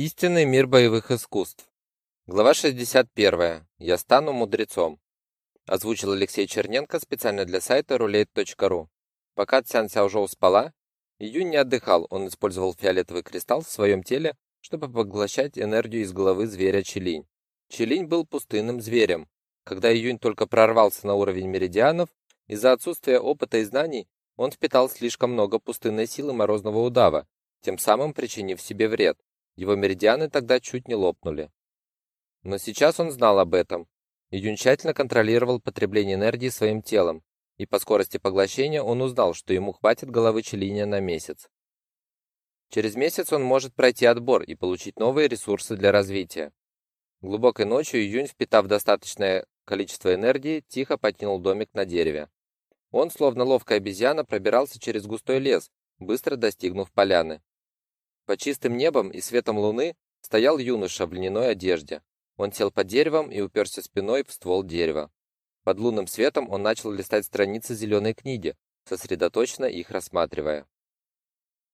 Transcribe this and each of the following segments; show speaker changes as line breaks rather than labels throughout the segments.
Истинный мир боевых искусств. Глава 61. Я стану мудрецом. Озвучил Алексей Черненко специально для сайта roulette.ru. Пока Цян Сяожоу спала, Июнь не отдыхал, он использовал фиолетовый кристалл в своем теле, чтобы поглощать энергию из головы зверя Челинь. Челинь был пустынным зверем. Когда Июнь только прорвался на уровень меридианов, из-за отсутствия опыта и знаний он впитал слишком много пустынной силы морозного удава, тем самым причинив себе вред. Его меридианы тогда чуть не лопнули. Но сейчас он знал об этом. Июнь тщательно контролировал потребление энергии своим телом, и по скорости поглощения он узнал, что ему хватит головы Челиния на месяц. Через месяц он может пройти отбор и получить новые ресурсы для развития. Глубокой ночью Июнь, впитав достаточное количество энергии, тихо покинул домик на дереве. Он, словно ловкая обезьяна, пробирался через густой лес, быстро достигнув поляны. Под чистым небом и светом луны стоял юноша в льняной одежде. Он сел под деревом и уперся спиной в ствол дерева. Под лунным светом он начал листать страницы зеленой книги, сосредоточенно их рассматривая.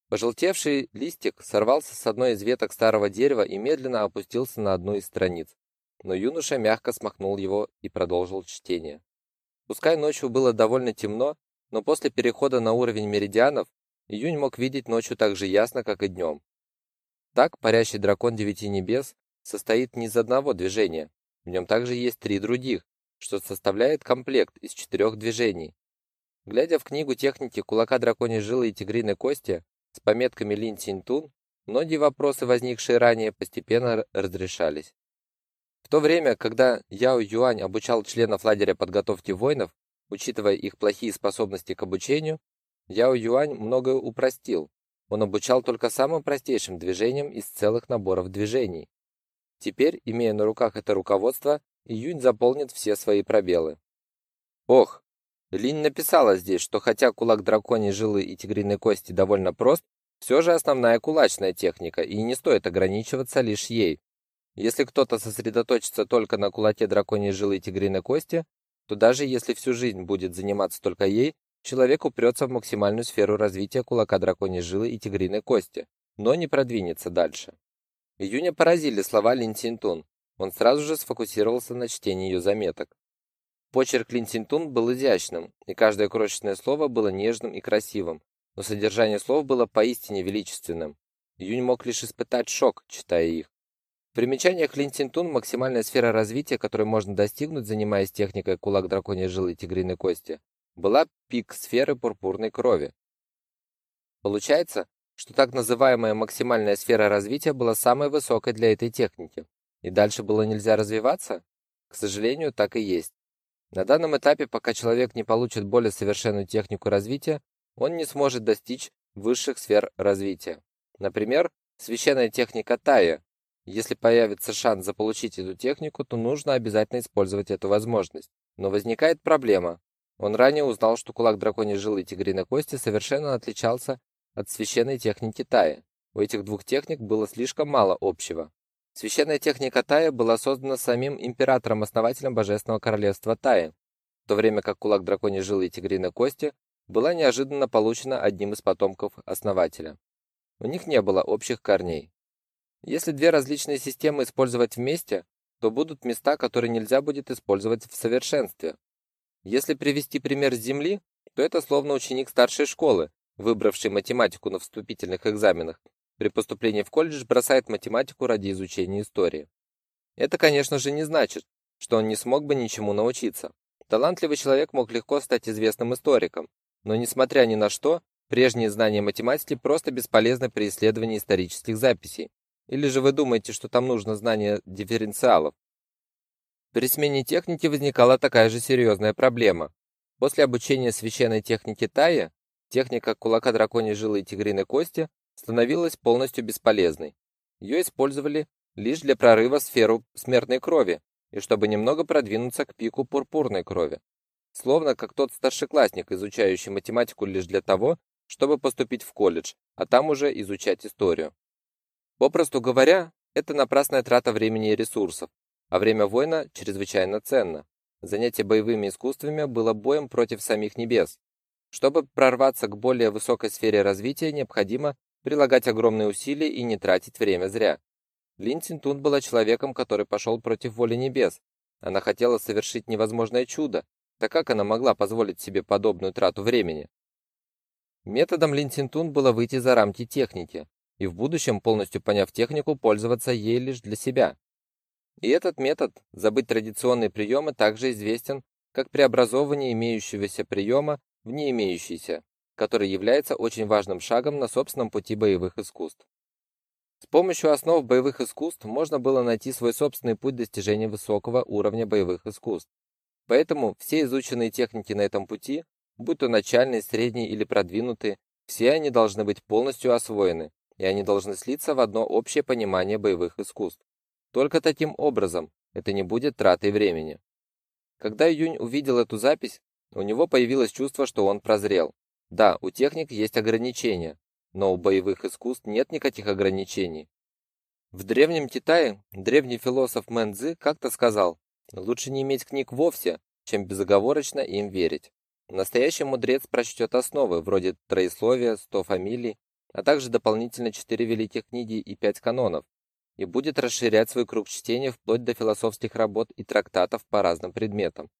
Пожелтевший листик сорвался с одной из веток старого дерева и медленно опустился на одну из страниц. Но юноша мягко смахнул его и продолжил чтение. Пускай ночью было довольно темно, но после перехода на уровень меридианов Июнь мог видеть ночью так же ясно, как и днем. Так парящий дракон девяти небес состоит не из одного движения. В нем также есть три других, что составляет комплект из четырех движений. Глядя в книгу техники кулака драконьей жилы и тигриной кости с пометками Лин Синтун, многие вопросы, возникшие ранее, постепенно разрешались. В то время, когда Яо Юань обучал членов лагеря подготовки воинов, учитывая их плохие способности к обучению, Яо Юань многое упростил. Он обучал только самым простейшим движениям из целых наборов движений. Теперь, имея на руках это руководство, Июнь заполнит все свои пробелы. Ох, Линь написала здесь, что хотя кулак драконьей жилы и тигриной кости довольно прост, все же основная кулачная техника, и не стоит ограничиваться лишь ей. Если кто-то сосредоточится только на кулаке драконьей жилы и тигриной кости, то даже если всю жизнь будет заниматься только ей, человек упрется в максимальную сферу развития кулака драконьей жилы и тигриной кости, но не продвинется дальше. Июня поразили слова Лин Синтун. Он сразу же сфокусировался на чтении ее заметок. Почерк Лин Синтун был изящным, и каждое крошечное слово было нежным и красивым, но содержание слов было поистине величественным. Июнь мог лишь испытать шок, читая их. В примечаниях Линтинтун максимальная сфера развития, которой можно достигнуть, занимаясь техникой кулак драконьей жилы и тигриной кости, была пик сферы пурпурной крови. Получается, что так называемая максимальная сфера развития была самой высокой для этой техники, и дальше было нельзя развиваться? К сожалению, так и есть. На данном этапе, пока человек не получит более совершенную технику развития, он не сможет достичь высших сфер развития. Например, священная техника Тая, если появится шанс заполучить эту технику, то нужно обязательно использовать эту возможность. Но возникает проблема. Он ранее узнал, что кулак драконьей жилы тигриной кости совершенно отличался от священной техники Тая. У этих двух техник было слишком мало общего. Священная техника Тая была создана самим императором-основателем Божественного королевства Тая, в то время как кулак драконьей жилы и тигриной кости была неожиданно получена одним из потомков основателя. У них не было общих корней. Если две различные системы использовать вместе, то будут места, которые нельзя будет использовать в совершенстве. Если привести пример с Земли, то это словно ученик старшей школы, выбравший математику на вступительных экзаменах, при поступлении в колледж бросает математику ради изучения истории. Это, конечно же, не значит, что он не смог бы ничему научиться. Талантливый человек мог легко стать известным историком, но несмотря ни на что, прежние знания математики просто бесполезны при исследовании исторических записей. Или же вы думаете, что там нужно знание дифференциалов? При смене техники возникала такая же серьезная проблема. После обучения священной технике Тая, техника кулака драконьей жилы и тигриной кости становилась полностью бесполезной. Ее использовали лишь для прорыва в сферу смертной крови и чтобы немного продвинуться к пику пурпурной крови. Словно как тот старшеклассник, изучающий математику лишь для того, чтобы поступить в колледж, а там уже изучать историю. Попросту говоря, это напрасная трата времени и ресурсов, а время воина чрезвычайно ценно. Занятие боевыми искусствами было боем против самих небес. Чтобы прорваться к более высокой сфере развития, необходимо прилагать огромные усилия и не тратить время зря. Лин Цинтун была человеком, который пошел против воли небес. Она хотела совершить невозможное чудо, так как она могла позволить себе подобную трату времени? Методом Лин Цинтун было выйти за рамки техники и в будущем, полностью поняв технику, пользоваться ей лишь для себя. И этот метод, забыть традиционные приемы, также известен как преобразование имеющегося приема в не имеющийся, который является очень важным шагом на собственном пути боевых искусств. С помощью основ боевых искусств можно было найти свой собственный путь достижения высокого уровня боевых искусств. Поэтому все изученные техники на этом пути, будь то начальные, средние или продвинутые, все они должны быть полностью освоены, и они должны слиться в одно общее понимание боевых искусств. Только таким образом это не будет тратой времени. Когда Юнь увидел эту запись, у него появилось чувство, что он прозрел. Да, у техник есть ограничения, но у боевых искусств нет никаких ограничений. В древнем Китае древний философ Мэн Цзы как-то сказал: "Лучше не иметь книг вовсе, чем безоговорочно им верить". Настоящий мудрец прочтет основы вроде троисловия, сто фамилий, а также дополнительно четыре великих книги и пять канонов, и будет расширять свой круг чтения вплоть до философских работ и трактатов по разным предметам.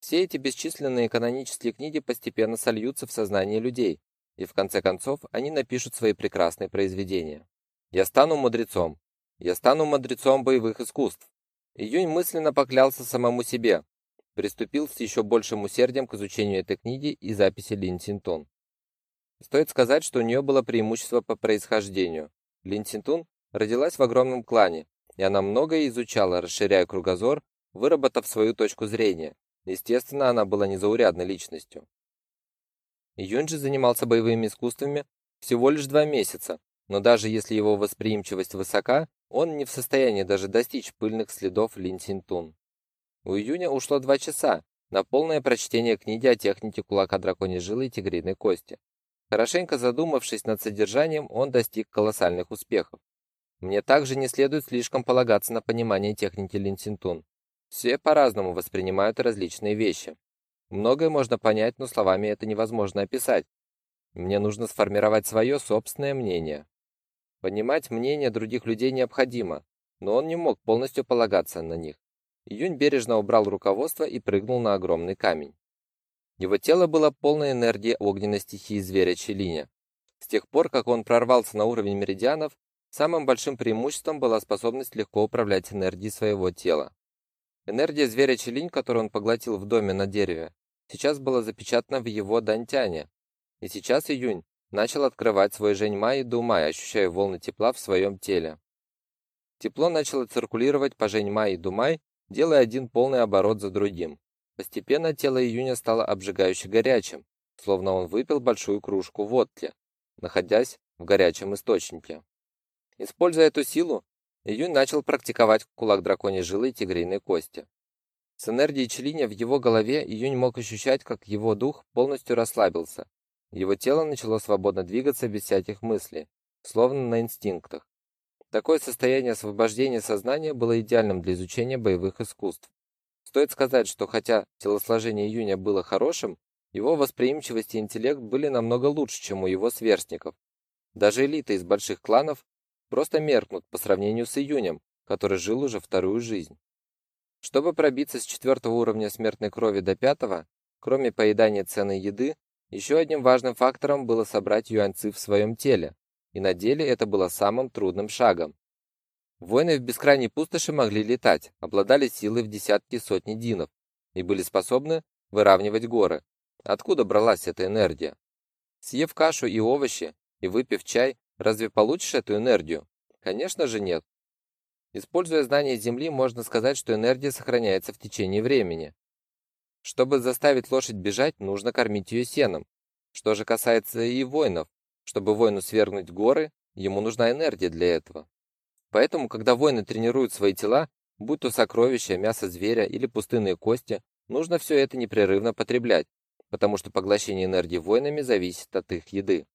Все эти бесчисленные канонические книги постепенно сольются в сознании людей, и в конце концов они напишут свои прекрасные произведения. Я стану мудрецом. Я стану мудрецом боевых искусств. Июнь мысленно поклялся самому себе. Приступил с еще большим усердием к изучению этой книги и записи Лин Синтун. Стоит сказать, что у нее было преимущество по происхождению. Лин Синтун родилась в огромном клане, и она многое изучала, расширяя кругозор, выработав свою точку зрения. Естественно, она была незаурядной личностью. Юнджи занимался боевыми искусствами всего лишь два месяца, но даже если его восприимчивость высока, он не в состоянии даже достичь пыльных следов Лин Синтун. У Июня ушло два часа на полное прочтение книги о технике кулака драконьей жилы и тигриной кости. Хорошенько задумавшись над содержанием, он достиг колоссальных успехов. Мне также не следует слишком полагаться на понимание техники Линсинтун. Все по-разному воспринимают различные вещи. Многое можно понять, но словами это невозможно описать. Мне нужно сформировать свое собственное мнение. Понимать мнение других людей необходимо, но он не мог полностью полагаться на них. Июнь бережно убрал руководство и прыгнул на огромный камень. Его тело было полной энергии огненной стихии зверя Челиня. С тех пор, как он прорвался на уровень меридианов, Самым большим преимуществом была способность легко управлять энергией своего тела. Энергия зверя Челинь, которую он поглотил в доме на дереве, сейчас была запечатана в его дантяне. И сейчас Июнь начал открывать свой Женьма и Думай, ощущая волны тепла в своем теле. Тепло начало циркулировать по Женьма и Думай, делая один полный оборот за другим. Постепенно тело Июня стало обжигающе горячим, словно он выпил большую кружку водки, находясь в горячем источнике. Используя эту силу, Июнь начал практиковать кулак драконьей жилы и тигриной кости. С энергией Челиня в его голове Июнь мог ощущать, как его дух полностью расслабился. Его тело начало свободно двигаться без всяких мыслей, словно на инстинктах. Такое состояние освобождения сознания было идеальным для изучения боевых искусств. Стоит сказать, что хотя телосложение Июня было хорошим, его восприимчивость и интеллект были намного лучше, чем у его сверстников. Даже элита из больших кланов просто меркнут по сравнению с июнем, который жил уже вторую жизнь. Чтобы пробиться с четвертого уровня смертной крови до пятого, кроме поедания ценной еды, еще одним важным фактором было собрать юаньцы в своем теле, и на деле это было самым трудным шагом. Воины в бескрайней пустоши могли летать, обладали силой в десятки сотни динов и были способны выравнивать горы. Откуда бралась эта энергия? Съев кашу и овощи и выпив чай, Разве получишь эту энергию? Конечно же нет. Используя знания Земли, можно сказать, что энергия сохраняется в течение времени. Чтобы заставить лошадь бежать, нужно кормить ее сеном. Что же касается и воинов, чтобы воину свергнуть горы, ему нужна энергия для этого. Поэтому, когда воины тренируют свои тела, будь то сокровища, мясо зверя или пустынные кости, нужно все это непрерывно потреблять, потому что поглощение энергии воинами зависит от их еды.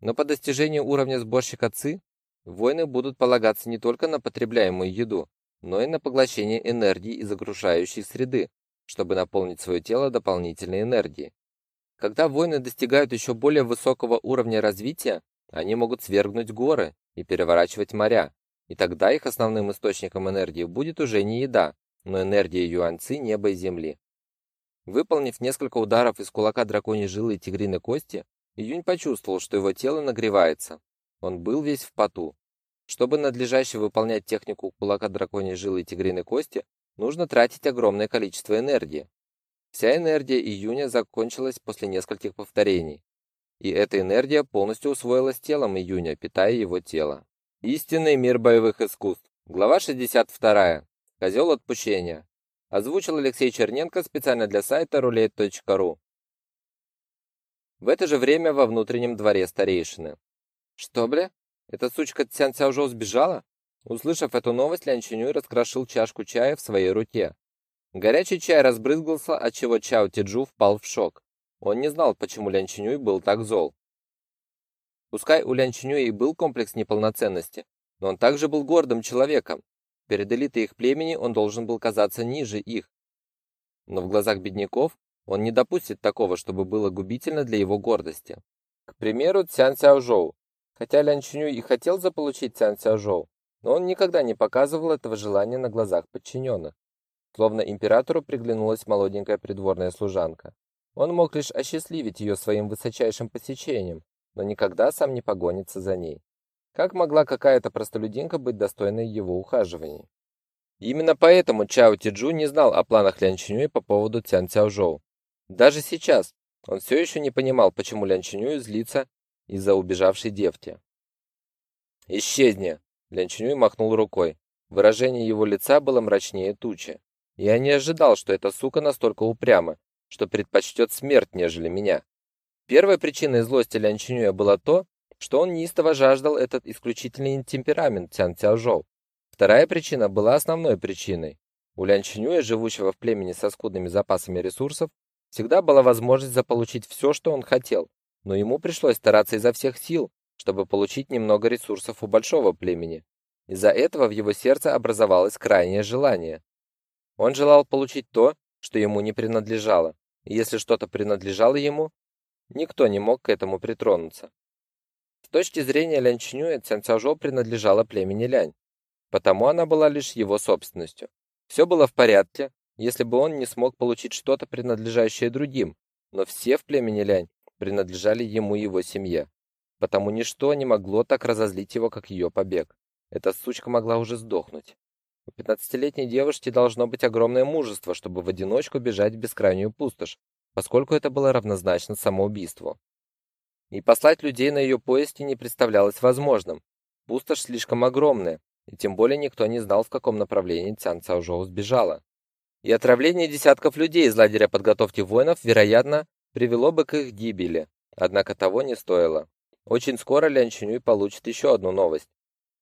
Но по достижению уровня сборщика ЦИ воины будут полагаться не только на потребляемую еду, но и на поглощение энергии из окружающей среды, чтобы наполнить свое тело дополнительной энергией. Когда воины достигают еще более высокого уровня развития, они могут свергнуть горы и переворачивать моря, и тогда их основным источником энергии будет уже не еда, но энергия юаньци неба и земли. Выполнив несколько ударов из кулака драконьей жилы и тигриной кости, Июнь почувствовал, что его тело нагревается. Он был весь в поту. Чтобы надлежаще выполнять технику кулака драконьей жилы и тигриной кости, нужно тратить огромное количество энергии. Вся энергия Июня закончилась после нескольких повторений. И эта энергия полностью усвоилась телом Июня, питая его тело. Истинный мир боевых искусств. Глава 62. Козел отпущения. Озвучил Алексей Черненко специально для сайта roulette.ru. В это же время во внутреннем дворе старейшины. Что, бля? Эта сучка Цян Цяожоу сбежала? Услышав эту новость, Лян Чинюй раскрошил чашку чая в своей руке. Горячий чай разбрызгался, отчего Чао Тиджу впал в шок. Он не знал, почему Лян Чинюй был так зол. Пускай у Лян Чинюя и был комплекс неполноценности, но он также был гордым человеком. Перед элитой их племени он должен был казаться ниже их. Но в глазах бедняков он не допустит такого, чтобы было губительно для его гордости. К примеру, Цян Цяожоу. Хотя Лян Чинюй и хотел заполучить Цян Цяожоу, но он никогда не показывал этого желания на глазах подчиненных. Словно императору приглянулась молоденькая придворная служанка. Он мог лишь осчастливить ее своим высочайшим посещением, но никогда сам не погонится за ней. Как могла какая-то простолюдинка быть достойной его ухаживаний? Именно поэтому Чао Тиджу не знал о планах Лян Чинюя по поводу Цян Цяожоу. Даже сейчас он все еще не понимал, почему Лян Чинюй злится из-за убежавшей девки. «Исчезни!» Лян Чинюй махнул рукой. Выражение его лица было мрачнее тучи. Я не ожидал, что эта сука настолько упряма, что предпочтет смерть, нежели меня. Первой причиной злости Лян Чинюя было то, что он неистово жаждал этот исключительный темперамент Цян Цяожоу. Вторая причина была основной причиной. У Лян Чинюя, живущего в племени со скудными запасами ресурсов, всегда была возможность заполучить все, что он хотел, но ему пришлось стараться изо всех сил, чтобы получить немного ресурсов у большого племени. Из-за этого в его сердце образовалось крайнее желание. Он желал получить то, что ему не принадлежало, и если что-то принадлежало ему, никто не мог к этому притронуться. С точки зрения Лянь Чинюя, Цянцяожо принадлежала племени Лянь, потому она была лишь его собственностью. Все было в порядке, если бы он не смог получить что-то, принадлежащее другим, но все в племени Лянь принадлежали ему и его семье. Потому ничто не могло так разозлить его, как ее побег. Эта сучка могла уже сдохнуть. У пятнадцатилетней девушки должно быть огромное мужество, чтобы в одиночку бежать в бескрайнюю пустошь, поскольку это было равнозначно самоубийству. И послать людей на ее поиски не представлялось возможным. Пустошь слишком огромная, и тем более никто не знал, в каком направлении Цян Цаожоу сбежала. И отравление десятков людей из лагеря подготовки воинов, вероятно, привело бы к их гибели. Однако того не стоило. Очень скоро Лян Чинюй получит еще одну новость.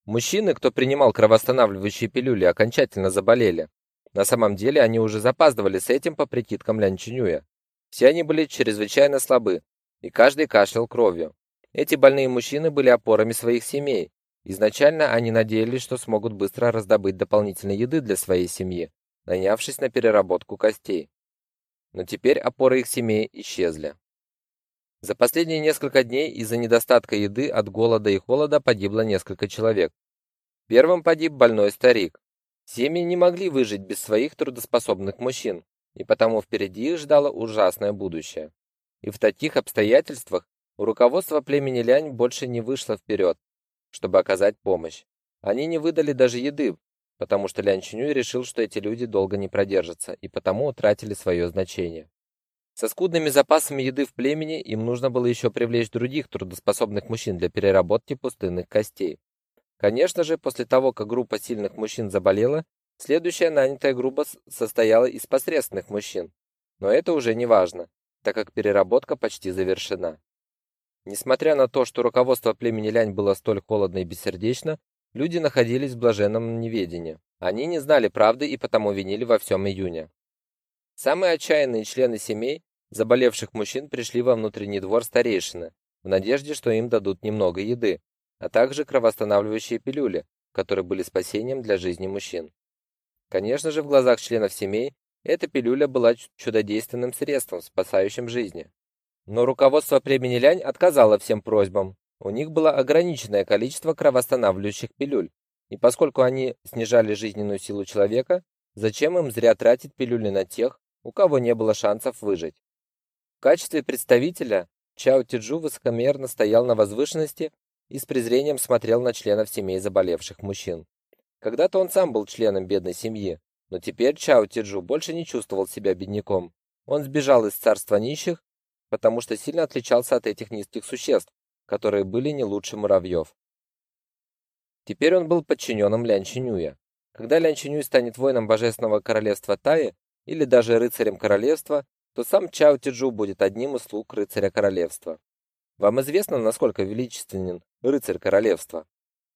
Мужчины, кто принимал кровоостанавливающие пилюли, окончательно заболели. На самом деле они уже запаздывали с этим по прикидкам Лян Чинюя. Все они были чрезвычайно слабы, и каждый кашлял кровью. Эти больные мужчины были опорами своих семей. Изначально они надеялись, что смогут быстро раздобыть дополнительной еды для своей семьи, нанявшись на переработку костей. Но теперь опоры их семей исчезли. За последние несколько дней из-за недостатка еды, от голода и холода погибло несколько человек. Первым погиб больной старик. Семьи не могли выжить без своих трудоспособных мужчин, и потому впереди их ждало ужасное будущее. И в таких обстоятельствах у руководства племени Лянь больше не вышло вперед, чтобы оказать помощь. Они не выдали даже еды, потому что Лян Чинюй решил, что эти люди долго не продержатся, и потому утратили свое значение. Со скудными запасами еды в племени им нужно было еще привлечь других трудоспособных мужчин для переработки пустынных костей. Конечно же, после того, как группа сильных мужчин заболела, следующая нанятая группа состояла из посредственных мужчин. Но это уже не важно так как переработка почти завершена. Несмотря на то, что руководство племени Лянь было столь холодно и бессердечно, люди находились в блаженном неведении. Они не знали правды и потому винили во всем июня. Самые отчаянные члены семей заболевших мужчин пришли во внутренний двор старейшины в надежде, что им дадут немного еды, а также кровоостанавливающие пилюли, которые были спасением для жизни мужчин. Конечно же, в глазах членов семей эта пилюля была чудодейственным средством, спасающим жизни. Но руководство племени Лянь отказало всем просьбам. У них было ограниченное количество кровоостанавливающих пилюль, И поскольку они снижали жизненную силу человека, зачем им зря тратить пилюли на тех, у кого не было шансов выжить? В качестве представителя Чао Тиджу высокомерно стоял на возвышенности и с презрением смотрел на членов семей заболевших мужчин. Когда-то он сам был членом бедной семьи, но теперь Чао Тиджу больше не чувствовал себя бедняком. Он сбежал из царства нищих, потому что сильно отличался от этих низких существ, которые были не лучше муравьев. Теперь он был подчиненным Лян Чинюя. Когда Лян Чинюй станет воином божественного королевства Таи или даже рыцарем королевства, то сам Чао Тиджу будет одним из слуг рыцаря королевства. Вам известно, насколько величественен рыцарь королевства?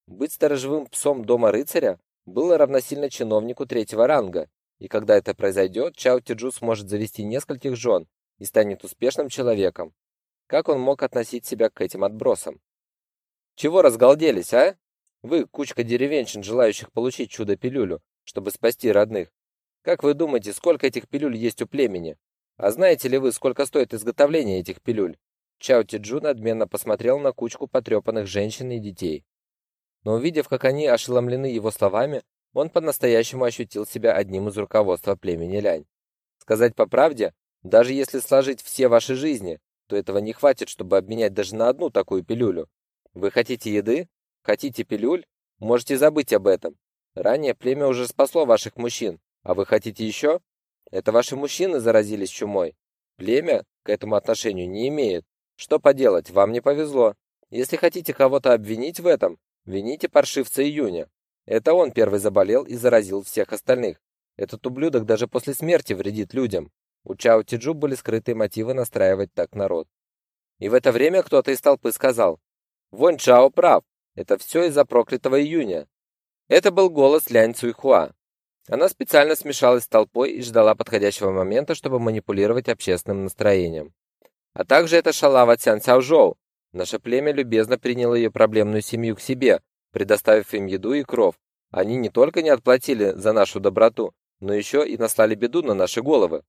Быть сторожевым псом дома рыцаря было равносильно чиновнику третьего ранга, и когда это произойдет, Чао Тиджу сможет завести нескольких жен и станет успешным человеком. Как он мог относить себя к этим отбросам? Чего разгалделись, а? Вы кучка деревенщин, желающих получить чудо-пилюлю, чтобы спасти родных. Как вы думаете, сколько этих пилюль есть у племени? А знаете ли вы, сколько стоит изготовление этих пилюль? Чао Тиджу надменно посмотрел на кучку потрепанных женщин и детей. Но увидев, как они ошеломлены его словами, он по-настоящему ощутил себя одним из руководства племени Лянь. Сказать по правде, даже если сложить все ваши жизни, то этого не хватит, чтобы обменять даже на одну такую пилюлю. Вы хотите еды? Хотите пилюль? Можете забыть об этом. Ранее племя уже спасло ваших мужчин, а вы хотите еще? Это ваши мужчины заразились чумой. Племя к этому отношению не имеет. Что поделать, вам не повезло. Если хотите кого-то обвинить в этом, вините паршивца Июня. Это он первый заболел и заразил всех остальных. Этот ублюдок даже после смерти вредит людям. У Чао Тиджу были скрытые мотивы настраивать так народ. И в это время кто-то из толпы сказал: "Вон Чао прав. Это все из-за проклятого июня". Это был голос Лянь Цуйхуа. Она специально смешалась с толпой и ждала подходящего момента, чтобы манипулировать общественным настроением. А также это шалава Цян Цяожоу. Наше племя любезно приняло ее проблемную семью к себе, предоставив им еду и кров. Они не только не отплатили за нашу доброту, но еще и наслали беду на наши головы.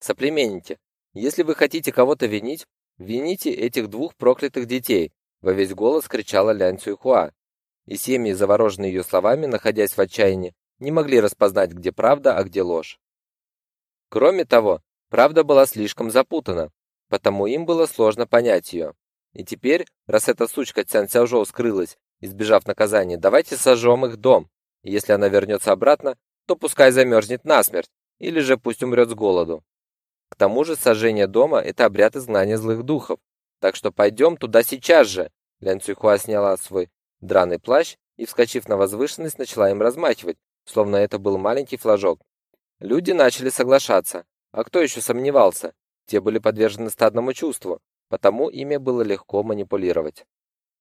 Соплеменники, если вы хотите кого-то винить, вините этих двух проклятых детей, во весь голос кричала Лянь Цюйхуа. И семьи, завороженные ее словами, находясь в отчаянии, не могли распознать, где правда, а где ложь. Кроме того, правда была слишком запутана, потому им было сложно понять ее. И теперь, раз эта сучка Цян Цяожоу скрылась, избежав наказания, давайте сожжем их дом. Если она вернется обратно, то пускай замерзнет насмерть, или же пусть умрет с голоду. Тому же сожжение дома – это обряд изгнания злых духов. Так что пойдем туда сейчас же. Лян Цюйхуа сняла свой драный плащ и, вскочив на возвышенность, начала им размахивать, словно это был маленький флажок. Люди начали соглашаться. А кто еще сомневался? Те были подвержены стадному чувству, потому ими было легко манипулировать.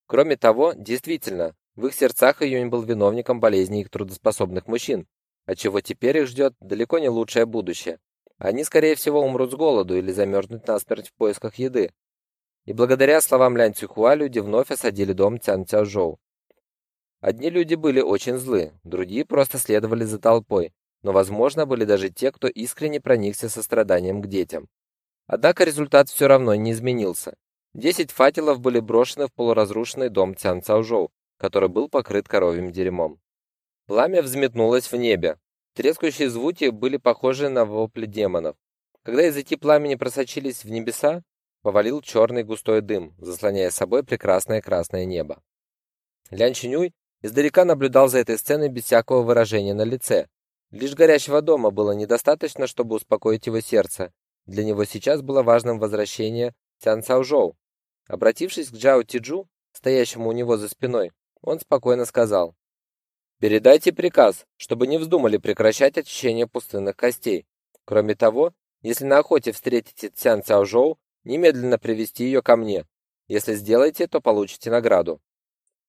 Кроме того, действительно, в их сердцах Июнь был виновником болезней их трудоспособных мужчин, отчего теперь их ждет далеко не лучшее будущее. Они, скорее всего, умрут с голоду или замерзнут насмерть в поисках еды. И благодаря словам Лянь Цюхуа люди вновь осадили дом Цян Цяожоу. Одни люди были очень злы, другие просто следовали за толпой, но, возможно, были даже те, кто искренне проникся состраданием к детям. Однако результат все равно не изменился. Десять факелов были брошены в полуразрушенный дом Цян Цаожоу, который был покрыт коровьим дерьмом. Пламя взметнулось в небе. Трескающие звуки были похожи на вопли демонов. Когда языки пламени просочились в небеса, повалил черный густой дым, заслоняя собой прекрасное красное небо. Лян Чинюй издалека наблюдал за этой сценой без всякого выражения на лице. Лишь горящего дома было недостаточно, чтобы успокоить его сердце, для него сейчас было важным возвращение Цян Цаожоу. Обратившись к Джао Тиджу, стоящему у него за спиной, он спокойно сказал: "Передайте приказ, чтобы не вздумали прекращать очищение пустынных костей. Кроме того, если на охоте встретите Цян Цаожоу, немедленно привести ее ко мне. Если сделаете, то получите награду".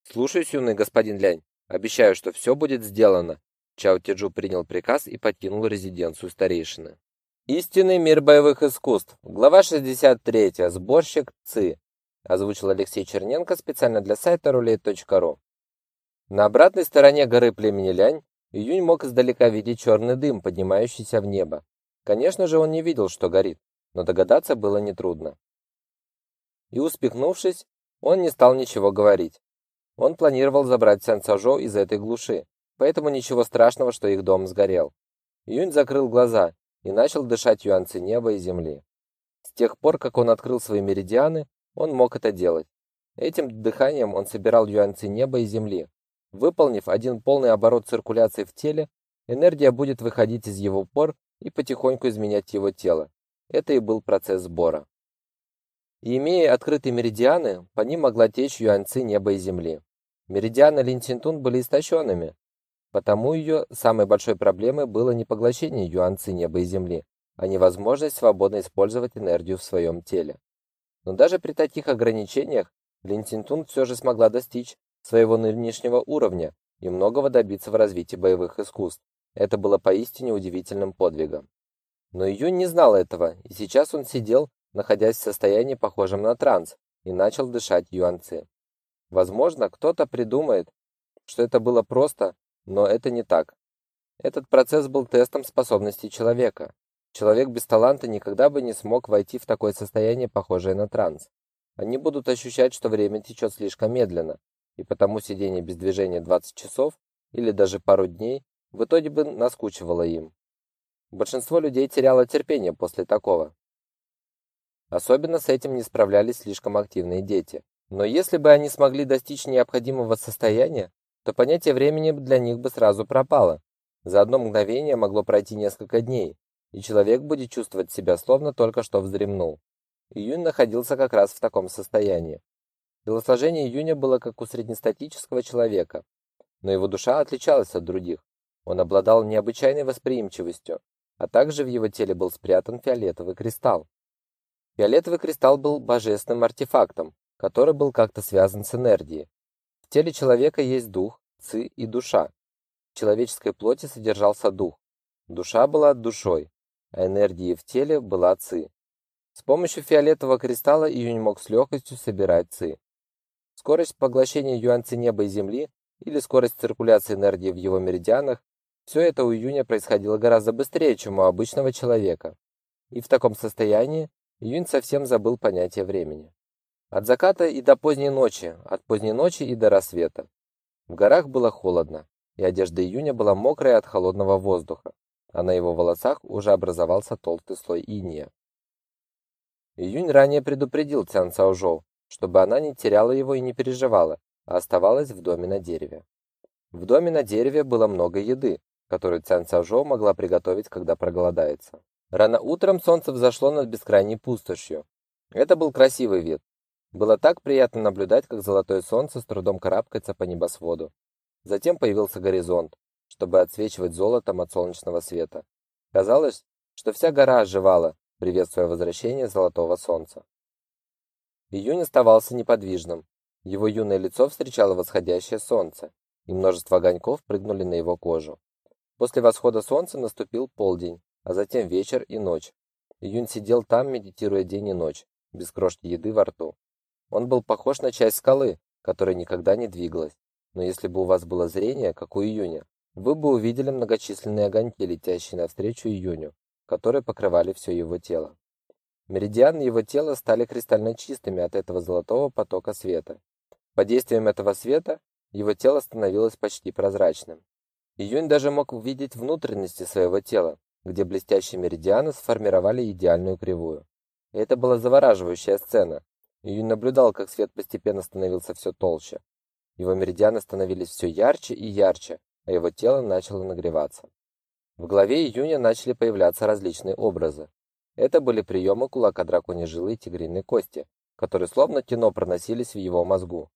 "Слушаюсь, юный господин Лянь. Обещаю, что все будет сделано". Чао Тиджу принял приказ и покинул резиденцию старейшины. Истинный мир боевых искусств. Глава 63. Сборщик ЦИ. Озвучил Алексей Черненко специально для сайта roulette.ru. На обратной стороне горы племени Лянь Июнь мог издалека видеть черный дым, поднимающийся в небо. Конечно же, он не видел, что горит, но догадаться было нетрудно. И успехнувшись, он не стал ничего говорить. Он планировал забрать Сян Цажоу из этой глуши, поэтому ничего страшного, что их дом сгорел. Юнь закрыл глаза и начал дышать юанцы неба и земли. С тех пор, как он открыл свои меридианы, он мог это делать. Этим дыханием он собирал юанцы неба и земли. Выполнив один полный оборот циркуляции в теле, энергия будет выходить из его пор и потихоньку изменять его тело. Это и был процесс сбора. И имея открытые меридианы, по ним могла течь юаньцы неба и земли. Меридианы Линсинтун были истощенными, потому ее самой большой проблемой было не поглощение юаньцы неба и земли, а невозможность свободно использовать энергию в своем теле. Но даже при таких ограничениях Линсинтун все же смогла достичь своего нынешнего уровня и многого добиться в развитии боевых искусств. Это было поистине удивительным подвигом. Но Юнь не знал этого, и сейчас он сидел, находясь в состоянии похожем на транс, и начал дышать юанцы. Возможно, кто-то придумает, что это было просто, но это не так. Этот процесс был тестом способностей человека. Человек без таланта никогда бы не смог войти в такое состояние, похожее на транс. Они будут ощущать, что время течет слишком медленно, и потому сидение без движения 20 часов или даже пару дней в итоге бы наскучивало им. Большинство людей теряло терпение после такого. Особенно с этим не справлялись слишком активные дети. Но если бы они смогли достичь необходимого состояния, то понятие времени для них бы сразу пропало. За одно мгновение могло пройти несколько дней, и человек будет чувствовать себя словно только что вздремнул. Июнь находился как раз в таком состоянии. Телосложение Июня было как у среднестатического человека, но его душа отличалась от других. Он обладал необычайной восприимчивостью, а также в его теле был спрятан фиолетовый кристалл. Фиолетовый кристалл был божественным артефактом, который был как-то связан с энергией. В теле человека есть дух, ци и душа. В человеческой плоти содержался дух. Душа была душой, а энергия в теле была ци. С помощью фиолетового кристалла Июнь мог с легкостью собирать ци. Скорость поглощения юаньци неба и земли или скорость циркуляции энергии в его меридианах все это у Июня происходило гораздо быстрее, чем у обычного человека. И в таком состоянии Июнь совсем забыл понятие времени. От заката и до поздней ночи, от поздней ночи и до рассвета. В горах было холодно, и одежда Июня была мокрая от холодного воздуха, а на его волосах уже образовался толстый слой инея. Июнь ранее предупредил Цян Цаожоу, чтобы она не теряла его и не переживала, а оставалась в доме на дереве. В доме на дереве было много еды, которую Цян Цаожоу могла приготовить, когда проголодается. Рано утром солнце взошло над бескрайней пустошью. Это был красивый вид, было так приятно наблюдать, как золотое солнце с трудом карабкается по небосводу. Затем появился горизонт, чтобы отсвечивать золотом от солнечного света. Казалось, что вся гора оживала, приветствуя возвращение золотого солнца. Июнь оставался неподвижным. Его юное лицо встречало восходящее солнце, и множество огоньков прыгнули на его кожу. После восхода солнца наступил полдень, а затем вечер и ночь. Июнь сидел там, медитируя день и ночь, без крошки еды во рту. Он был похож на часть скалы, которая никогда не двигалась. Но если бы у вас было зрение, как у июня, вы бы увидели многочисленные огоньки, летящие навстречу июню, которые покрывали все его тело. Меридианы его тела стали кристально чистыми от этого золотого потока света. Под действием этого света его тело становилось почти прозрачным. Июнь даже мог увидеть внутренности своего тела, где блестящие меридианы сформировали идеальную кривую. И это была завораживающая сцена, Юй наблюдал, как свет постепенно становился все толще. Его меридианы становились все ярче и ярче, а его тело начало нагреваться. В голове Июня начали появляться различные образы. Это были приемы кулака драконьей жилы тигриной кости, которые словно кино проносились в его мозгу.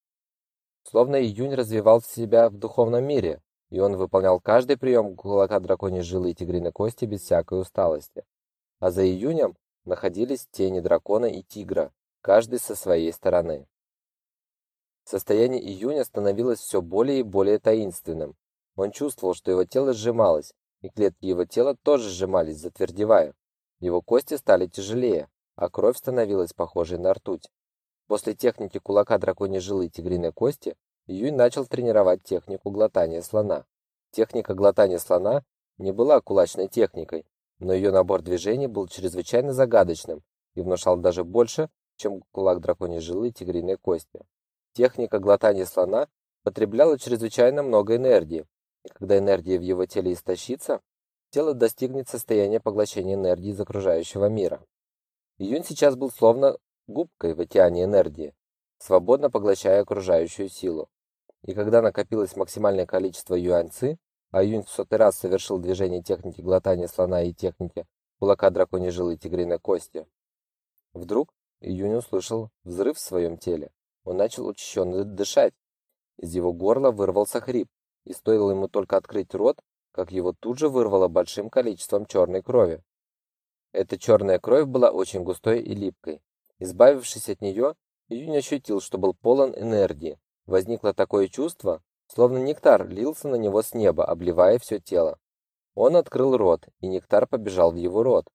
Словно Июнь развивал себя в духовном мире, и он выполнял каждый прием кулака драконьей жилы тигриной кости без всякой усталости. А за Июнем находились тени дракона и тигра, каждый со своей стороны. Состояние июня становилось все более и более таинственным. Он чувствовал, что его тело сжималось, и клетки его тела тоже сжимались, затвердевая. Его кости стали тяжелее, а кровь становилась похожей на ртуть. После техники кулака драконьей жилы и тигриной кости Июнь начал тренировать технику глотания слона. Техника глотания слона не была кулачной техникой, но ее набор движений был чрезвычайно загадочным и внушал даже больше, чем кулак драконьей жилы и тигриной кости. Техника глотания слона потребляло чрезвычайно много энергии, и когда энергия в его теле истощится, тело достигнет состояния поглощения энергии из окружающего мира. Июнь сейчас был словно губкой в океане энергии, свободно поглощая окружающую силу. И когда накопилось максимальное количество юаньцы, а Июнь в сотый раз совершил движение техники глотания слона и техники кулака драконьей жилы тигриной кости, вдруг Июнь услышал взрыв в своем теле. Он начал учащенно дышать. Из его горла вырвался хрип, и стоило ему только открыть рот, как его тут же вырвало большим количеством черной крови. Эта черная кровь была очень густой и липкой. Избавившись от нее, Июнь ощутил, что был полон энергии. Возникло такое чувство, словно нектар лился на него с неба, обливая все тело. Он открыл рот, и нектар побежал в его рот.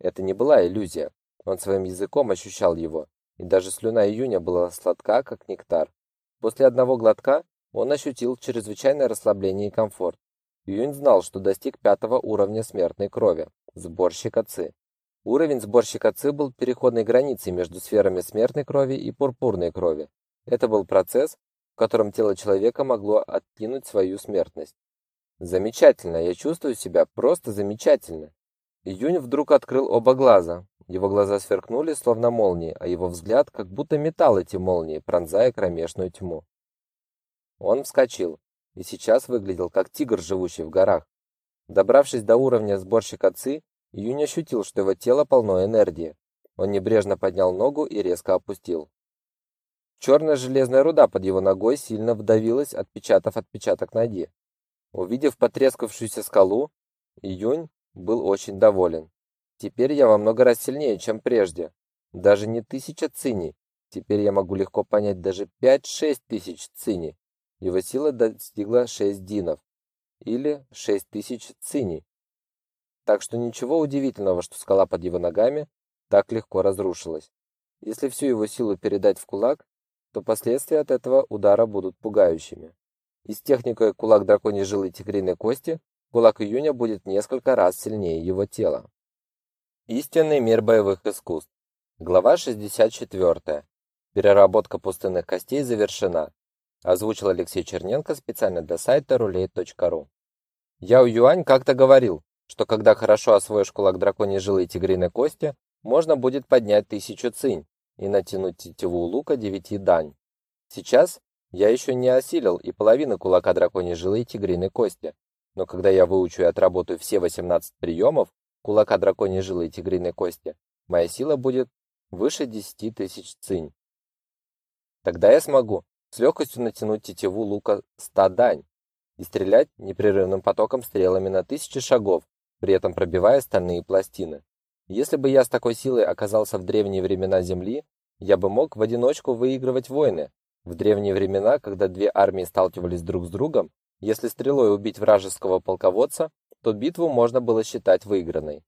Это не была иллюзия. Он своим языком ощущал его, и даже слюна июня была сладка, как нектар. После одного глотка он ощутил чрезвычайное расслабление и комфорт. Июнь знал, что достиг пятого уровня смертной крови сборщика ЦИ. Уровень сборщика ЦИ был переходной границей между сферами смертной крови и пурпурной крови. Это был процесс, в котором тело человека могло откинуть свою смертность. Замечательно, я чувствую себя просто замечательно. Июнь вдруг открыл оба глаза. Его глаза сверкнули, словно молнии, а его взгляд как будто метал эти молнии, пронзая кромешную тьму. Он вскочил и сейчас выглядел как тигр, живущий в горах. Добравшись до уровня сборщика ЦИ, Июнь ощутил, что его тело полно энергии. Он небрежно поднял ногу и резко опустил. Черная железная руда под его ногой сильно вдавилась, отпечатав отпечаток ноги. Увидев потрескавшуюся скалу, Июнь был очень доволен. Теперь я во много раз сильнее, чем прежде. Даже не тысяча циней. Теперь я могу легко понять даже 5-6 тысяч циней. Его сила достигла 6 динов. Или 6 тысяч циней. Так что ничего удивительного, что скала под его ногами так легко разрушилась. Если всю его силу передать в кулак, то последствия от этого удара будут пугающими. И с техникой кулак драконьей жилы тигриной кости кулак июня будет несколько раз сильнее его тела. Истинный мир боевых искусств. Глава 64. Переработка пустынных костей завершена. Озвучил Алексей Черненко специально для сайта roulette.ru. Яо Юань как-то говорил, что когда хорошо освоишь кулак драконьей жилы и тигриной кости, можно будет поднять тысячу цинь и натянуть тетиву лука девяти дань. Сейчас я еще не осилил и половины кулака драконьей жилы и тигриной кости, но когда я выучу и отработаю все 18 приемов, кулака драконьей жилы и тигриной кости, моя сила будет выше 10 тысяч цинь. Тогда я смогу с легкостью натянуть тетиву лука 100 дань и стрелять непрерывным потоком стрелами на тысячи шагов, при этом пробивая стальные пластины. Если бы я с такой силой оказался в древние времена Земли, я бы мог в одиночку выигрывать войны. В древние времена, когда две армии сталкивались друг с другом, если стрелой убить вражеского полководца, то битву можно было считать выигранной.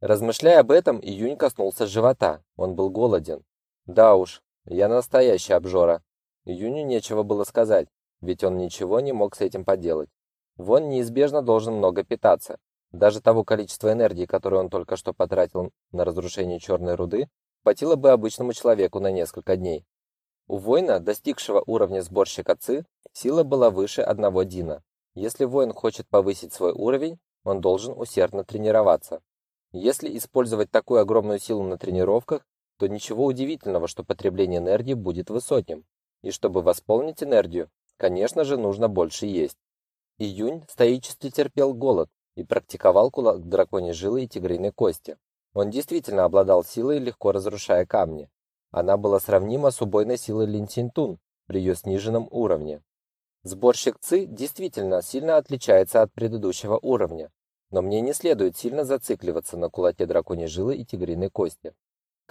Размышляя об этом, Июнь коснулся живота. Он был голоден. Да уж, я настоящий обжора. Июню нечего было сказать, ведь он ничего не мог с этим поделать. Вон неизбежно должен много питаться. Даже того количества энергии, которое он только что потратил на разрушение черной руды, хватило бы обычному человеку на несколько дней. У воина, достигшего уровня сборщика ЦИ, сила была выше одного дина. Если воин хочет повысить свой уровень, он должен усердно тренироваться. Если использовать такую огромную силу на тренировках, то ничего удивительного, что потребление энергии будет высоким. И чтобы восполнить энергию, конечно же, нужно больше есть. Июнь стоически терпел голод и практиковал кулак драконьей жилы и тигриной кости. Он действительно обладал силой, легко разрушая камни. Она была сравнима с убойной силой Лин Цинтун при ее сниженном уровне. Сборщик ЦИ действительно сильно отличается от предыдущего уровня, но мне не следует сильно зацикливаться на кулаке драконьей жилы и тигриной кости.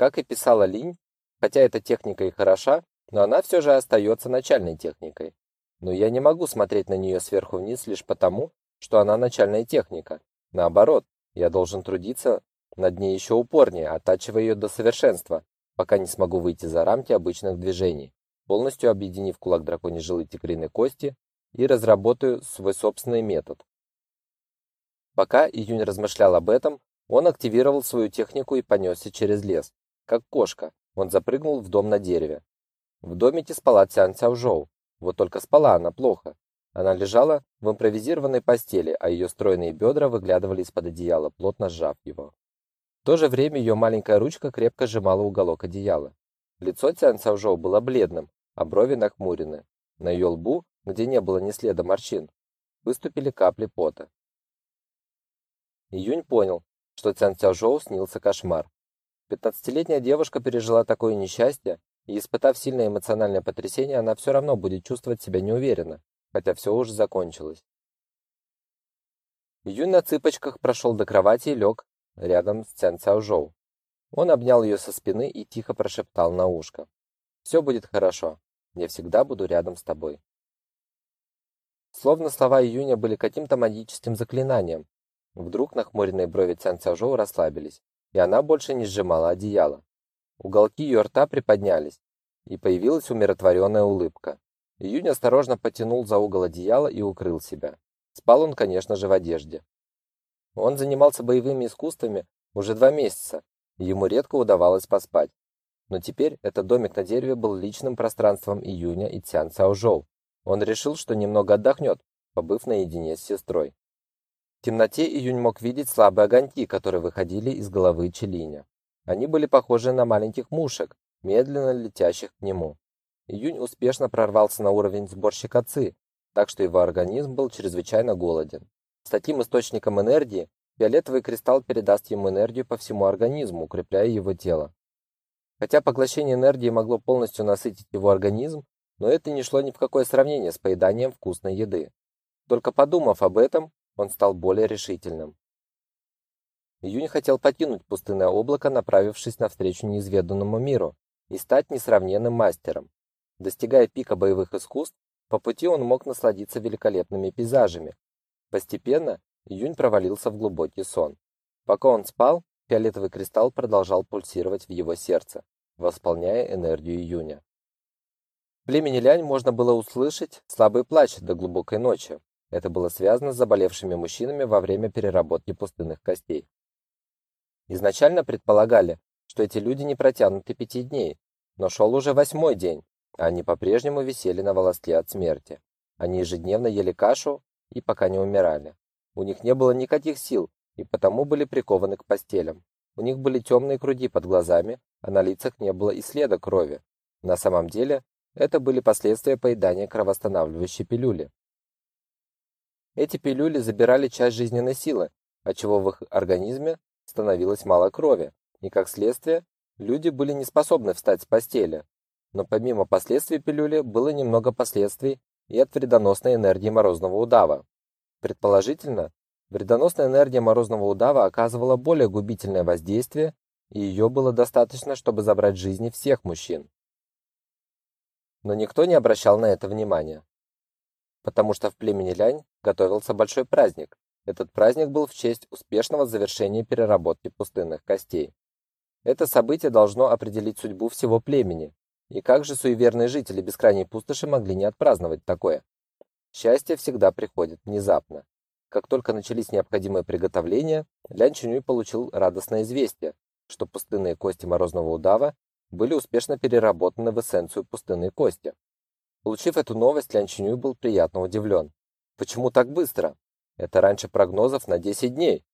Как и писала Линь, хотя эта техника и хороша, но она все же остается начальной техникой. Но я не могу смотреть на нее сверху вниз лишь потому, что она начальная техника. Наоборот, я должен трудиться над ней еще упорнее, оттачивая ее до совершенства, пока не смогу выйти за рамки обычных движений полностью объединив кулак драконьей жилы тигриной кости и разработаю свой собственный метод. Пока Июнь размышлял об этом, он активировал свою технику и понесся через лес. Как кошка, он запрыгнул в дом на дереве. В домике спала Цян Цяожоу. Вот только спала она плохо. Она лежала в импровизированной постели, а ее стройные бедра выглядывали из-под одеяла, плотно сжав его. В то же время ее маленькая ручка крепко сжимала уголок одеяла. Лицо Цян Цяожоу было бледным, а брови нахмурены. На ее лбу, где не было ни следа морщин, выступили капли пота. Июнь понял, что Цян Цяожоу снился кошмар. Пятнадцатилетняя девушка пережила такое несчастье, и испытав сильное эмоциональное потрясение, она все равно будет чувствовать себя неуверенно, хотя все уже закончилось. Июнь на цыпочках прошел до кровати и лег рядом с Цян Цяожоу. Он обнял ее со спины и тихо прошептал на ушко: «Все будет хорошо. Я всегда буду рядом с тобой". Словно слова Июня были каким-то магическим заклинанием. Вдруг нахмуренные брови Цян Цяожоу расслабились, и она больше не сжимала одеяло. Уголки ее рта приподнялись, и появилась умиротворенная улыбка. Июнь осторожно потянул за угол одеяла и укрыл себя. Спал он, конечно же, в одежде. Он занимался боевыми искусствами уже два месяца Ему редко удавалось поспать. Но теперь этот домик на дереве был личным пространством Июня и Цян Цаожоу. Он решил, что немного отдохнет, побыв наедине с сестрой. В темноте Июнь мог видеть слабые огоньки, которые выходили из головы Челиня. Они были похожи на маленьких мушек, медленно летящих к нему. Июнь успешно прорвался на уровень сборщика ЦИ, так что его организм был чрезвычайно голоден. С таким источником энергии Фиолетовый кристалл передаст ему энергию по всему организму, укрепляя его тело. Хотя поглощение энергии могло полностью насытить его организм, но это не шло ни в какое сравнение с поеданием вкусной еды. Только подумав об этом, он стал более решительным. Июнь хотел покинуть пустынное облако, направившись навстречу неизведанному миру, и стать несравненным мастером. Достигая пика боевых искусств, по пути он мог насладиться великолепными пейзажами. Постепенно Июнь провалился в глубокий сон. Пока он спал, фиолетовый кристалл продолжал пульсировать в его сердце, восполняя энергию Июня. В племени Лянь можно было услышать слабый плач до глубокой ночи. Это было связано с заболевшими мужчинами во время переработки пустынных костей. Изначально предполагали, что эти люди не протянут и пяти дней, но шел уже восьмой день, а они по-прежнему висели на волоске от смерти. Они ежедневно ели кашу и пока не умирали. У них не было никаких сил, и потому были прикованы к постелям. У них были темные круги под глазами, а на лицах не было и следа крови. На самом деле, это были последствия поедания кровоостанавливающей пилюли. Эти пилюли забирали часть жизненной силы, отчего в их организме становилось мало крови, и как следствие, люди были не способны встать с постели. Но помимо последствий пилюли было немного последствий и от вредоносной энергии морозного удава. Предположительно, вредоносная энергия морозного удава оказывала более губительное воздействие, и ее было достаточно, чтобы забрать жизни всех мужчин. Но никто не обращал на это внимания, потому что в племени Лянь готовился большой праздник. Этот праздник был в честь успешного завершения переработки пустынных костей. Это событие должно определить судьбу всего племени. И как же суеверные жители бескрайней пустоши могли не отпраздновать такое? Счастье всегда приходит внезапно. Как только начались необходимые приготовления, Лян Чунюй получил радостное известие, что пустынные кости морозного удава были успешно переработаны в эссенцию пустынной кости. Получив эту новость, Лян Чунюй был приятно удивлен. Почему так быстро? Это раньше прогнозов на 10 дней.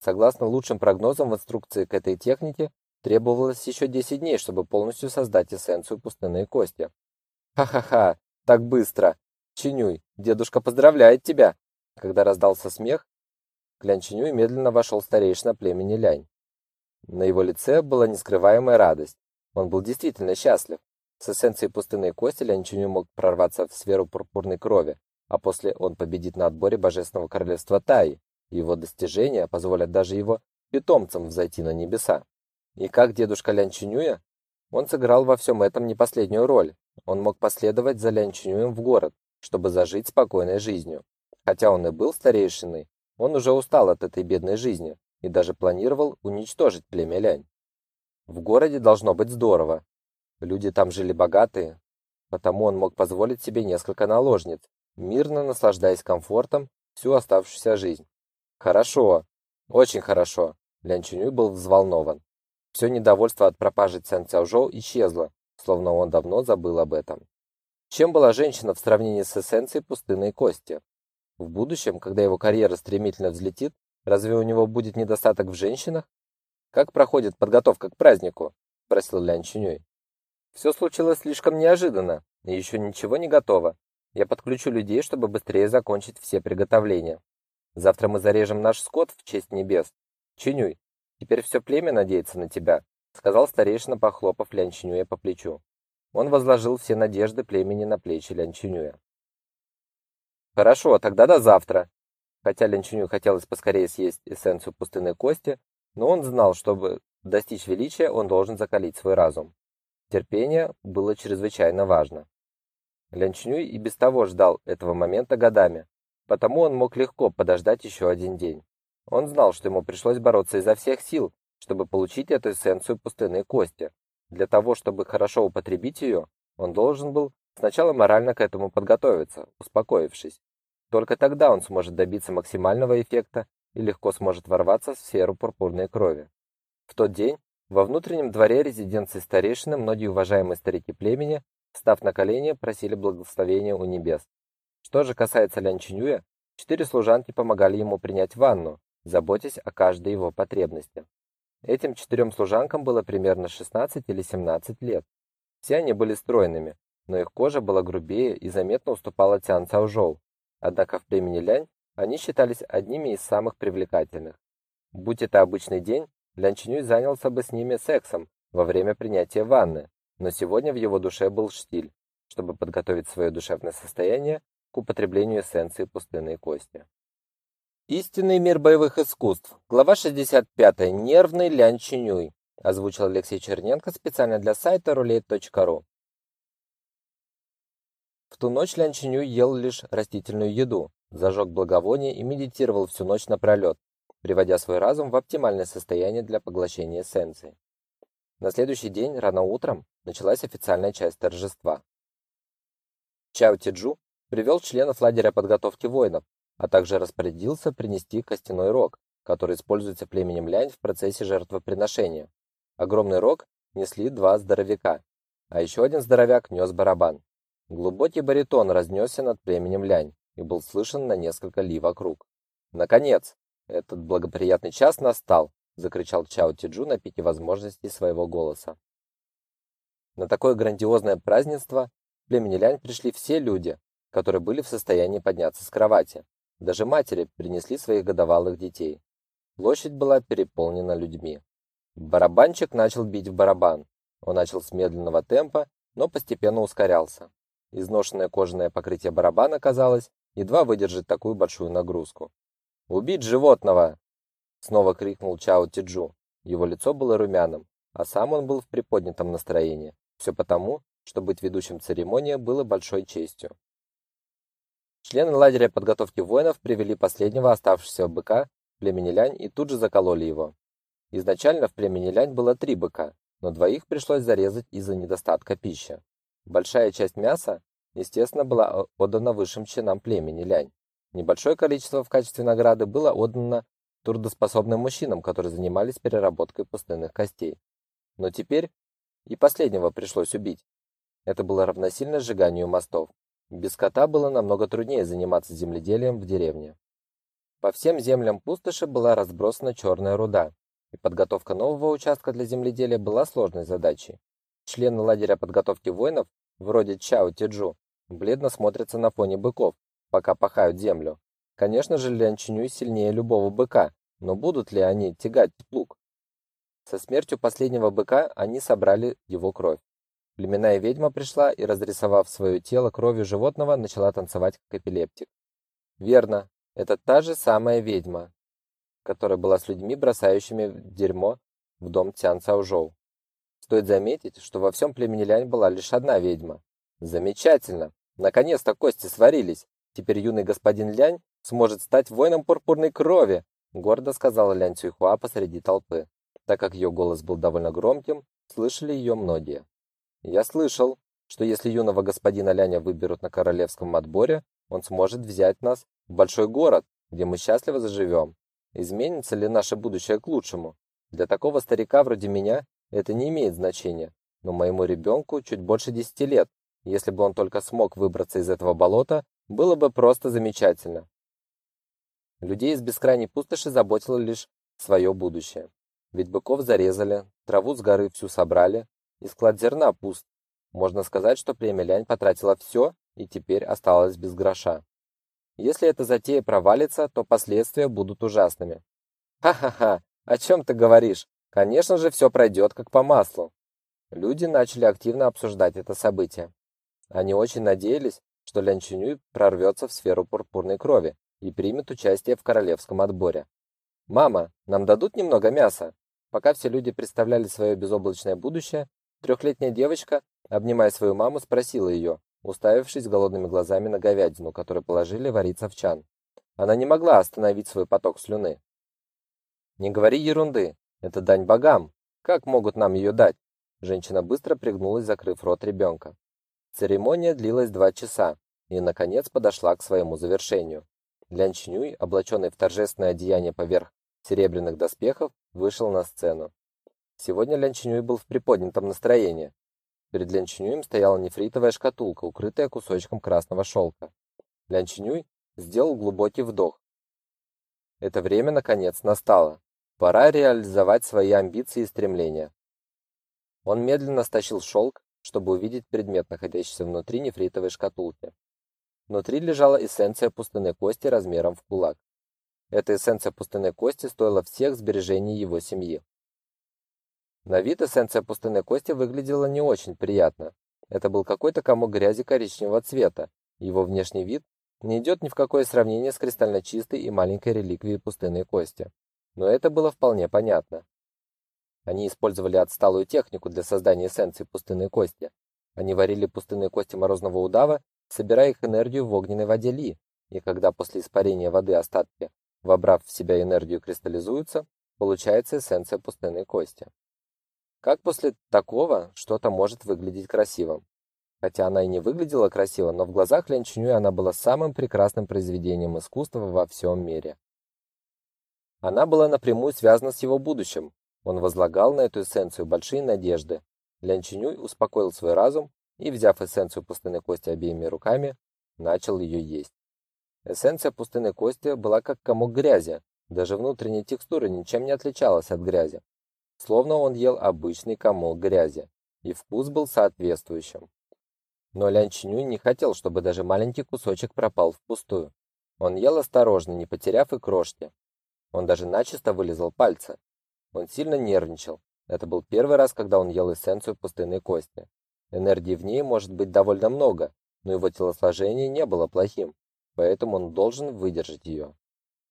Согласно лучшим прогнозам в инструкции к этой технике, требовалось еще 10 дней, чтобы полностью создать эссенцию пустынной кости. Ха-ха-ха, так быстро. Чинюй, дедушка поздравляет тебя!» Когда раздался смех, к Лян Чинюй медленно вошел старейшина племени Лянь. На его лице была нескрываемая радость. Он был действительно счастлив. С эссенцией пустынной кости Лян Чинюй мог прорваться в сферу пурпурной крови, а после он победит на отборе Божественного Королевства Таи. Его достижения позволят даже его питомцам взойти на небеса. И как дедушка Лян Чинюя, он сыграл во всем этом не последнюю роль. Он мог последовать за Лян в город, чтобы зажить спокойной жизнью. Хотя он и был старейшиной, он уже устал от этой бедной жизни и даже планировал уничтожить племя Лянь. В городе должно быть здорово. Люди там жили богатые, потому он мог позволить себе несколько наложниц, мирно наслаждаясь комфортом всю оставшуюся жизнь. Хорошо, очень хорошо. Лян Чунюй был взволнован. Все недовольство от пропажи Цян Цяожоу исчезло, словно он давно забыл об этом. Чем была женщина в сравнении с эссенцией пустынной кости? В будущем, когда его карьера стремительно взлетит, разве у него будет недостаток в женщинах? Как проходит подготовка к празднику? спросил Лян Чинюй. Все случилось слишком неожиданно, и еще ничего не готово. Я подключу людей, чтобы быстрее закончить все приготовления. Завтра мы зарежем наш скот в честь небес. Чинюй, теперь все племя надеется на тебя, сказал старейшина, похлопав Лян Чинюя по плечу. Он возложил все надежды племени на плечи Лян Чинюя. Хорошо, тогда до завтра. Хотя Лян Чинюю хотелось поскорее съесть эссенцию пустынной кости, но он знал, чтобы достичь величия, он должен закалить свой разум. Терпение было чрезвычайно важно. Лян Чинюй и без того ждал этого момента годами, потому он мог легко подождать еще один день. Он знал, что ему пришлось бороться изо всех сил, чтобы получить эту эссенцию пустынной кости. Для того, чтобы хорошо употребить ее, он должен был сначала морально к этому подготовиться, успокоившись. Только тогда он сможет добиться максимального эффекта и легко сможет ворваться в сферу пурпурной крови. В тот день во внутреннем дворе резиденции старейшины многие уважаемые старики племени, став на колени, просили благословения у небес. Что же касается Лян Чинюя, четыре служанки помогали ему принять ванну, заботясь о каждой его потребности. Этим четырем служанкам было примерно 16 или 17 лет. Все они были стройными, но их кожа была грубее и заметно уступала Цян Цаожоу. Однако в племени Лянь они считались одними из самых привлекательных. Будь это обычный день, Лян Чинюй занялся бы с ними сексом во время принятия ванны, но сегодня в его душе был штиль, чтобы подготовить свое душевное состояние к употреблению эссенции пустынной кости. Истинный мир боевых искусств. Глава 65. Нервный Лян Чинюй. Озвучил Алексей Черненко специально для сайта roulette.ru. В ту ночь Лян Чинюй ел лишь растительную еду, зажег благовоние и медитировал всю ночь напролет, приводя свой разум в оптимальное состояние для поглощения эссенции. На следующий день, рано утром, началась официальная часть торжества. Чао Тиджу привел членов лагеря подготовки воинов, а также распорядился принести костяной рог, который используется племенем Лянь в процессе жертвоприношения. Огромный рог несли два здоровяка, а еще один здоровяк нес барабан. Глубокий баритон разнесся над племенем Лянь и был слышен на несколько ли вокруг. Наконец, этот благоприятный час настал, закричал Чао Тиджу на пике возможностей своего голоса. На такое грандиозное празднество племени Лянь пришли все люди, которые были в состоянии подняться с кровати, даже матери принесли своих годовалых детей. Площадь была переполнена людьми. Барабанщик начал бить в барабан. Он начал с медленного темпа, но постепенно ускорялся. Изношенное кожаное покрытие барабана, казалось, едва выдержит такую большую нагрузку. «Убить животного!» Снова крикнул Чао Тиджу. Его лицо было румяным, а сам он был в приподнятом настроении. Все потому, что быть ведущим церемонии было большой честью. Члены лагеря подготовки воинов привели последнего оставшегося быка племени Лянь и тут же закололи его. Изначально в племени Лянь было три быка, но двоих пришлось зарезать из-за недостатка пищи. Большая часть мяса, естественно, была отдана высшим чинам племени Лянь. Небольшое количество в качестве награды было отдано трудоспособным мужчинам, которые занимались переработкой пустынных костей. Но теперь и последнего пришлось убить. Это было равносильно сжиганию мостов. Без скота было намного труднее заниматься земледелием в деревне. По всем землям пустоши была разбросана черная руда, и подготовка нового участка для земледелия была сложной задачей. Члены лагеря подготовки воинов, вроде Чао Теджу, бледно смотрятся на фоне быков, пока пахают землю. Конечно же, Лян Чинюй сильнее любого быка, но будут ли они тягать плуг? Со смертью последнего быка они собрали его кровь. Племенная ведьма пришла и, разрисовав свое тело кровью животного, начала танцевать как эпилептик. Верно, это та же самая ведьма, которая была с людьми, бросающими дерьмо в дом Цян Цаожоу. Стоит заметить, что во всем племени Лянь была лишь одна ведьма. Замечательно! Наконец-то кости сварились. Теперь юный господин Лянь сможет стать воином пурпурной крови, гордо сказала Лянь Цюйхуа посреди толпы. Так как ее голос был довольно громким, слышали ее многие. Я слышал, что если юного господина Ляня выберут на королевском отборе, он сможет взять нас в большой город, где мы счастливо заживем. Изменится ли наше будущее к лучшему? Для такого старика вроде меня это не имеет значения. но моему ребенку чуть больше 10 лет. Если бы он только смог выбраться из этого болота, было бы просто замечательно. Людей из бескрайней пустоши заботило лишь свое будущее. Ведь быков зарезали, траву с горы всю собрали, и склад зерна пуст. Можно сказать, что племя Лянь потратило все и теперь осталось без гроша. Если эта затея провалится, то последствия будут ужасными. Ха-ха-ха, о чем ты говоришь? Конечно же, все пройдет как по маслу. Люди начали активно обсуждать это событие. Они очень надеялись, что Лян Чунюй прорвется в сферу пурпурной крови и примет участие в королевском отборе. «Мама, нам дадут немного мяса?» Пока все люди представляли свое безоблачное будущее, трехлетняя девочка, обнимая свою маму, спросила ее, уставившись голодными глазами на говядину, которую положили вариться в чан. Она не могла остановить свой поток слюны. «Не говори ерунды, это дань богам. Как могут нам ее дать?» Женщина быстро пригнулась, закрыв рот ребенка. Церемония длилась два часа и, наконец, подошла к своему завершению. Лян Чинюй, облаченный в торжественное одеяние поверх серебряных доспехов, вышел на сцену. Сегодня Лян Чинюй был в приподнятом настроении. Перед Лян Чинюем стояла нефритовая шкатулка, укрытая кусочком красного шелка. Лян Чинюй сделал глубокий вдох. Это время, наконец, настало. Пора реализовать свои амбиции и стремления. Он медленно стащил шелк, чтобы увидеть предмет, находящийся внутри нефритовой шкатулки. Внутри лежала эссенция пустынной кости размером в кулак. Эта эссенция пустынной кости стоила всех сбережений его семьи. На вид эссенция пустынной кости выглядела не очень приятно. Это был какой-то комок грязи коричневого цвета. Его внешний вид не идет ни в какое сравнение с кристально чистой и маленькой реликвией пустынной кости. Но это было вполне понятно. Они использовали отсталую технику для создания эссенции пустынной кости. Они варили пустынные кости морозного удава собирая их энергию в огненной воде Ли, и когда после испарения воды остатки, вобрав в себя энергию, кристаллизуются, получается эссенция пустынной кости. Как после такого что-то может выглядеть красивым? Хотя она и не выглядела красиво, но в глазах Лян Чунюя она была самым прекрасным произведением искусства во всем мире. Она была напрямую связана с его будущим. Он возлагал на эту эссенцию большие надежды. Лян Чунюй успокоил свой разум и, взяв эссенцию пустынной кости обеими руками, начал ее есть. Эссенция пустынной кости была как комок грязи, даже внутренняя текстура ничем не отличалась от грязи. Словно он ел обычный комок грязи, и вкус был соответствующим. Но Лян Чинюй не хотел, чтобы даже маленький кусочек пропал впустую. Он ел осторожно, не потеряв и крошки. Он даже начисто вылизал пальцы. Он сильно нервничал. Это был первый раз, когда он ел эссенцию пустынной кости. Энергии в ней может быть довольно много, но его телосложение не было плохим, поэтому он должен выдержать ее.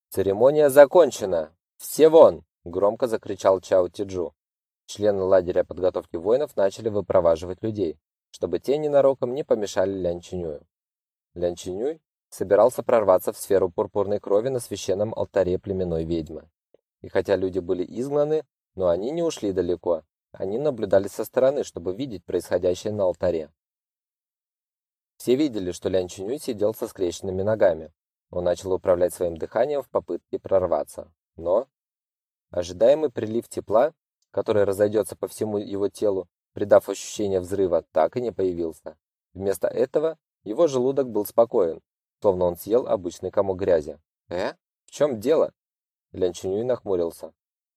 Церемония закончена. Все вон, громко закричал Чао Тиджу. Члены лагеря подготовки воинов начали выпроваживать людей, чтобы те ненароком не помешали Лян Чинюю. Лян Чинюй собирался прорваться в сферу пурпурной крови на священном алтаре племенной ведьмы. И хотя люди были изгнаны, но они не ушли далеко они наблюдали со стороны, чтобы видеть происходящее на алтаре. Все видели, что Лян Чинюй сидел со скрещенными ногами. Он начал управлять своим дыханием в попытке прорваться. Но ожидаемый прилив тепла, который разойдется по всему его телу, придав ощущение взрыва, так и не появился. Вместо этого его желудок был спокоен, словно он съел обычный комок грязи. «Э? В чем дело?» Лян Чинюй нахмурился.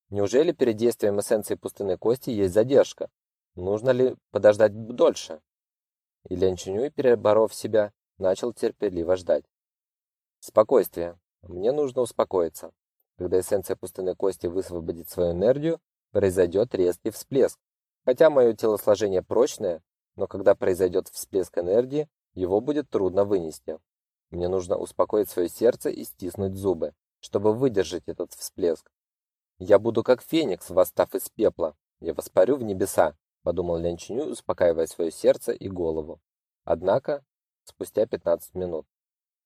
Неужели перед действием эссенции пустынной кости есть задержка? Нужно ли подождать дольше? И Лян Чунюй, переборов себя, начал терпеливо ждать. Спокойствие. Мне нужно успокоиться. Когда эссенция пустынной кости высвободит свою энергию, произойдет резкий всплеск. Хотя мое телосложение прочное, но когда произойдет всплеск энергии, его будет трудно вынести. Мне нужно успокоить свое сердце и стиснуть зубы, чтобы выдержать этот всплеск. Я буду как феникс, восстав из пепла. Я воспарю в небеса, подумал Лян Чинюй, успокаивая свое сердце и голову. Однако, спустя 15 минут,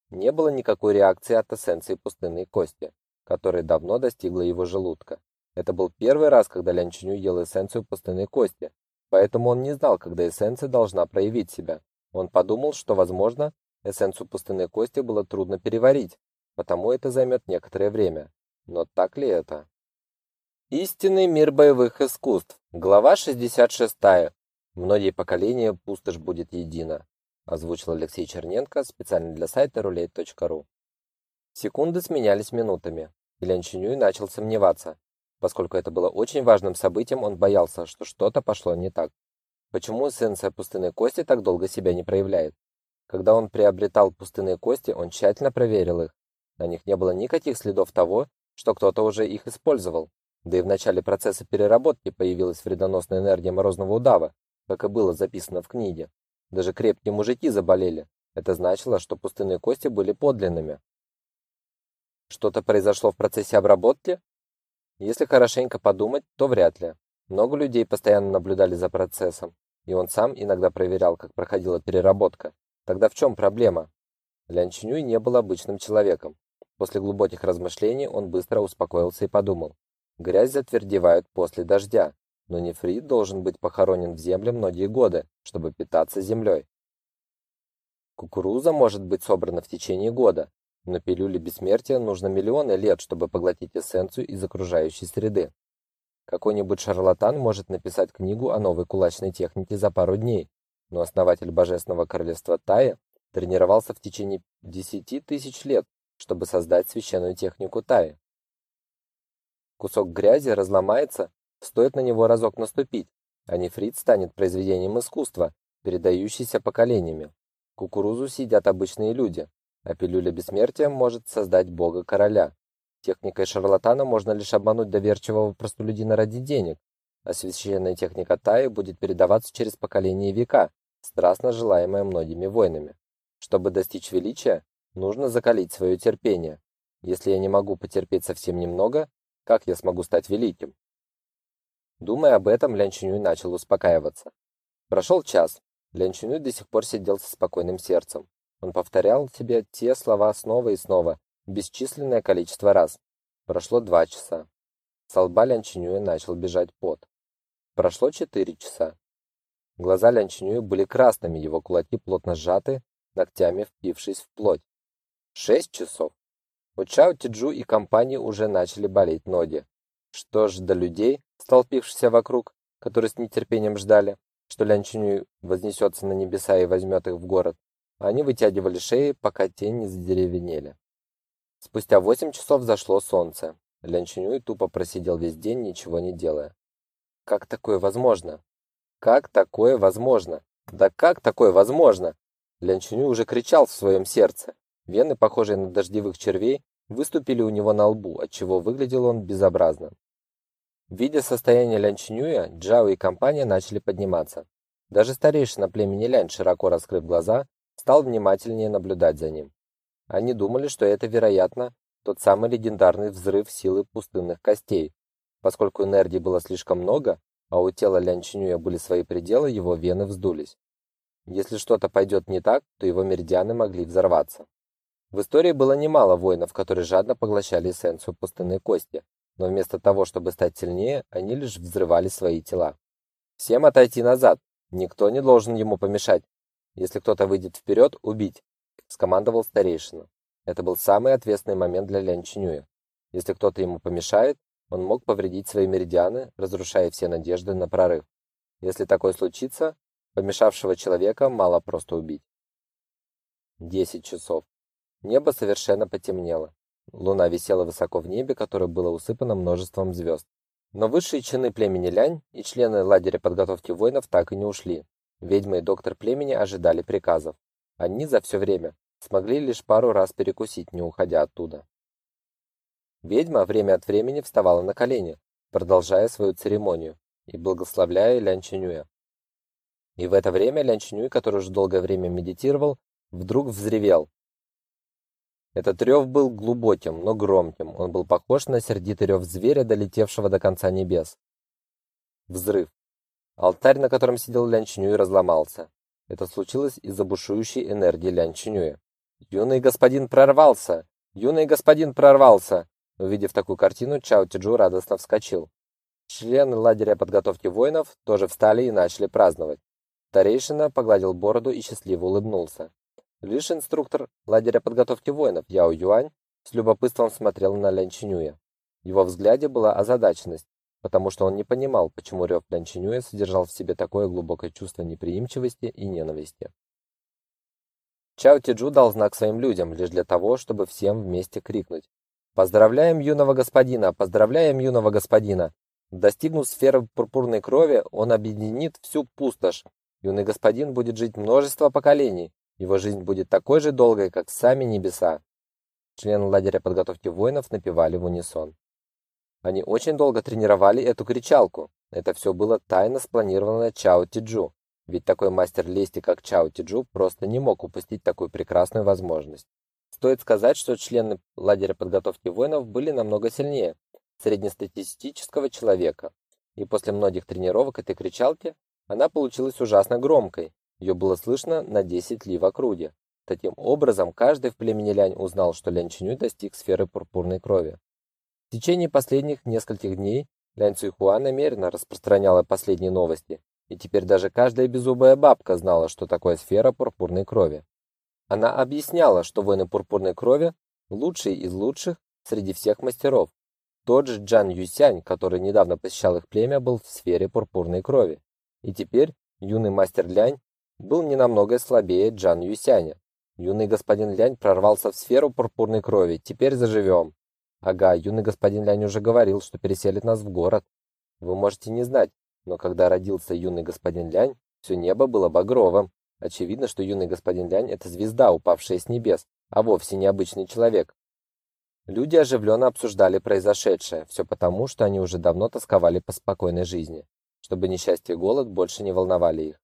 не было никакой реакции от эссенции пустынной кости, которая давно достигла его желудка. Это был первый раз, когда Лян Чинюй ел эссенцию пустынной кости, поэтому он не знал, когда эссенция должна проявить себя. Он подумал, что, возможно, эссенцию пустынной кости было трудно переварить, потому это займет некоторое время. Но так ли это? Истинный мир боевых искусств. Глава 66. Многие поколения пустошь будет едина, озвучил Алексей Черненко специально для сайта roulette.ru. Секунды сменялись минутами, и Лян Чинюй начал сомневаться. Поскольку это было очень важным событием, он боялся, что что-то пошло не так. Почему эссенция пустынной кости так долго себя не проявляет? Когда он приобретал пустынные кости, он тщательно проверил их. На них не было никаких следов того, что кто-то уже их использовал. Да и в начале процесса переработки появилась вредоносная энергия морозного удава, как и было записано в книге. Даже крепкие мужики заболели. Это значило, что пустынные кости были подлинными. Что-то произошло в процессе обработки? Если хорошенько подумать, то вряд ли. Много людей постоянно наблюдали за процессом, и он сам иногда проверял, как проходила переработка. Тогда в чем проблема? Лян Чинюй не был обычным человеком. После глубоких размышлений он быстро успокоился и подумал: грязь затвердевает после дождя, но нефрит должен быть похоронен в земле многие годы, чтобы питаться землей. Кукуруза может быть собрана в течение года, но пилюле бессмертия нужно миллионы лет, чтобы поглотить эссенцию из окружающей среды. Какой-нибудь шарлатан может написать книгу о новой кулачной технике за пару дней, но основатель Божественного королевства Тая тренировался в течение десяти тысяч лет, чтобы создать священную технику Таи. Кусок грязи разломается, стоит на него разок наступить, а нефрит станет произведением искусства, передающейся поколениями. Кукурузу сидят обычные люди, а пилюля бессмертия может создать бога-короля. Техникой шарлатана можно лишь обмануть доверчивого простолюдина ради денег, а священная техника Таи будет передаваться через поколения и века, страстно желаемая многими воинами. Чтобы достичь величия, нужно закалить свое терпение. Если я не могу потерпеть совсем немного, как я смогу стать великим? Думая об этом, Лян Чинюй начал успокаиваться. Прошел час. Лян Чинюй до сих пор сидел со спокойным сердцем. Он повторял себе те слова снова и снова, бесчисленное количество раз. Прошло два часа. С лба Лянчинюя начал бежать пот. Прошло четыре часа. Глаза Лянчинюя были красными, его кулаки плотно сжаты, ногтями впившись в плоть. Шесть часов. У Чао Тиджу и компании уже начали болеть ноги. Что ж до людей, столпившихся вокруг, которые с нетерпением ждали, что Лянчинюй вознесется на небеса и возьмет их в город, они вытягивали шеи, пока те не задеревенели. Спустя восемь часов зашло солнце. Лян Чинюй тупо просидел весь день, ничего не делая. Как такое возможно? Как такое возможно? Да как такое возможно? Лян Чинюй уже кричал в своем сердце. Вены, похожие на дождевых червей, выступили у него на лбу, отчего выглядел он безобразно. Видя состояние Лян Чинюя, Джао и компания начали подниматься. Даже старейшина племени Лянь, широко раскрыв глаза, стал внимательнее наблюдать за ним. Они думали, что это, вероятно, тот самый легендарный взрыв силы пустынных костей. Поскольку энергии было слишком много, а у тела Лян Чинюя были свои пределы, его вены вздулись. Если что-то пойдет не так, то его меридианы могли взорваться. В истории было немало воинов, которые жадно поглощали эссенцию пустынной кости, но вместо того, чтобы стать сильнее, они лишь взрывали свои тела. Всем отойти назад. Никто не должен ему помешать. Если кто-то выйдет вперед, убить скомандовал старейшина. Это был самый ответственный момент для Лян Чинюя. Если кто-то ему помешает, он мог повредить свои меридианы, разрушая все надежды на прорыв. Если такое случится, помешавшего человека мало просто убить. 10 часов. Небо совершенно потемнело. Луна висела высоко в небе, которое было усыпано множеством звезд. Но высшие чины племени Лянь и члены лагеря подготовки воинов так и не ушли. Ведьмы и доктор племени ожидали приказов. Они за все время смогли лишь пару раз перекусить, не уходя оттуда. Ведьма время от времени вставала на колени, продолжая свою церемонию и благословляя Лян Чинюя. И в это время Лян Чинюй, который уже долгое время медитировал, вдруг взревел. Этот рев был глубоким, но громким. Он был похож на сердитый рев зверя, долетевшего до конца небес. Взрыв. Алтарь, на котором сидел Лян Чинюй, разломался. Это случилось из-за бушующей энергии Лян Чинюя. Юный господин прорвался! Юный господин прорвался! Увидев такую картину, Чао Тиджу радостно вскочил. Члены лагеря подготовки воинов тоже встали и начали праздновать. Старейшина погладил бороду и счастливо улыбнулся. Лишь инструктор лагеря подготовки воинов Яо Юань с любопытством смотрел на Лян Чинюя. В его взгляде была озадаченность, потому что он не понимал, почему рев Лян Чинюя содержал в себе такое глубокое чувство неприимчивости и ненависти. Чао Тиджу дал знак своим людям лишь для того, чтобы всем вместе крикнуть «Поздравляем юного господина! Поздравляем юного господина!» Достигнув сферы пурпурной крови, он объединит всю пустошь. Юный господин будет жить множество поколений. Его жизнь будет такой же долгой, как сами небеса. Члены лагеря подготовки воинов напевали в унисон. Они очень долго тренировали эту кричалку. Это все было тайно спланировано Чао Тиджу. Ведь такой мастер лести, как Чао Тиджу, просто не мог упустить такую прекрасную возможность. Стоит сказать, что члены лагеря подготовки воинов были намного сильнее среднестатистического человека. И после многих тренировок этой кричалки она получилась ужасно громкой. Ее было слышно на 10 ли в округе. Таким образом, каждый в племени Лянь узнал, что Лянь Чинюй достиг сферы пурпурной крови. В течение последних нескольких дней Лянь Цюйхуа намеренно распространяла последние новости, и теперь даже каждая беззубая бабка знала, что такое сфера пурпурной крови. Она объясняла, что воины пурпурной крови лучшие из лучших среди всех мастеров. Тот же Джан Юсянь, который недавно посещал их племя, был в сфере пурпурной крови. И теперь юный мастер Лянь был не намного слабее Джан Юсяня. Юный господин Лянь прорвался в сферу пурпурной крови. Теперь заживем. Ага, юный господин Лянь уже говорил, что переселит нас в город. Вы можете не знать, но когда родился юный господин Лянь, все небо было багровым. Очевидно, что юный господин Лянь – это звезда, упавшая с небес, а вовсе не обычный человек. Люди оживленно обсуждали произошедшее, все потому, что они уже давно тосковали по спокойной жизни, чтобы несчастье и голод больше не волновали их.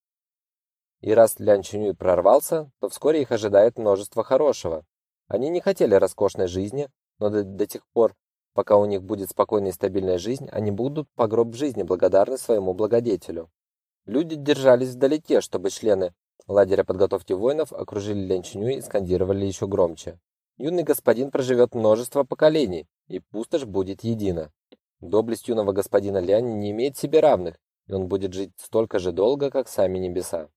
И раз Лян Чунюй прорвался, то вскоре их ожидает множество хорошего. Они не хотели роскошной жизни, но до, до тех пор, Пока у них будет спокойная и стабильная жизнь, они будут по гроб жизни благодарны своему благодетелю. Люди держались вдалеке, чтобы члены лагеря подготовки воинов окружили Лянчуню и скандировали еще громче. Юный господин проживет множество поколений, и пустошь будет едина. Доблесть юного господина Лянь не имеет себе равных, и он будет жить столько же долго, как сами небеса.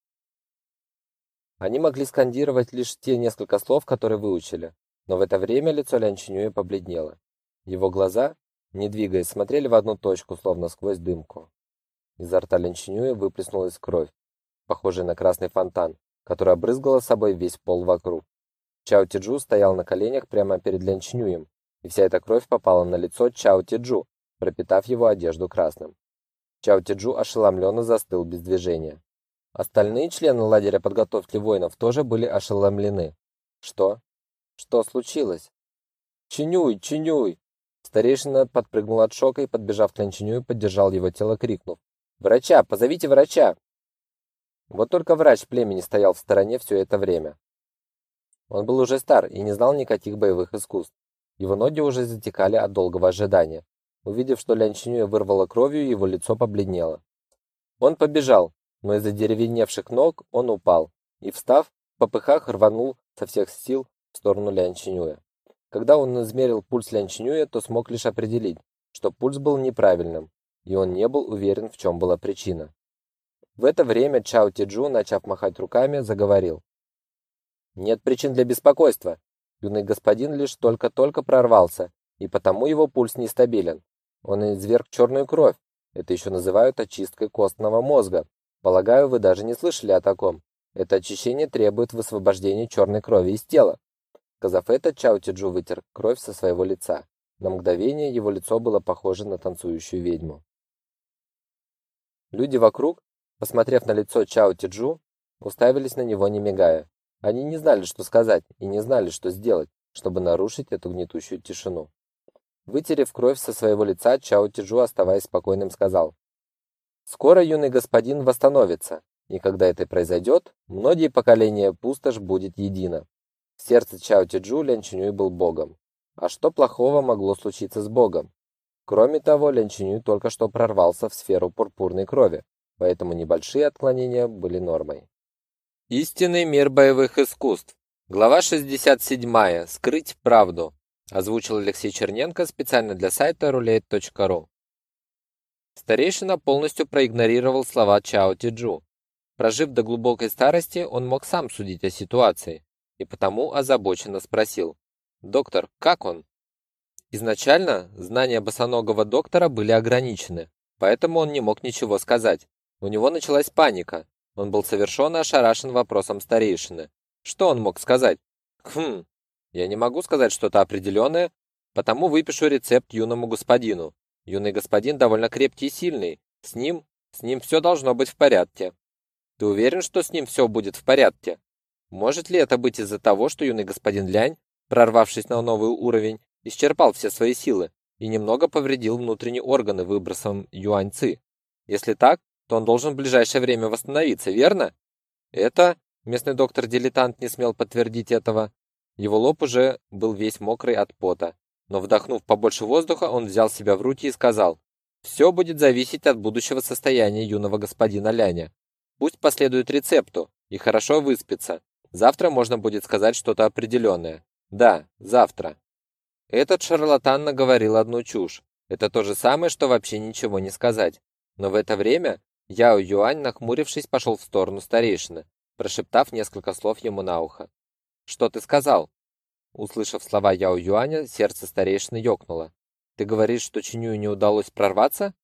Они могли скандировать лишь те несколько слов, которые выучили, но в это время лицо Лян Чинюя побледнело. Его глаза, не двигаясь, смотрели в одну точку, словно сквозь дымку. Изо рта Ленчинюя выплеснулась кровь, похожая на красный фонтан, которая обрызгала собой весь пол вокруг. Чао Тиджу стоял на коленях прямо перед Ленчинюем, и вся эта кровь попала на лицо Чао Тиджу, пропитав его одежду красным. Чао Тиджу ошеломленно застыл без движения. Остальные члены лагеря подготовки воинов тоже были ошеломлены. Что? Что случилось? Чинюй, Чинюй, Старейшина подпрыгнул от шока и, подбежав к Лянчиню, поддержал его тело, крикнув. «Врача! Позовите врача!» Вот только врач племени стоял в стороне все это время. Он был уже стар и не знал никаких боевых искусств. Его ноги уже затекали от долгого ожидания. Увидев, что Лянчинюя вырвало кровью, его лицо побледнело. Он побежал, но из-за деревеневших ног он упал и, встав, в попыхах рванул со всех сил в сторону Лянчинюя. Когда он измерил пульс Лянчнюя, то смог лишь определить, что пульс был неправильным, и он не был уверен, в чем была причина. В это время Чао Тиджу, начав махать руками, заговорил. «Нет причин для беспокойства. Юный господин лишь только-только прорвался, и потому его пульс нестабилен. Он изверг черную кровь. Это еще называют очисткой костного мозга. Полагаю, вы даже не слышали о таком. Это очищение требует высвобождения черной крови из тела. Сказав это, Чао Тиджу вытер кровь со своего лица. На мгновение его лицо было похоже на танцующую ведьму. Люди вокруг, посмотрев на лицо Чао Тиджу, уставились на него не мигая. Они не знали, что сказать, и не знали, что сделать, чтобы нарушить эту гнетущую тишину. Вытерев кровь со своего лица, Чао Тиджу, оставаясь спокойным, сказал: "Скоро юный господин восстановится, и когда это произойдет, многие поколения пустошь будет едино. В сердце Чао Тиджу Лян Чинюй был богом. А что плохого могло случиться с богом? Кроме того, Лян Чинюй только что прорвался в сферу пурпурной крови, поэтому небольшие отклонения были нормой. Истинный мир боевых искусств. Глава 67. Скрыть правду. Озвучил Алексей Черненко специально для сайта roulette.ru. Старейшина полностью проигнорировал слова Чао Тиджу. Прожив до глубокой старости, он мог сам судить о ситуации и потому озабоченно спросил. «Доктор, как он?» Изначально знания босоногого доктора были ограничены, поэтому он не мог ничего сказать. У него началась паника. Он был совершенно ошарашен вопросом старейшины. Что он мог сказать? Хм, я не могу сказать что-то определенное, потому выпишу рецепт юному господину. Юный господин довольно крепкий и сильный. С ним, с ним все должно быть в порядке. Ты уверен, что с ним все будет в порядке? Может ли это быть из-за того, что юный господин Лянь, прорвавшись на новый уровень, исчерпал все свои силы и немного повредил внутренние органы выбросом юань-ци? Если так, то он должен в ближайшее время восстановиться, верно? Это местный доктор-дилетант не смел подтвердить этого. Его лоб уже был весь мокрый от пота, но вдохнув побольше воздуха, он взял себя в руки и сказал: «Все будет зависеть от будущего состояния юного господина Ляня. Пусть последует рецепту и хорошо выспится. Завтра можно будет сказать что-то определенное. Да, завтра. Этот шарлатан наговорил одну чушь. Это то же самое, что вообще ничего не сказать. Но в это время Яо Юань, нахмурившись, пошел в сторону старейшины, прошептав несколько слов ему на ухо. «Что ты сказал?» Услышав слова Яо Юаня, сердце старейшины ёкнуло. «Ты говоришь, что Чинюю не удалось прорваться?»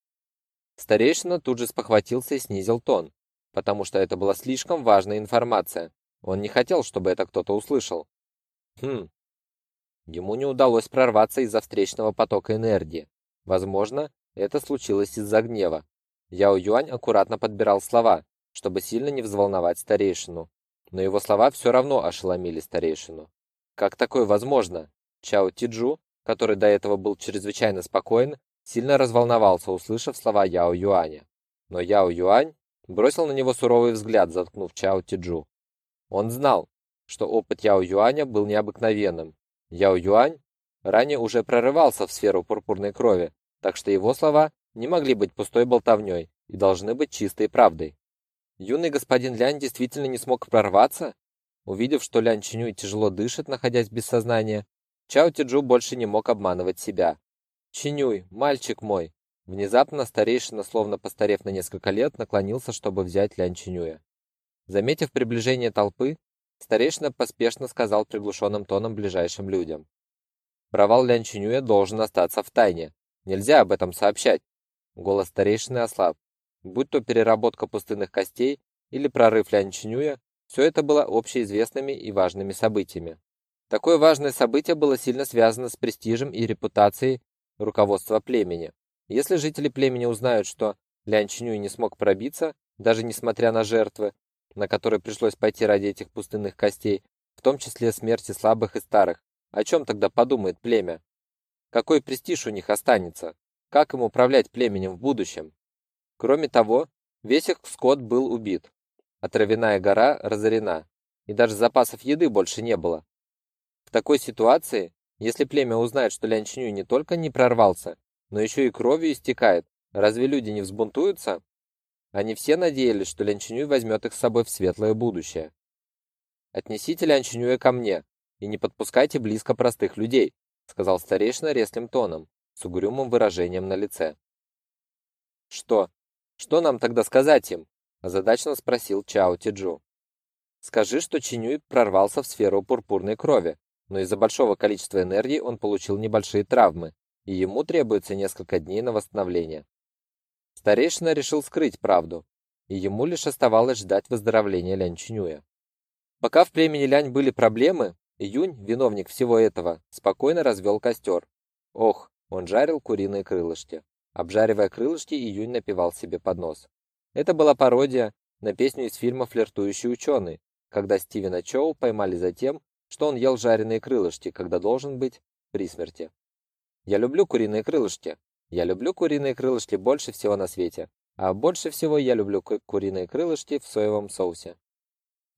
Старейшина тут же спохватился и снизил тон, потому что это была слишком важная информация. Он не хотел, чтобы это кто-то услышал. Хм. Ему не удалось прорваться из-за встречного потока энергии. Возможно, это случилось из-за гнева. Яо Юань аккуратно подбирал слова, чтобы сильно не взволновать старейшину. Но его слова все равно ошеломили старейшину. Как такое возможно? Чао Тиджу, который до этого был чрезвычайно спокоен, сильно разволновался, услышав слова Яо Юаня. Но Яо Юань бросил на него суровый взгляд, заткнув Чао Тиджу. Он знал, что опыт Яо Юаня был необыкновенным. Яо Юань ранее уже прорывался в сферу пурпурной крови, так что его слова не могли быть пустой болтовней и должны быть чистой правдой. Юный господин Лянь действительно не смог прорваться? Увидев, что Лян Чинюй тяжело дышит, находясь без сознания, Чао Тиджу больше не мог обманывать себя. «Чинюй, мальчик мой!» Внезапно старейшина, словно постарев на несколько лет, наклонился, чтобы взять Лян Чинюя. Заметив приближение толпы, старейшина поспешно сказал приглушенным тоном ближайшим людям. «Провал Лян Чинюя должен остаться в тайне. Нельзя об этом сообщать. Голос старейшины ослаб. Будь то переработка пустынных костей или прорыв Лянчинюя, все это было общеизвестными и важными событиями. Такое важное событие было сильно связано с престижем и репутацией руководства племени. Если жители племени узнают, что Лян Чинюй не смог пробиться, даже несмотря на жертвы, на которые пришлось пойти ради этих пустынных костей, в том числе смерти слабых и старых, о чем тогда подумает племя? Какой престиж у них останется? Как им управлять племенем в будущем? Кроме того, весь их скот был убит, а травяная гора разорена, и даже запасов еды больше не было. В такой ситуации, если племя узнает, что Лянчню не только не прорвался, но еще и кровью истекает, разве люди не взбунтуются? Они все надеялись, что Лянчнюй возьмет их с собой в светлое будущее. «Отнесите Лянчнюя ко мне и не подпускайте близко простых людей», сказал старейшина резким тоном с угрюмым выражением на лице. «Что? Что нам тогда сказать им?» – озадаченно спросил Чао Тиджу. «Скажи, что Чинюй прорвался в сферу пурпурной крови, но из-за большого количества энергии он получил небольшие травмы, и ему требуется несколько дней на восстановление». Старейшина решил скрыть правду, и ему лишь оставалось ждать выздоровления Лянь Чинюя. Пока в племени Лянь были проблемы, Июнь, виновник всего этого, спокойно развел костер. Ох, он жарил куриные крылышки. Обжаривая крылышки, Июнь напевал себе под нос. Это была пародия на песню из фильма «Флиртующий ученый», когда Стивена Чоу поймали за тем, что он ел жареные крылышки, когда должен быть при смерти. Я люблю куриные крылышки. Я люблю куриные крылышки больше всего на свете. А больше всего я люблю куриные крылышки в соевом соусе.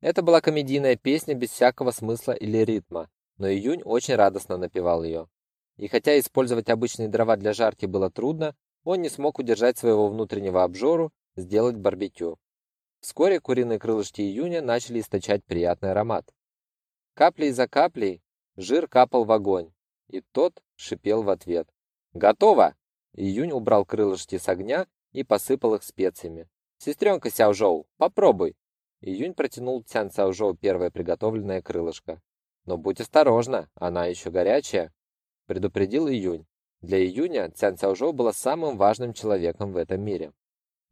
Это была комедийная песня без всякого смысла или ритма, но Июнь очень радостно напевал ее. И хотя использовать обычные дрова для жарки было трудно, он не смог удержать своего внутреннего обжору сделать барбекю. Вскоре куриные крылышки июня начали источать приятный аромат. Каплей за каплей жир капал в огонь, и тот шипел в ответ. «Готово!» Июнь убрал крылышки с огня и посыпал их специями. «Сестренка Сяожоу, попробуй!» Июнь протянул Цян Сяожоу первое приготовленное крылышко. «Но будь осторожна, она еще горячая!» предупредил Июнь. Для Июня Цян Цяожоу была самым важным человеком в этом мире.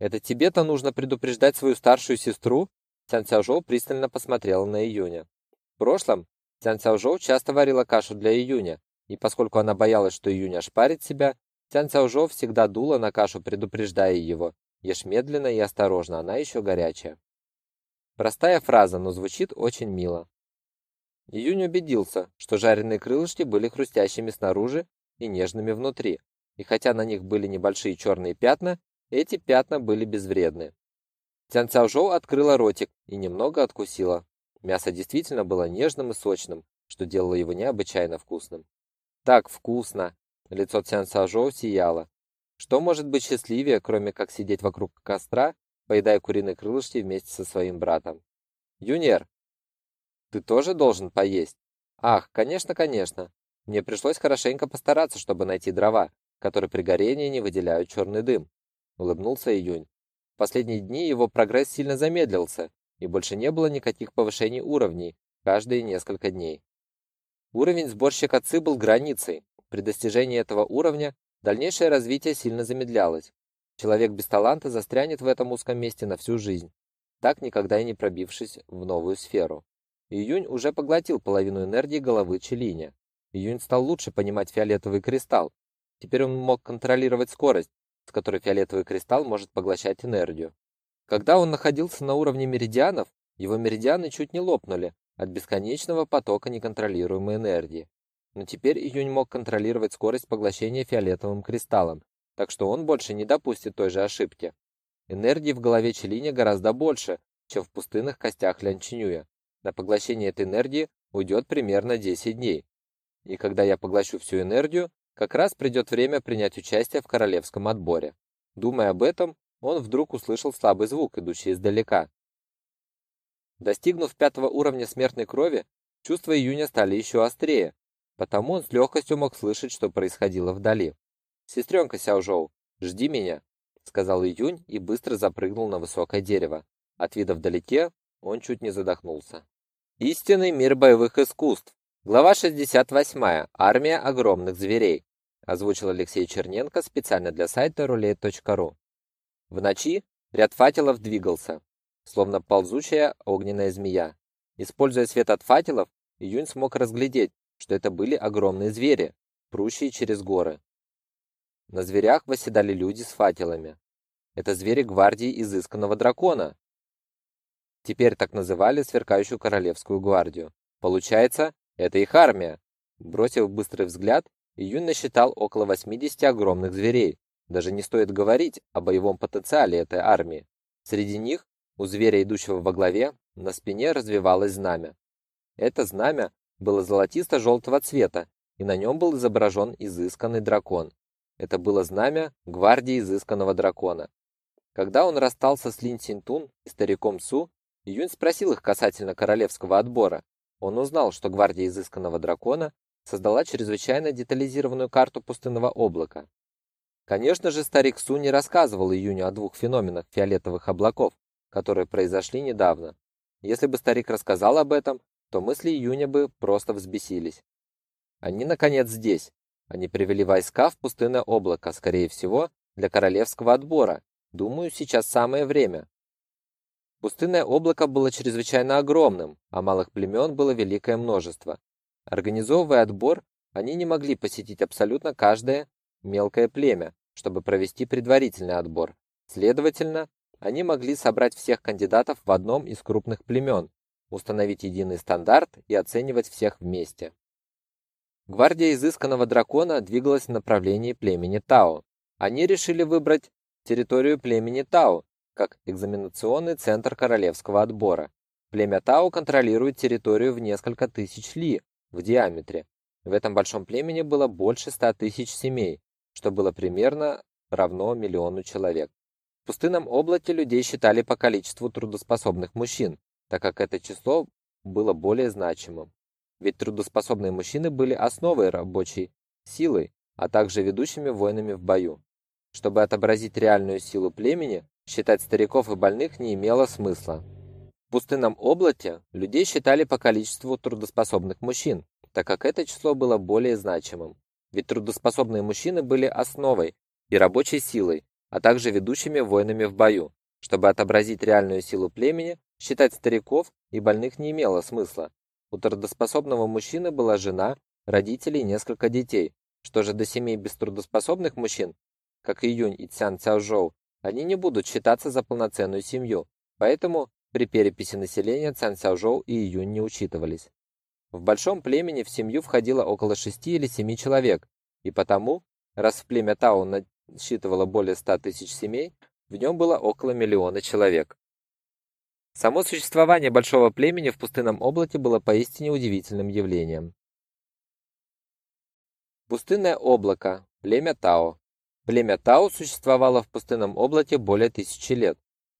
«Это тебе-то нужно предупреждать свою старшую сестру?» Цян Цяожоу пристально посмотрела на Июня. В прошлом Цян Цяожоу часто варила кашу для Июня, и поскольку она боялась, что Июнь ошпарит себя, Цян Цяожоу всегда дула на кашу, предупреждая его. Ешь медленно и осторожно, она еще горячая. Простая фраза, но звучит очень мило. Июнь убедился, что жареные крылышки были хрустящими снаружи и нежными внутри, и хотя на них были небольшие черные пятна, эти пятна были безвредны. Цян Цяожоу открыла ротик и немного откусила. Мясо действительно было нежным и сочным, что делало его необычайно вкусным. Так вкусно! Лицо Цян Цяожоу сияло. Что может быть счастливее, кроме как сидеть вокруг костра, поедая куриные крылышки вместе со своим братом? Юнер, ты тоже должен поесть. Ах, конечно, конечно. Мне пришлось хорошенько постараться, чтобы найти дрова, которые при горении не выделяют черный дым. Улыбнулся Июнь. В последние дни его прогресс сильно замедлился, и больше не было никаких повышений уровней каждые несколько дней. Уровень сборщика ЦИ был границей. При достижении этого уровня дальнейшее развитие сильно замедлялось. Человек без таланта застрянет в этом узком месте на всю жизнь, так никогда и не пробившись в новую сферу. Июнь уже поглотил половину энергии головы Челиня. Июнь стал лучше понимать фиолетовый кристалл. Теперь он мог контролировать скорость, с которой фиолетовый кристалл может поглощать энергию. Когда он находился на уровне меридианов, его меридианы чуть не лопнули от бесконечного потока неконтролируемой энергии. Но теперь Июнь мог контролировать скорость поглощения фиолетовым кристаллом, так что он больше не допустит той же ошибки. Энергии в голове Челиня гораздо больше, чем в пустынных костях Лянчинюя. На поглощение этой энергии уйдет примерно 10 дней. И когда я поглощу всю энергию, как раз придет время принять участие в королевском отборе. Думая об этом, он вдруг услышал слабый звук, идущий издалека. Достигнув пятого уровня смертной крови, чувства июня стали еще острее, потому он с легкостью мог слышать, что происходило вдали. «Сестренка Сяожоу, жди меня», — сказал июнь и быстро запрыгнул на высокое дерево. От вида вдалеке он чуть не задохнулся. Истинный мир боевых искусств. Глава 68. Армия огромных зверей. Озвучил Алексей Черненко специально для сайта roulette.ru. В ночи ряд факелов двигался, словно ползучая огненная змея. Используя свет от факелов, Июнь смог разглядеть, что это были огромные звери, прущие через горы. На зверях восседали люди с факелами. Это звери гвардии изысканного дракона, Теперь так называли сверкающую королевскую гвардию. Получается, это их армия. Бросив быстрый взгляд, Июнь насчитал около 80 огромных зверей. Даже не стоит говорить о боевом потенциале этой армии. Среди них, у зверя, идущего во главе, на спине развивалось знамя. Это знамя было золотисто-желтого цвета, и на нем был изображен изысканный дракон. Это было знамя гвардии изысканного дракона. Когда он расстался с Лин Синтун и стариком Су, Юнь спросил их касательно королевского отбора. Он узнал, что гвардия изысканного дракона создала чрезвычайно детализированную карту пустынного облака. Конечно же, старик Су не рассказывал Июню о двух феноменах фиолетовых облаков, которые произошли недавно. Если бы старик рассказал об этом, то мысли Июня бы просто взбесились. Они наконец здесь. Они привели войска в пустынное облако, скорее всего, для королевского отбора. Думаю, сейчас самое время. Пустынное облако было чрезвычайно огромным, а малых племен было великое множество. Организовывая отбор, они не могли посетить абсолютно каждое мелкое племя, чтобы провести предварительный отбор. Следовательно, они могли собрать всех кандидатов в одном из крупных племен, установить единый стандарт и оценивать всех вместе. Гвардия изысканного дракона двигалась в направлении племени Тао. Они решили выбрать территорию племени Тао, как экзаменационный центр королевского отбора. Племя Тау контролирует территорию в несколько тысяч ли в диаметре. В этом большом племени было больше ста тысяч семей, что было примерно равно миллиону человек. В пустынном облаке людей считали по количеству трудоспособных мужчин, так как это число было более значимым. Ведь трудоспособные мужчины были основой рабочей силы, а также ведущими воинами в бою. Чтобы отобразить реальную силу племени, Считать стариков и больных не имело смысла. В пустынном облаке людей считали по количеству трудоспособных мужчин, так как это число было более значимым. ведь трудоспособные мужчины были основой и рабочей силой, а также ведущими воинами в бою. Чтобы отобразить реальную силу племени, считать стариков и больных не имело смысла. У трудоспособного мужчины была жена, родители и несколько детей. Что же до семей беструдоспособных мужчин, как Июнь и Цян Цяожоу, они не будут считаться за полноценную семью, поэтому при переписи населения Цян Цяожоу и Июнь не учитывались. В большом племени в семью входило около шести или семи человек, и потому, раз в племя Тао насчитывало более ста тысяч семей, в нем было около миллиона человек. Само существование большого племени в пустынном облаке было поистине удивительным явлением. Пустынное облако, племя Тао. Племя Тао существовало в пустынном облаке более тысячи лет.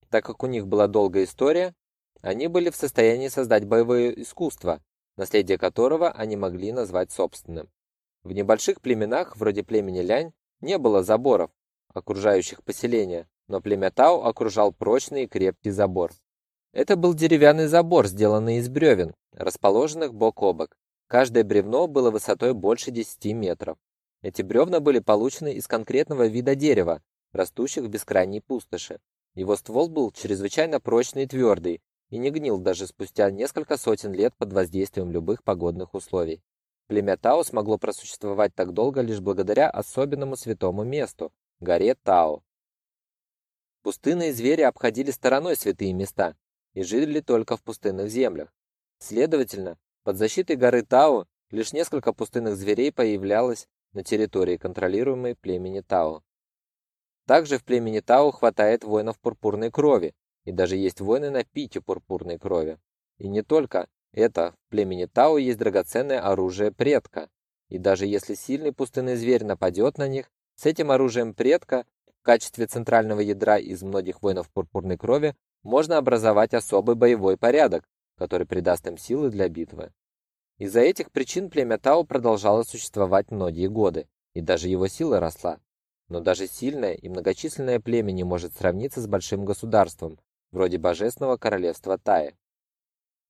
Так как у них была долгая история, они были в состоянии создать боевое искусство, наследие которого они могли назвать собственным. В небольших племенах, вроде племени Лянь, не было заборов, окружающих поселения, но племя Тау окружал прочный и крепкий забор. Это был деревянный забор, сделанный из бревен, расположенных бок о бок. Каждое бревно было высотой больше 10 метров. Эти бревна были получены из конкретного вида дерева, растущих в бескрайней пустоши. Его ствол был чрезвычайно прочный и твердый, и не гнил даже спустя несколько сотен лет под воздействием любых погодных условий. Племя Тао смогло просуществовать так долго лишь благодаря особенному святому месту – горе Тао. Пустынные звери обходили стороной святые места и жили только в пустынных землях. Следовательно, под защитой горы Тао лишь несколько пустынных зверей появлялось на территории, контролируемой племени Тао. Также в племени Тао хватает воинов пурпурной крови, и даже есть воины на пике пурпурной крови. И не только это, в племени Тао есть драгоценное оружие предка, и даже если сильный пустынный зверь нападет на них, с этим оружием предка в качестве центрального ядра из многих воинов пурпурной крови можно образовать особый боевой порядок, который придаст им силы для битвы. Из-за этих причин племя Тао продолжало существовать многие годы, и даже его сила росла. Но даже сильное и многочисленное племя не может сравниться с большим государством, вроде божественного королевства Таи.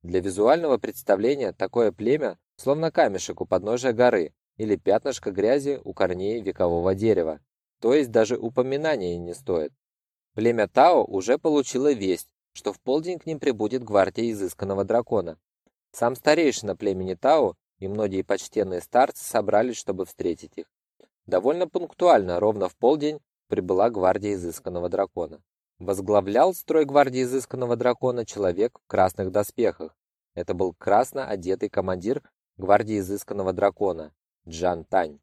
Для визуального представления такое племя словно камешек у подножия горы или пятнышко грязи у корней векового дерева, то есть даже упоминания не стоит. Племя Тао уже получило весть, что в полдень к ним прибудет гвардия изысканного дракона. Сам старейшина племени Тао и многие почтенные старцы собрались, чтобы встретить их. Довольно пунктуально, ровно в полдень, прибыла гвардия изысканного дракона. Возглавлял строй гвардии изысканного дракона человек в красных доспехах. Это был красно одетый командир гвардии изысканного дракона, Джан Тань.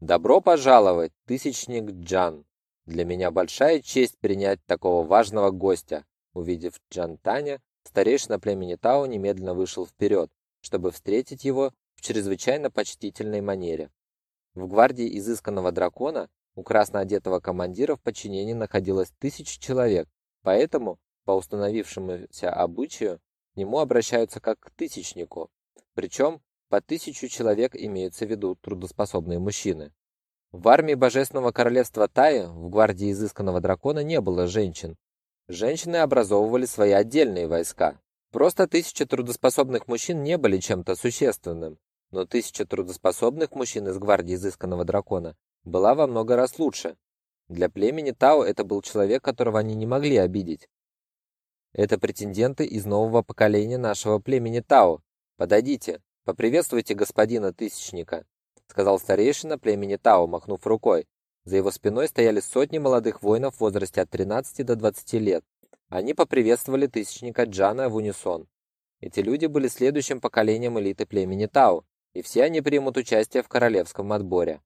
Добро пожаловать, тысячник Джан. Для меня большая честь принять такого важного гостя. Увидев Джан Таня, старейшина племени Тао немедленно вышел вперед, чтобы встретить его в чрезвычайно почтительной манере. В гвардии изысканного дракона у красно одетого командира в подчинении находилось тысячи человек, поэтому, по установившемуся обычаю, к нему обращаются как к тысячнику. Причем по тысячу человек имеются в виду трудоспособные мужчины. В армии Божественного Королевства Тая в гвардии изысканного дракона не было женщин. Женщины образовывали свои отдельные войска. Просто тысяча трудоспособных мужчин не были чем-то существенным, но тысяча трудоспособных мужчин из гвардии изысканного дракона была во много раз лучше. Для племени Тао это был человек, которого они не могли обидеть. Это претенденты из нового поколения нашего племени Тао. Подойдите, «Поприветствуйте господина Тысячника», — сказал старейшина племени Тао, махнув рукой. За его спиной стояли сотни молодых воинов в возрасте от 13 до 20 лет. Они поприветствовали Тысячника Джана в унисон. Эти люди были следующим поколением элиты племени Тао, и все они примут участие в королевском отборе.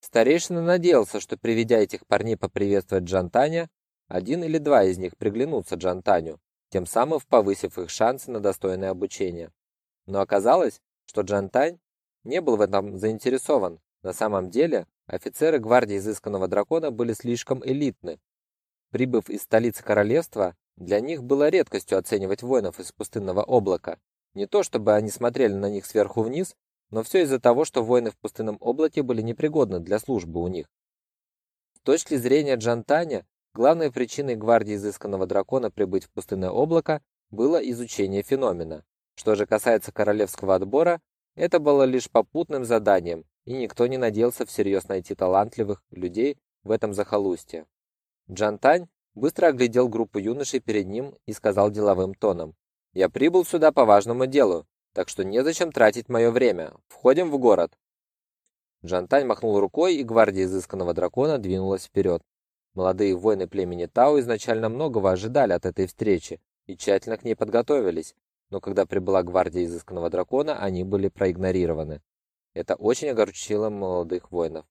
Старейшина надеялся, что приведя этих парней поприветствовать Джантаня, один или два из них приглянутся Джантаню, тем самым повысив их шансы на достойное обучение. Но оказалось, что Джантань не был в этом заинтересован. На самом деле, офицеры гвардии изысканного дракона были слишком элитны. Прибыв из столицы королевства, для них было редкостью оценивать воинов из пустынного облака. Не то чтобы они смотрели на них сверху вниз, но все из-за того, что воины в пустынном облаке были непригодны для службы у них. С точки зрения Джантаня, главной причиной гвардии изысканного дракона прибыть в пустынное облако было изучение феномена. Что же касается королевского отбора, это было лишь попутным заданием, и никто не надеялся всерьез найти талантливых людей в этом захолустье. Джантань быстро оглядел группу юношей перед ним и сказал деловым тоном: "Я прибыл сюда по важному делу, так что незачем тратить мое время. Входим в город". Джантань махнул рукой, и гвардия изысканного дракона двинулась вперед. Молодые воины племени Тау изначально многого ожидали от этой встречи и тщательно к ней подготовились, но когда прибыла гвардия изысканного дракона, они были проигнорированы. Это очень огорчило молодых воинов.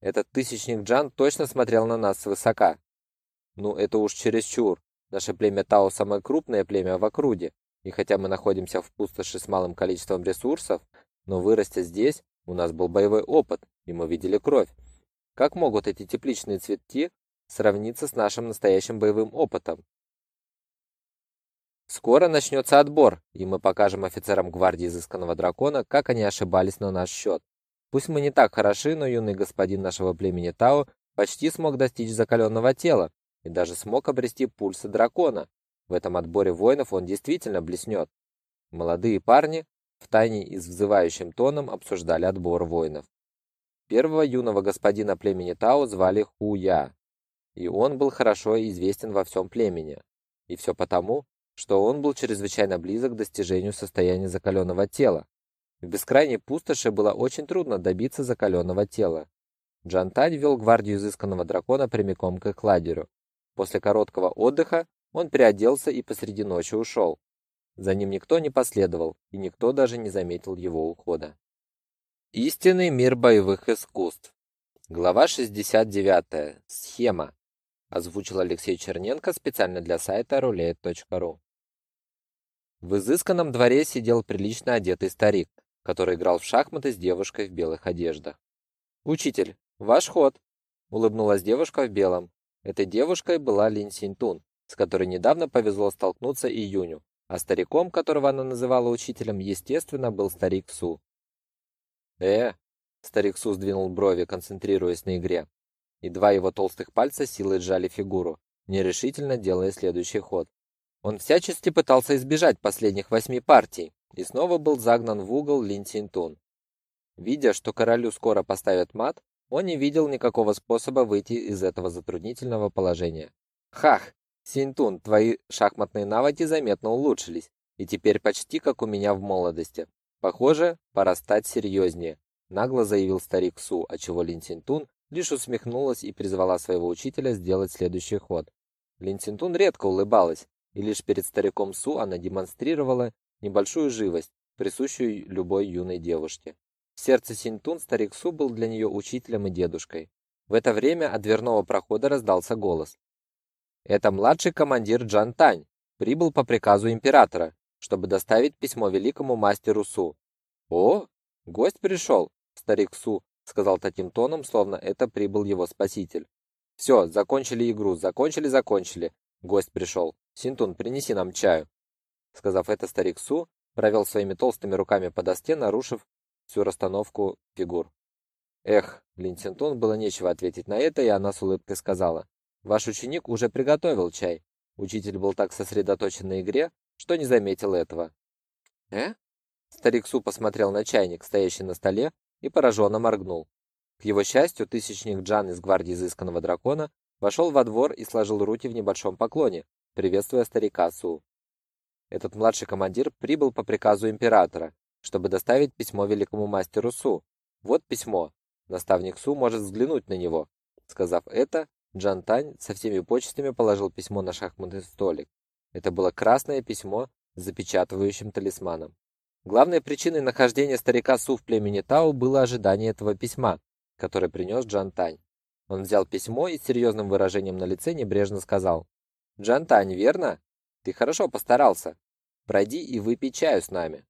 Этот тысячник Джан точно смотрел на нас свысока. Ну, это уж чересчур. Наше племя Тао самое крупное племя в округе, и хотя мы находимся в пустоши с малым количеством ресурсов, но вырастя здесь, у нас был боевой опыт, и мы видели кровь. Как могут эти тепличные цветки сравниться с нашим настоящим боевым опытом? Скоро начнется отбор, и мы покажем офицерам гвардии изысканного дракона, как они ошибались на наш счет. Пусть мы не так хороши, но юный господин нашего племени Тао почти смог достичь закаленного тела и даже смог обрести пульсы дракона. В этом отборе воинов он действительно блеснет. Молодые парни втайне и с взывающим тоном обсуждали отбор воинов. Первого юного господина племени Тао звали Хуя, и он был хорошо известен во всем племени. И все потому, что он был чрезвычайно близок к достижению состояния закаленного тела. В бескрайней пустоши было очень трудно добиться закаленного тела. Джантань вел гвардию изысканного дракона прямиком к их лагерю. После короткого отдыха он переоделся и посреди ночи ушел. За ним никто не последовал, и никто даже не заметил его ухода. Истинный мир боевых искусств. Глава 69. Схема. Озвучил Алексей Черненко специально для сайта roulette.ru. В изысканном дворе сидел прилично одетый старик, который играл в шахматы с девушкой в белых одеждах. «Учитель, ваш ход!» – улыбнулась девушка в белом. Этой девушкой была Лин Синьтун, с которой недавно повезло столкнуться июню, а стариком, которого она называла учителем, естественно, был старик Су. «Э!» – старик Су сдвинул брови, концентрируясь на игре. И два его толстых пальца силой сжали фигуру, нерешительно делая следующий ход. Он всячески пытался избежать последних восьми партий и снова был загнан в угол Лин Синтун. Видя, что королю скоро поставят мат, он не видел никакого способа выйти из этого затруднительного положения. Хах, Синтун, твои шахматные навыки заметно улучшились, и теперь почти как у меня в молодости. Похоже, пора стать серьезнее», — нагло заявил старик Су, отчего Лин Синтун лишь усмехнулась и призвала своего учителя сделать следующий ход. Лин редко улыбалась, и лишь перед стариком Су она демонстрировала небольшую живость, присущую любой юной девушке. В сердце Синтун старик Су был для нее учителем и дедушкой. В это время от дверного прохода раздался голос. «Это младший командир Джан Тань, прибыл по приказу императора, чтобы доставить письмо великому мастеру Су». «О, гость пришел!» Старик Су сказал таким тоном, словно это прибыл его спаситель. «Все, закончили игру, закончили, закончили. Гость пришел. Синтун, принеси нам чаю. Сказав это, старик Су провел своими толстыми руками по доске, нарушив всю расстановку фигур. Эх, Лин Синтун было нечего ответить на это, и она с улыбкой сказала: "Ваш ученик уже приготовил чай". Учитель был так сосредоточен на игре, что не заметил этого. "Э?" Старик Су посмотрел на чайник, стоящий на столе, и пораженно моргнул. К его счастью, тысячник Джан из гвардии изысканного дракона вошел во двор и сложил руки в небольшом поклоне, приветствуя старика Су. Этот младший командир прибыл по приказу императора, чтобы доставить письмо великому мастеру Су. Вот письмо. Наставник Су может взглянуть на него. Сказав это, Джан Тань со всеми почестями положил письмо на шахматный столик. Это было красное письмо с запечатывающим талисманом. Главной причиной нахождения старика Су в племени Тао было ожидание этого письма, которое принес Джан Тань. Он взял письмо и с серьезным выражением на лице небрежно сказал: "Джантань, верно? Ты хорошо постарался. Пройди и выпей чаю с нами".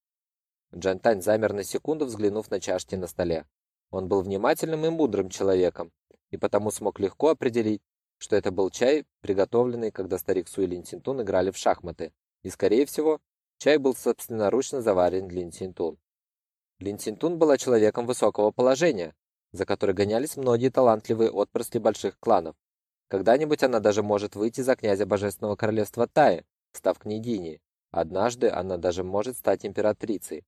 Джантань замер на секунду, взглянув на чашки на столе. Он был внимательным и мудрым человеком, и потому смог легко определить, что это был чай, приготовленный, когда старик Суэлин Синтун играли в шахматы. И, скорее всего, чай был собственноручно заварен Лин Синтун. Лин Синтун была человеком высокого положения, за которой гонялись многие талантливые отпрыски больших кланов. Когда-нибудь она даже может выйти за князя Божественного королевства Таи, став княгиней. Однажды она даже может стать императрицей.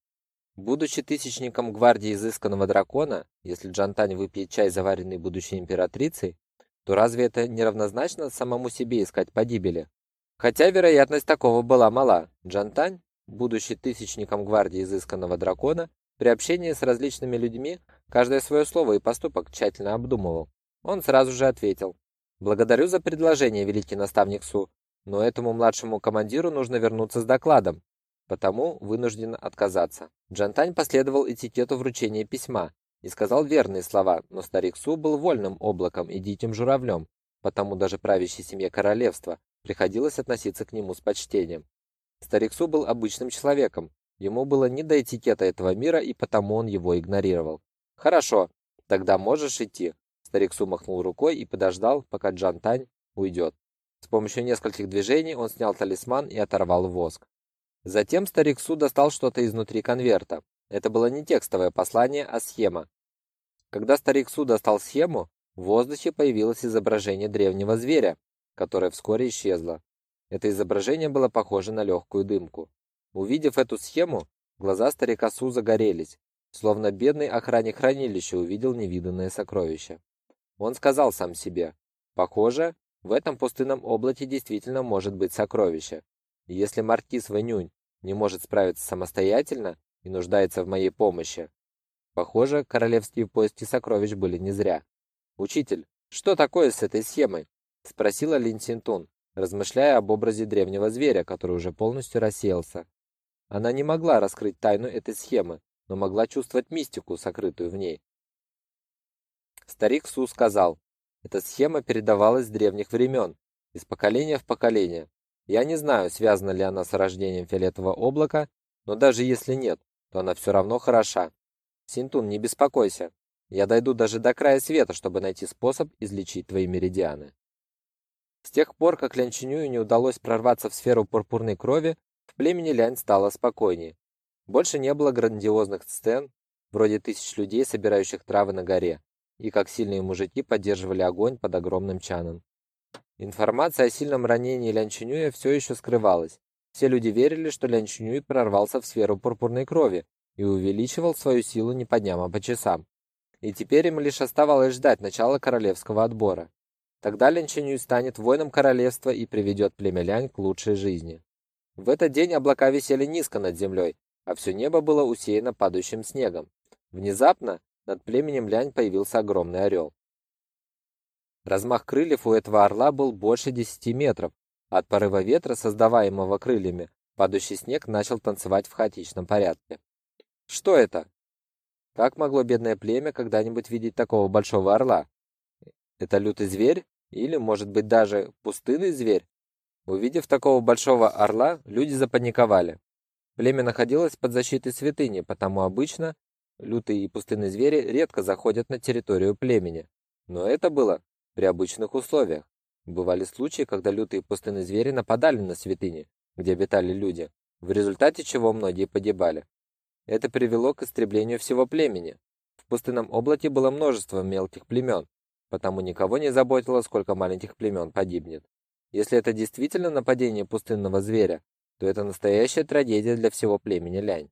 Будучи тысячником гвардии изысканного дракона, если Джантань выпьет чай, заваренный будущей императрицей, то разве это не равнозначно самому себе искать погибели? Хотя вероятность такого была мала. Джантань, будучи тысячником гвардии изысканного дракона, при общении с различными людьми каждое свое слово и поступок тщательно обдумывал. Он сразу же ответил: "Благодарю за предложение, великий наставник Су, но этому младшему командиру нужно вернуться с докладом, потому вынужден отказаться". Джантань последовал этикету вручения письма и сказал верные слова, но старик Су был вольным облаком и диким журавлем, потому даже правящей семье королевства приходилось относиться к нему с почтением. Старик Су был обычным человеком, ему было не до этикета этого мира, и потому он его игнорировал. «Хорошо, тогда можешь идти». Старик Су махнул рукой и подождал, пока Джан Тань уйдет. С помощью нескольких движений он снял талисман и оторвал воск. Затем старик Су достал что-то изнутри конверта. Это было не текстовое послание, а схема. Когда старик Су достал схему, в воздухе появилось изображение древнего зверя, которое вскоре исчезло. Это изображение было похоже на легкую дымку. Увидев эту схему, глаза старика Су загорелись, словно бедный охранник хранилища увидел невиданное сокровище. Он сказал сам себе: "Похоже, в этом пустынном облаке действительно может быть сокровище. Если маркиз Вэнюнь не может справиться самостоятельно и нуждается в моей помощи, похоже, королевские поиски сокровищ были не зря. Учитель, что такое с этой схемой? спросила Лин Синтун, размышляя об образе древнего зверя, который уже полностью рассеялся. Она не могла раскрыть тайну этой схемы, но могла чувствовать мистику, сокрытую в ней. Старик Су сказал: "Эта схема передавалась с древних времен, из поколения в поколение. Я не знаю, связана ли она с рождением фиолетового облака, но даже если нет, то она все равно хороша. Синтун, не беспокойся. Я дойду даже до края света, чтобы найти способ излечить твои меридианы". С тех пор, как Лян Чинюю не удалось прорваться в сферу пурпурной крови, в племени Лянь стало спокойнее. Больше не было грандиозных сцен, вроде тысяч людей, собирающих травы на горе, и как сильные мужики поддерживали огонь под огромным чаном. Информация о сильном ранении Лян Чинюя все еще скрывалась. Все люди верили, что Лян Чинюй прорвался в сферу пурпурной крови и увеличивал свою силу не по дням, а по часам. И теперь им лишь оставалось ждать начала королевского отбора. Тогда Лянь Чинюй станет воином королевства и приведет племя Лянь к лучшей жизни. В этот день облака висели низко над землей, а все небо было усеяно падающим снегом. Внезапно над племенем Лянь появился огромный орел. Размах крыльев у этого орла был больше 10 метров. От порыва ветра, создаваемого крыльями, падающий снег начал танцевать в хаотичном порядке. Что это? Как могло бедное племя когда-нибудь видеть такого большого орла? Это лютый зверь или, может быть, даже пустынный зверь? Увидев такого большого орла, люди запаниковали. Племя находилось под защитой святыни, потому обычно лютые и пустынные звери редко заходят на территорию племени. Но это было при обычных условиях. Бывали случаи, когда лютые пустынные звери нападали на святыни, где обитали люди, в результате чего многие погибали. Это привело к истреблению всего племени. В пустынном облаке было множество мелких племен, потому никого не заботило, сколько маленьких племен погибнет. Если это действительно нападение пустынного зверя, то это настоящая трагедия для всего племени Лянь.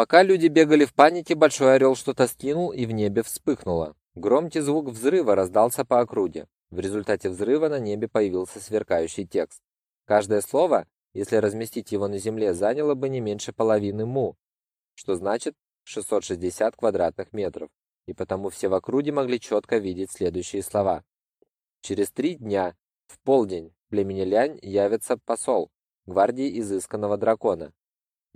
Пока люди бегали в панике, большой орел что-то скинул и в небе вспыхнуло. Громкий звук взрыва раздался по округе. В результате взрыва на небе появился сверкающий текст. Каждое слово, если разместить его на земле, заняло бы не меньше половины му, что значит 660 квадратных метров и потому все в округе могли четко видеть следующие слова. Через три дня, в полдень, племени Лянь явится посол гвардии изысканного дракона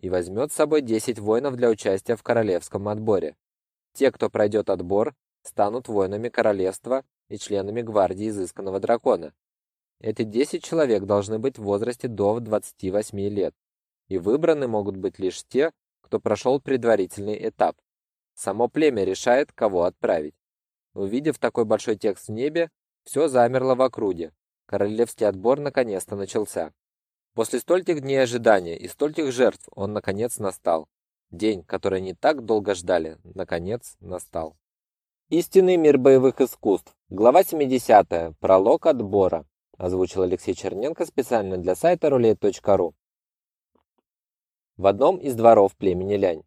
и возьмет с собой 10 воинов для участия в королевском отборе. Те, кто пройдет отбор, станут воинами королевства и членами гвардии изысканного дракона. Эти 10 человек должны быть в возрасте до 28 лет, и выбраны могут быть лишь те, кто прошел предварительный этап. Само племя решает, кого отправить. Увидев такой большой текст в небе, все замерло в округе. Королевский отбор наконец-то начался. После стольких дней ожидания и стольких жертв он наконец настал. День, который они так долго ждали, наконец настал. Истинный мир боевых искусств. Глава 70. Пролог отбора. Озвучил Алексей Черненко специально для сайта roulette.ru. В одном из дворов племени Лянь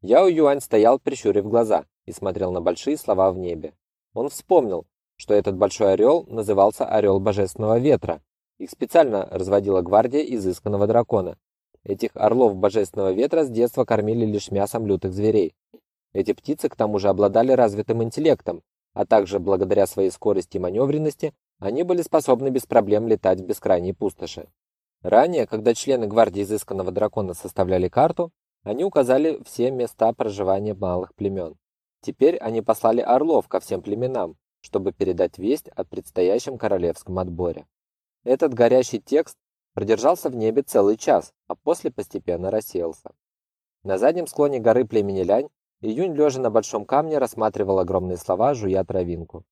Яо Юань стоял, прищурив глаза, и смотрел на большие слова в небе. Он вспомнил, что этот большой орел назывался Орел Божественного Ветра. Их специально разводила гвардия изысканного дракона. Этих орлов Божественного Ветра с детства кормили лишь мясом лютых зверей. Эти птицы к тому же обладали развитым интеллектом, а также благодаря своей скорости и маневренности они были способны без проблем летать в бескрайней пустоши. Ранее, когда члены гвардии изысканного дракона составляли карту, они указали все места проживания малых племен. Теперь они послали орлов ко всем племенам, чтобы передать весть о предстоящем королевском отборе. Этот горящий текст продержался в небе целый час, а после постепенно рассеялся. На заднем склоне горы племени Лянь Июнь, лежа на большом камне, рассматривал огромные слова, жуя травинку.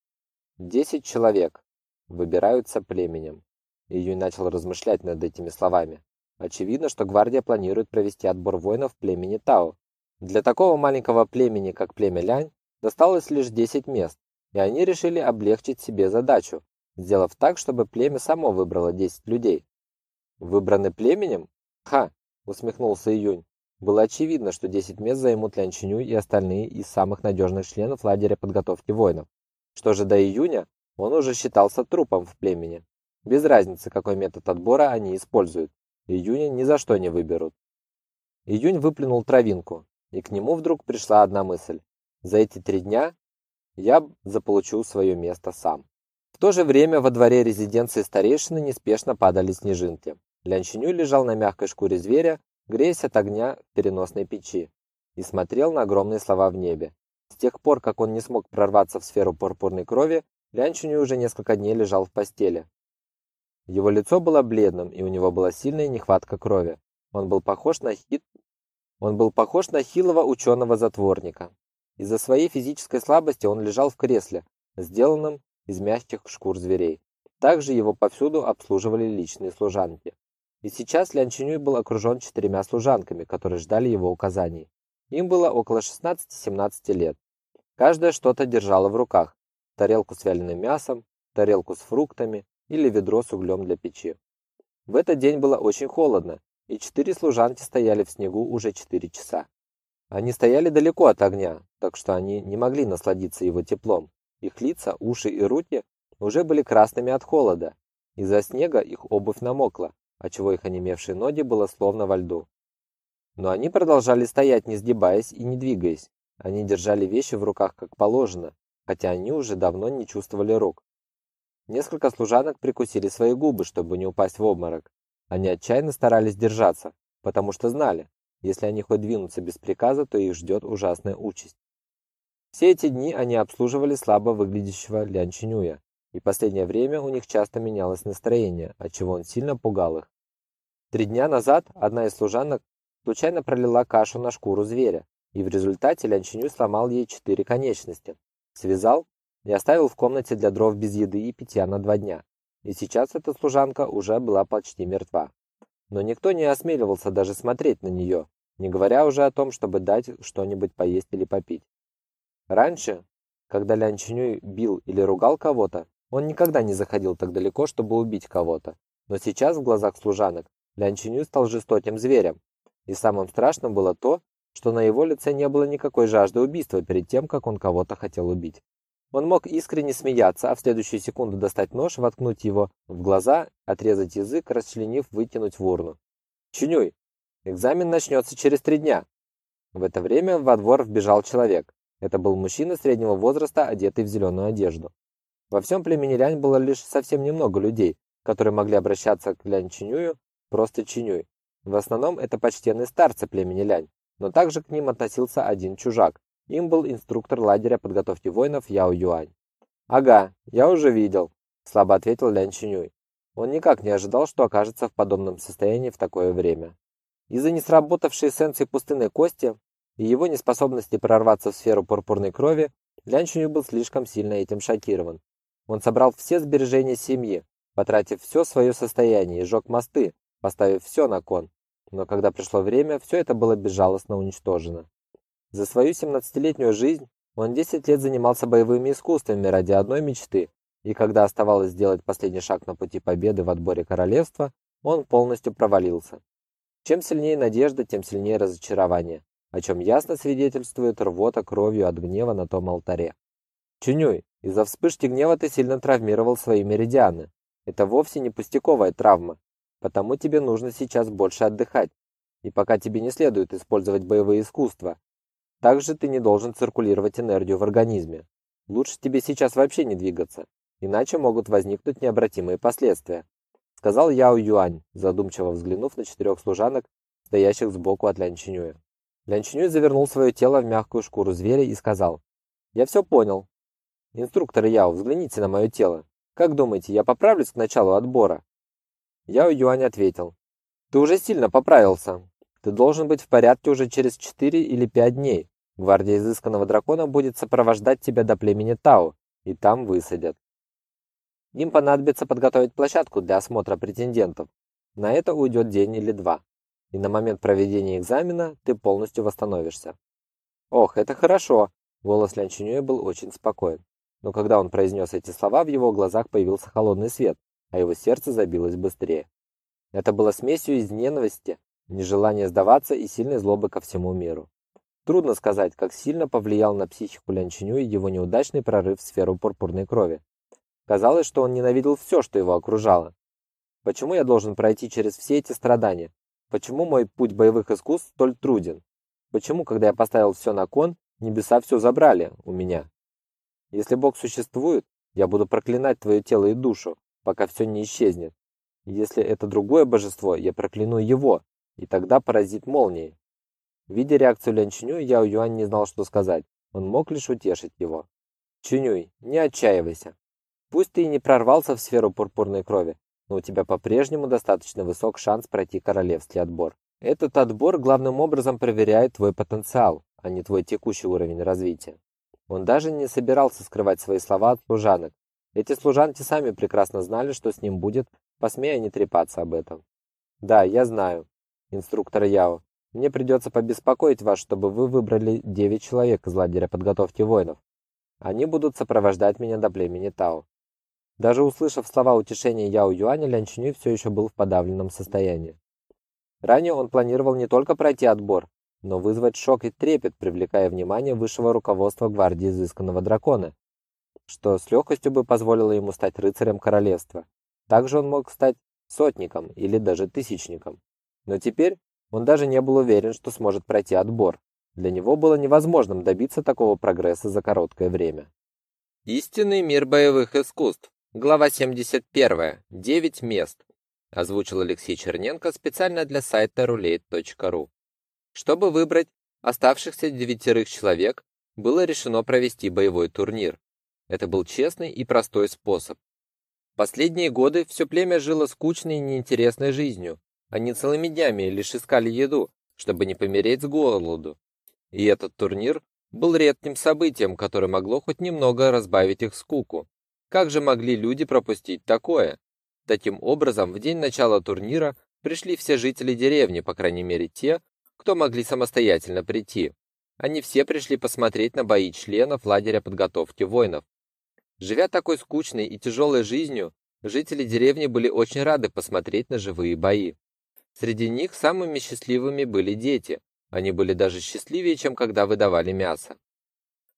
«Десять человек выбираются племенем». Июнь начал размышлять над этими словами. Очевидно, что гвардия планирует провести отбор воинов племени Тао. Для такого маленького племени, как племя Лянь, досталось лишь 10 мест, и они решили облегчить себе задачу, сделав так, чтобы племя само выбрало 10 людей. Выбраны племенем? Ха, усмехнулся Июнь. Было очевидно, что 10 мест займут Лян Чинюй и остальные из самых надежных членов лагеря подготовки воинов. Что же до июня, он уже считался трупом в племени. Без разницы, какой метод отбора они используют. Июня ни за что не выберут. Июнь выплюнул травинку, и к нему вдруг пришла одна мысль. За эти три дня я заполучу свое место сам. В то же время во дворе резиденции старейшины неспешно падали снежинки. Лян Чинюй лежал на мягкой шкуре зверя, греясь от огня переносной печи, и смотрел на огромные слова в небе. С тех пор, как он не смог прорваться в сферу пурпурной крови, Лян Чинюй уже несколько дней лежал в постели. Его лицо было бледным, и у него была сильная нехватка крови. Он был похож на хит он был похож на хилого ученого-затворника. Из-за своей физической слабости он лежал в кресле, сделанном из мягких шкур зверей. Также его повсюду обслуживали личные служанки. И сейчас Лян Чинюй был окружен четырьмя служанками, которые ждали его указаний. Им было около 16-17 лет. Каждая что-то держала в руках: тарелку с вяленым мясом, тарелку с фруктами или ведро с углем для печи. В этот день было очень холодно, и четыре служанки стояли в снегу уже четыре часа. Они стояли далеко от огня, так что они не могли насладиться его теплом. Их лица, уши и руки уже были красными от холода. Из-за снега их обувь намокла, отчего их онемевшие ноги было словно во льду. Но они продолжали стоять, не сгибаясь и не двигаясь. Они держали вещи в руках как положено, хотя они уже давно не чувствовали рук. Несколько служанок прикусили свои губы, чтобы не упасть в обморок. Они отчаянно старались держаться, потому что знали, если они хоть двинутся без приказа, то их ждет ужасная участь. Все эти дни они обслуживали слабо выглядящего Лян Чинюя, и последнее время у них часто менялось настроение, отчего он сильно пугал их. Три дня назад одна из служанок случайно пролила кашу на шкуру зверя, и в результате Лян Чинюй сломал ей четыре конечности, связал и оставил в комнате для дров без еды и питья на два дня и сейчас эта служанка уже была почти мертва. Но никто не осмеливался даже смотреть на нее, не говоря уже о том, чтобы дать что-нибудь поесть или попить. Раньше, когда Лян Чинюй бил или ругал кого-то, он никогда не заходил так далеко, чтобы убить кого-то. Но сейчас в глазах служанок Лян Чинюй стал жестоким зверем. И самым страшным было то, что на его лице не было никакой жажды убийства перед тем, как он кого-то хотел убить. Он мог искренне смеяться, а в следующую секунду достать нож, воткнуть его в глаза, отрезать язык, расчленив, вытянуть в урну. «Чинюй, экзамен начнется через три дня». В это время во двор вбежал человек. Это был мужчина среднего возраста, одетый в зеленую одежду. Во всем племени Лянь было лишь совсем немного людей, которые могли обращаться к Лянь Чинюю просто Чинюй. В основном это почтенные старцы племени Лянь, но также к ним относился один чужак, им был инструктор лагеря подготовки воинов Яо Юань. «Ага, я уже видел», – слабо ответил Лян Чинюй. Он никак не ожидал, что окажется в подобном состоянии в такое время. Из-за не сработавшей эссенции пустынной кости и его неспособности прорваться в сферу пурпурной крови, Лян Чинюй был слишком сильно этим шокирован. Он собрал все сбережения семьи, потратив все свое состояние и сжег мосты, поставив все на кон. Но когда пришло время, все это было безжалостно уничтожено. За свою 17-летнюю жизнь он 10 лет занимался боевыми искусствами ради одной мечты, и когда оставалось сделать последний шаг на пути победы в отборе королевства, он полностью провалился. Чем сильнее надежда, тем сильнее разочарование. О чем ясно свидетельствует рвота кровью от гнева на том алтаре. Чунюй, из-за вспышки гнева ты сильно травмировал свои меридианы. Это вовсе не пустяковая травма, потому тебе нужно сейчас больше отдыхать. И пока тебе не следует использовать боевые искусства. Также ты не должен циркулировать энергию в организме. Лучше тебе сейчас вообще не двигаться, иначе могут возникнуть необратимые последствия, сказал Яо Юань, задумчиво взглянув на четырех служанок, стоящих сбоку от Лян Чинюя. Лян Чинюй завернул свое тело в мягкую шкуру зверя и сказал: "Я все понял. Инструктор Яо, взгляните на мое тело. Как думаете, я поправлюсь к началу отбора?" Яо Юань ответил: "Ты уже сильно поправился. Ты должен быть в порядке уже через 4 или 5 дней. Гвардия изысканного дракона будет сопровождать тебя до племени Тао, и там высадят. Им понадобится подготовить площадку для осмотра претендентов. На это уйдет день или два. И на момент проведения экзамена ты полностью восстановишься. Ох, это хорошо. Голос Лян Чинюэ был очень спокоен. Но когда он произнес эти слова, в его глазах появился холодный свет, а его сердце забилось быстрее. Это было смесью из ненависти, нежелания сдаваться и сильной злобы ко всему миру. Трудно сказать, как сильно повлиял на психику Лян Чинюэ его неудачный прорыв в сферу пурпурной крови. Казалось, что он ненавидел все, что его окружало. Почему я должен пройти через все эти страдания? Почему мой путь боевых искусств столь труден? Почему, когда я поставил все на кон, небеса все забрали у меня? Если Бог существует, я буду проклинать твое тело и душу, пока все не исчезнет. Если это другое божество, я прокляну его, и тогда поразит молнией. Видя реакцию Лян Чинюй, Яо Юань не знал, что сказать. Он мог лишь утешить его. Чинюй, не отчаивайся. Пусть ты и не прорвался в сферу пурпурной крови, но у тебя по-прежнему достаточно высок шанс пройти королевский отбор. Этот отбор главным образом проверяет твой потенциал, а не твой текущий уровень развития. Он даже не собирался скрывать свои слова от служанок. Эти служанки сами прекрасно знали, что с ним будет, посмея не трепаться об этом. Да, я знаю, инструктор Яо. Мне придется побеспокоить вас, чтобы вы выбрали 9 человек из лагеря подготовки воинов. Они будут сопровождать меня до племени Тао. Даже услышав слова утешения Яо Юаня, Лян Чунюй все еще был в подавленном состоянии. Ранее он планировал не только пройти отбор, но вызвать шок и трепет, привлекая внимание высшего руководства гвардии изысканного дракона, что с легкостью бы позволило ему стать рыцарем королевства. Также он мог стать сотником или даже тысячником. Но теперь он даже не был уверен, что сможет пройти отбор. Для него было невозможным добиться такого прогресса за короткое время. Истинный мир боевых искусств. Глава 71. 9 мест. Озвучил Алексей Черненко специально для сайта roulette.ru. Чтобы выбрать оставшихся девятерых человек, было решено провести боевой турнир. Это был честный и простой способ. Последние годы все племя жило скучной и неинтересной жизнью. Они целыми днями лишь искали еду, чтобы не помереть с голоду. И этот турнир был редким событием, которое могло хоть немного разбавить их скуку. Как же могли люди пропустить такое? Таким образом, в день начала турнира пришли все жители деревни, по крайней мере те, кто могли самостоятельно прийти. Они все пришли посмотреть на бои членов лагеря подготовки воинов. Живя такой скучной и тяжелой жизнью, жители деревни были очень рады посмотреть на живые бои. Среди них самыми счастливыми были дети. Они были даже счастливее, чем когда выдавали мясо.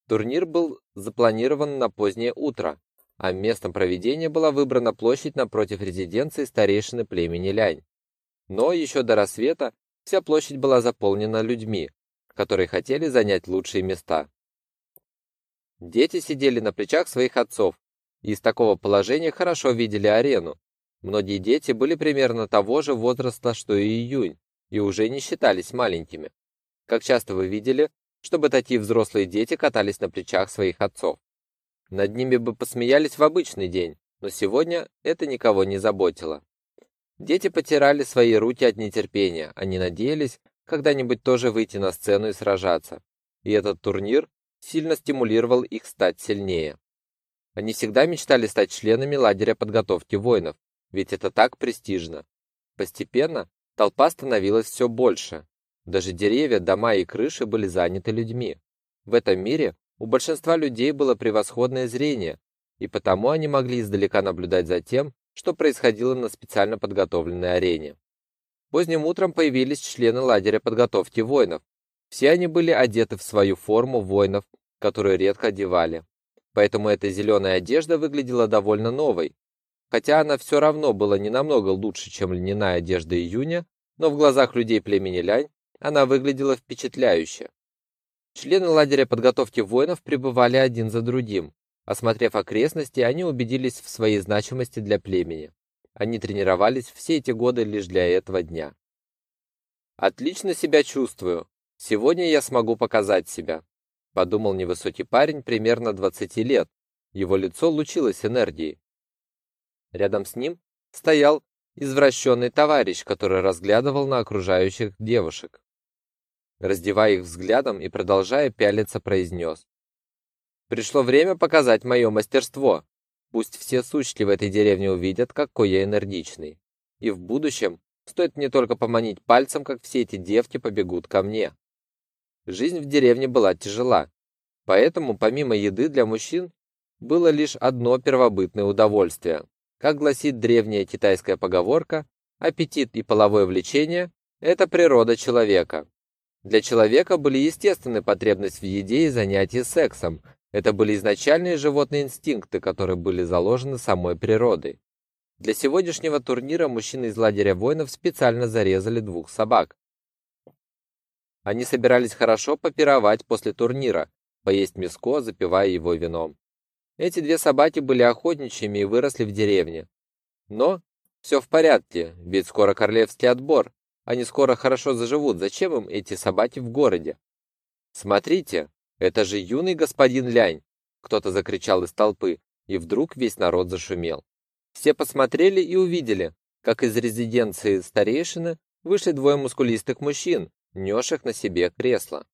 Турнир был запланирован на позднее утро, а местом проведения была выбрана площадь напротив резиденции старейшины племени Лянь. Но еще до рассвета вся площадь была заполнена людьми, которые хотели занять лучшие места. Дети сидели на плечах своих отцов и из такого положения хорошо видели арену. Многие дети были примерно того же возраста, что и Июнь, и уже не считались маленькими. Как часто вы видели, чтобы такие взрослые дети катались на плечах своих отцов? Над ними бы посмеялись в обычный день, но сегодня это никого не заботило. Дети потирали свои руки от нетерпения, они надеялись когда-нибудь тоже выйти на сцену и сражаться. И этот турнир сильно стимулировал их стать сильнее. Они всегда мечтали стать членами лагеря подготовки воинов, ведь это так престижно. Постепенно толпа становилась все больше. Даже деревья, дома и крыши были заняты людьми. В этом мире у большинства людей было превосходное зрение, и потому они могли издалека наблюдать за тем, что происходило на специально подготовленной арене. Поздним утром появились члены лагеря подготовки воинов. Все они были одеты в свою форму воинов, которую редко одевали. Поэтому эта зеленая одежда выглядела довольно новой. Хотя она все равно была не намного лучше, чем льняная одежда июня, но в глазах людей племени Лянь она выглядела впечатляюще. Члены лагеря подготовки воинов пребывали один за другим. Осмотрев окрестности, они убедились в своей значимости для племени. Они тренировались все эти годы лишь для этого дня. Отлично себя чувствую. Сегодня я смогу показать себя, подумал невысокий парень примерно 20 лет. Его лицо лучилось энергией. Рядом с ним стоял извращенный товарищ, который разглядывал на окружающих девушек. Раздевая их взглядом и продолжая пялиться, произнес. «Пришло время показать мое мастерство. Пусть все сущие в этой деревне увидят, какой я энергичный. И в будущем стоит мне только поманить пальцем, как все эти девки побегут ко мне». Жизнь в деревне была тяжела, поэтому помимо еды для мужчин было лишь одно первобытное удовольствие как гласит древняя китайская поговорка, аппетит и половое влечение – это природа человека. Для человека были естественны потребность в еде и занятии сексом. Это были изначальные животные инстинкты, которые были заложены самой природой. Для сегодняшнего турнира мужчины из лагеря воинов специально зарезали двух собак. Они собирались хорошо попировать после турнира, поесть мяско, запивая его вином. Эти две собаки были охотничьими и выросли в деревне. Но все в порядке, ведь скоро королевский отбор. Они скоро хорошо заживут. Зачем им эти собаки в городе? Смотрите, это же юный господин Лянь, кто-то закричал из толпы, и вдруг весь народ зашумел. Все посмотрели и увидели, как из резиденции старейшины вышли двое мускулистых мужчин, несших на себе кресло.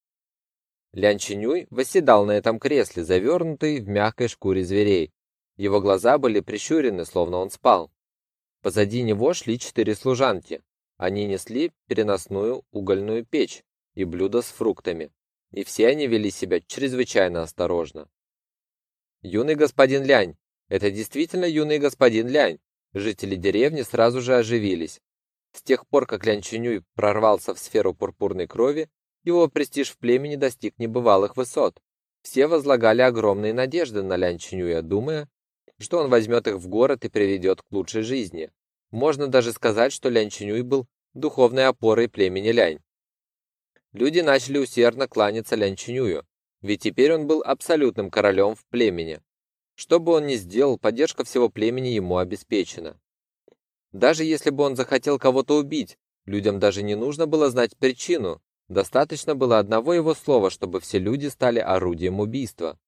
Лян Чинюй восседал на этом кресле, завернутый в мягкой шкуре зверей. Его глаза были прищурены, словно он спал. Позади него шли четыре служанки. Они несли переносную угольную печь и блюда с фруктами. И все они вели себя чрезвычайно осторожно. Юный господин Лянь, это действительно юный господин Лянь. Жители деревни сразу же оживились. С тех пор, как Лян Чинюй прорвался в сферу пурпурной крови, его престиж в племени достиг небывалых высот. Все возлагали огромные надежды на Лян Чинюя, думая, что он возьмет их в город и приведет к лучшей жизни. Можно даже сказать, что Лян Чинюй был духовной опорой племени Лянь. Люди начали усердно кланяться Лян Чинюю, ведь теперь он был абсолютным королем в племени. Что бы он ни сделал, поддержка всего племени ему обеспечена. Даже если бы он захотел кого-то убить, людям даже не нужно было знать причину, Достаточно было одного его слова, чтобы все люди стали орудием убийства.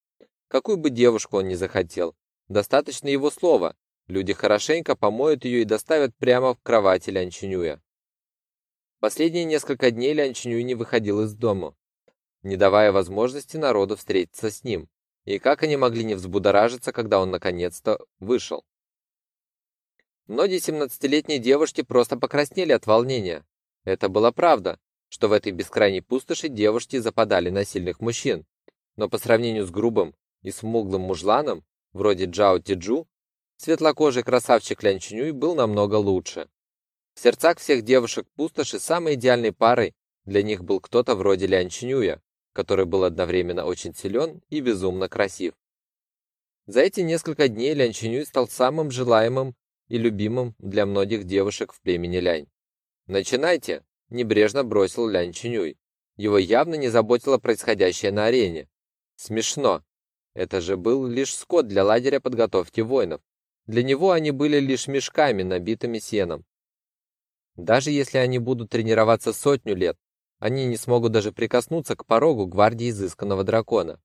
Какую бы девушку он ни захотел, достаточно его слова. Люди хорошенько помоют ее и доставят прямо в кровати Лянчинюя. Последние несколько дней Лянчинюй не выходил из дома, не давая возможности народу встретиться с ним. И как они могли не взбудоражиться, когда он наконец-то вышел? Многие семнадцатилетние девушки просто покраснели от волнения. Это была правда что в этой бескрайней пустоши девушки западали на сильных мужчин. Но по сравнению с грубым и смуглым мужланом, вроде Джао Тиджу, светлокожий красавчик Лян Чинюй был намного лучше. В сердцах всех девушек пустоши самой идеальной парой для них был кто-то вроде Лян Чинюя, который был одновременно очень силен и безумно красив. За эти несколько дней Лян Чинюй стал самым желаемым и любимым для многих девушек в племени Лянь. «Начинайте!» небрежно бросил Лян Чинюй. Его явно не заботило происходящее на арене. Смешно. Это же был лишь скот для лагеря подготовки воинов. Для него они были лишь мешками, набитыми сеном. Даже если они будут тренироваться сотню лет, они не смогут даже прикоснуться к порогу гвардии изысканного дракона.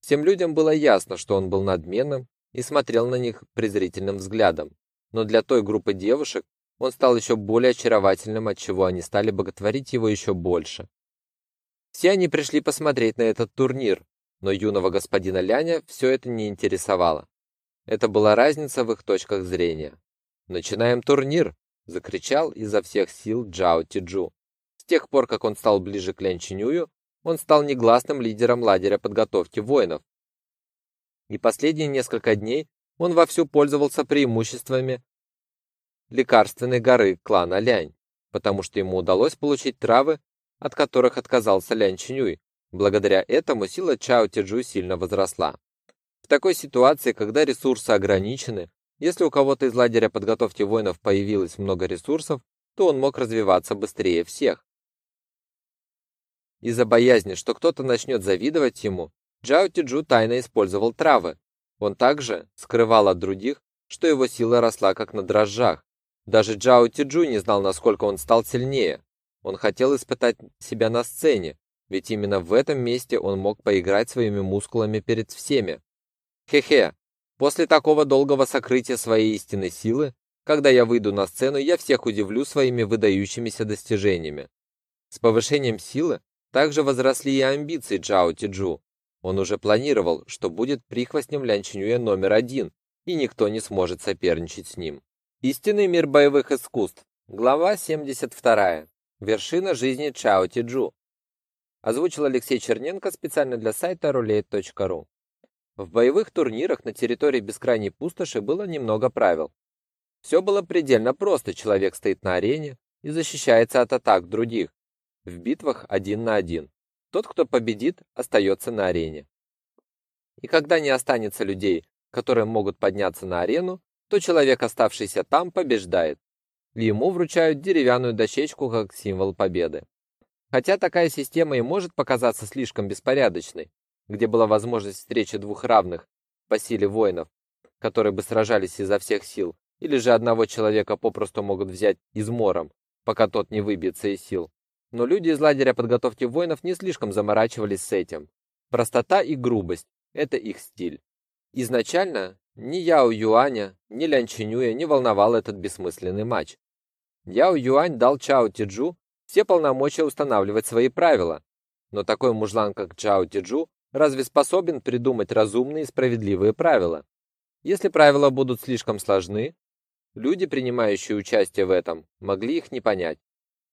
Всем людям было ясно, что он был надменным и смотрел на них презрительным взглядом. Но для той группы девушек, он стал еще более очаровательным, отчего они стали боготворить его еще больше. Все они пришли посмотреть на этот турнир, но юного господина Ляня все это не интересовало. Это была разница в их точках зрения. «Начинаем турнир!» – закричал изо всех сил Джао Тиджу. С тех пор, как он стал ближе к Лян Чинюю, он стал негласным лидером лагеря подготовки воинов. И последние несколько дней он вовсю пользовался преимуществами лекарственной горы клана Лянь, потому что ему удалось получить травы, от которых отказался Лян Чинюй. Благодаря этому сила Чао Тиджу сильно возросла. В такой ситуации, когда ресурсы ограничены, если у кого-то из лагеря подготовки воинов появилось много ресурсов, то он мог развиваться быстрее всех. Из-за боязни, что кто-то начнет завидовать ему, Джао Тиджу тайно использовал травы. Он также скрывал от других, что его сила росла как на дрожжах. Даже Джао Тиджу не знал, насколько он стал сильнее. Он хотел испытать себя на сцене, ведь именно в этом месте он мог поиграть своими мускулами перед всеми. Хе-хе, после такого долгого сокрытия своей истинной силы, когда я выйду на сцену, я всех удивлю своими выдающимися достижениями. С повышением силы также возросли и амбиции Джао Тиджу. Он уже планировал, что будет прихвостнем Лян Чинюя номер один, и никто не сможет соперничать с ним. Истинный мир боевых искусств. Глава 72. Вершина жизни Чао Тиджу. Озвучил Алексей Черненко специально для сайта roulette.ru. В боевых турнирах на территории бескрайней пустоши было немного правил. Все было предельно просто. Человек стоит на арене и защищается от атак других. В битвах один на один. Тот, кто победит, остается на арене. И когда не останется людей, которые могут подняться на арену, то человек, оставшийся там, побеждает. Ему вручают деревянную дощечку как символ победы. Хотя такая система и может показаться слишком беспорядочной, где была возможность встречи двух равных по силе воинов, которые бы сражались изо всех сил, или же одного человека попросту могут взять измором, пока тот не выбьется из сил. Но люди из лагеря подготовки воинов не слишком заморачивались с этим. Простота и грубость это их стиль. Изначально ни Яо Юаня, ни Лян Чинюя не волновал этот бессмысленный матч. Яо Юань дал Чао Тиджу все полномочия устанавливать свои правила, но такой мужлан, как Чао Тиджу, разве способен придумать разумные и справедливые правила? Если правила будут слишком сложны, люди, принимающие участие в этом, могли их не понять.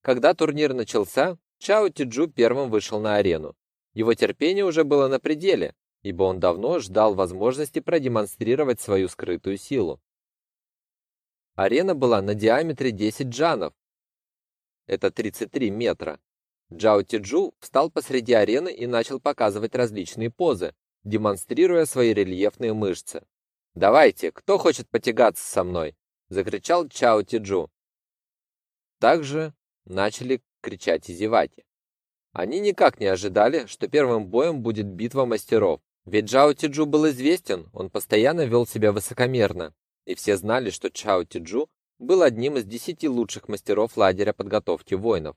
Когда турнир начался, Чао Тиджу первым вышел на арену. Его терпение уже было на пределе, ибо он давно ждал возможности продемонстрировать свою скрытую силу. Арена была на диаметре 10 джанов. Это 33 метра. Джао Тиджу встал посреди арены и начал показывать различные позы, демонстрируя свои рельефные мышцы. «Давайте, кто хочет потягаться со мной?» – закричал Чао Тиджу. Также начали кричать и зеваки. Они никак не ожидали, что первым боем будет битва мастеров. Ведь Джао Тиджу был известен, он постоянно вел себя высокомерно, и все знали, что Чао Тиджу был одним из десяти лучших мастеров лагеря подготовки воинов.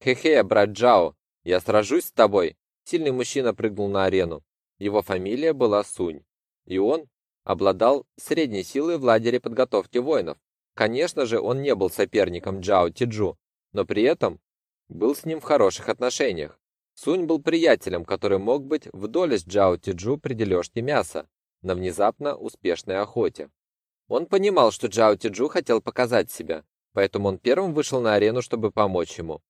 «Хе-хе, брат Джао, я сражусь с тобой!» Сильный мужчина прыгнул на арену. Его фамилия была Сунь, и он обладал средней силой в лагере подготовки воинов. Конечно же, он не был соперником Джао Тиджу, но при этом был с ним в хороших отношениях. Сунь был приятелем, который мог быть в доле с Джао Тиджу при дележке мяса на внезапно успешной охоте. Он понимал, что Джао Тиджу хотел показать себя, поэтому он первым вышел на арену, чтобы помочь ему.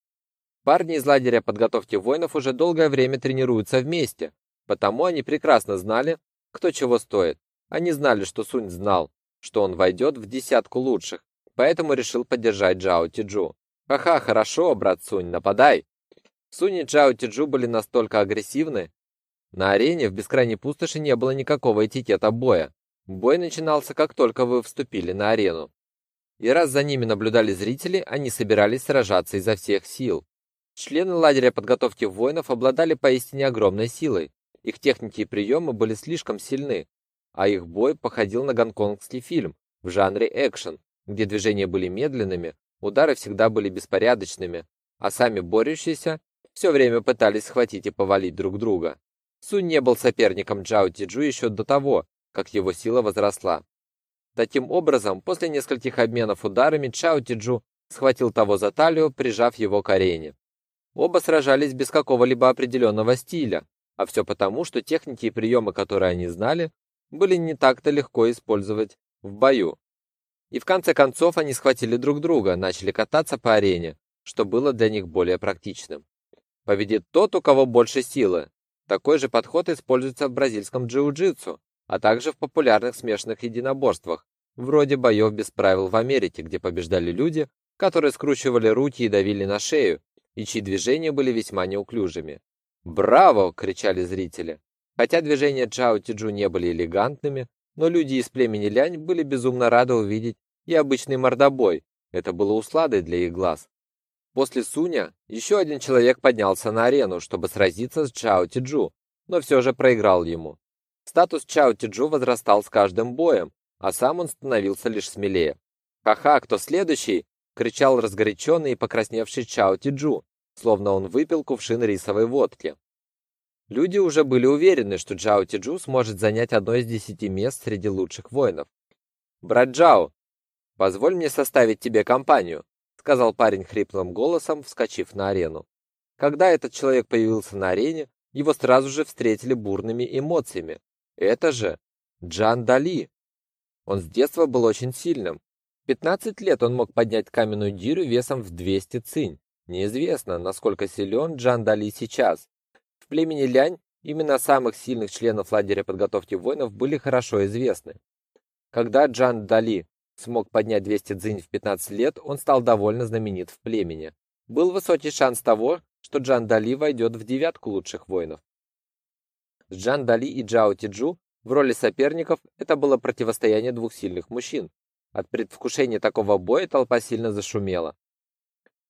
Парни из лагеря подготовки воинов уже долгое время тренируются вместе, потому они прекрасно знали, кто чего стоит. Они знали, что Сунь знал, что он войдет в десятку лучших, поэтому решил поддержать Джао Тиджу. «Ха-ха, хорошо, брат Сунь, нападай!» Сунь и Джао Тиджу были настолько агрессивны. На арене в бескрайней пустоши не было никакого этикета боя. Бой начинался, как только вы вступили на арену. И раз за ними наблюдали зрители, они собирались сражаться изо всех сил. Члены лагеря подготовки воинов обладали поистине огромной силой. Их техники и приемы были слишком сильны, а их бой походил на гонконгский фильм в жанре экшен, где движения были медленными, удары всегда были беспорядочными, а сами борющиеся все время пытались схватить и повалить друг друга. Сунь не был соперником Джао Тиджу еще до того, как его сила возросла. Таким образом, после нескольких обменов ударами Чао Тиджу схватил того за талию, прижав его к арене. Оба сражались без какого-либо определенного стиля, а все потому, что техники и приемы, которые они знали, были не так-то легко использовать в бою. И в конце концов они схватили друг друга, начали кататься по арене, что было для них более практичным. Победит тот, у кого больше силы. Такой же подход используется в бразильском джиу-джитсу, а также в популярных смешанных единоборствах, вроде боев без правил в Америке, где побеждали люди, которые скручивали руки и давили на шею, и чьи движения были весьма неуклюжими. «Браво!» – кричали зрители. Хотя движения Чао Тиджу не были элегантными, но люди из племени Лянь были безумно рады увидеть и обычный мордобой. Это было усладой для их глаз. После Суня еще один человек поднялся на арену, чтобы сразиться с Чао Тиджу, но все же проиграл ему. Статус Чао Тиджу возрастал с каждым боем, а сам он становился лишь смелее. «Ха-ха, кто следующий?» – кричал разгоряченный и покрасневший Чао Тиджу, словно он выпил кувшин рисовой водки. Люди уже были уверены, что Джао Тиджу сможет занять одно из десяти мест среди лучших воинов. «Брат Джао, позволь мне составить тебе компанию», сказал парень хриплым голосом, вскочив на арену. Когда этот человек появился на арене, его сразу же встретили бурными эмоциями. Это же Джан Дали. Он с детства был очень сильным. В 15 лет он мог поднять каменную диру весом в 200 цинь. Неизвестно, насколько силен Джан Дали сейчас. В племени Лянь имена самых сильных членов лагеря подготовки воинов были хорошо известны. Когда Джан Дали смог поднять 200 дзинь в 15 лет, он стал довольно знаменит в племени. Был высокий шанс того, что Джан Дали войдет в девятку лучших воинов. С Джан Дали и Джао Тиджу в роли соперников это было противостояние двух сильных мужчин. От предвкушения такого боя толпа сильно зашумела.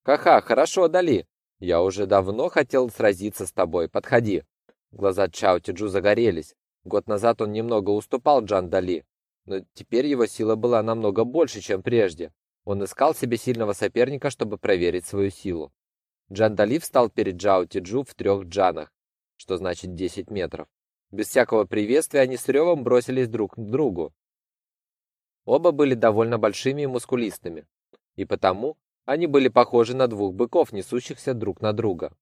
«Ха-ха, хорошо, Дали. Я уже давно хотел сразиться с тобой. Подходи». Глаза Чао Тиджу загорелись. Год назад он немного уступал Джан Дали, но теперь его сила была намного больше, чем прежде. Он искал себе сильного соперника, чтобы проверить свою силу. Джан Дали встал перед Джао Тиджу в трех джанах, что значит 10 метров. Без всякого приветствия они с ревом бросились друг к другу. Оба были довольно большими и мускулистыми, и потому они были похожи на двух быков, несущихся друг на друга.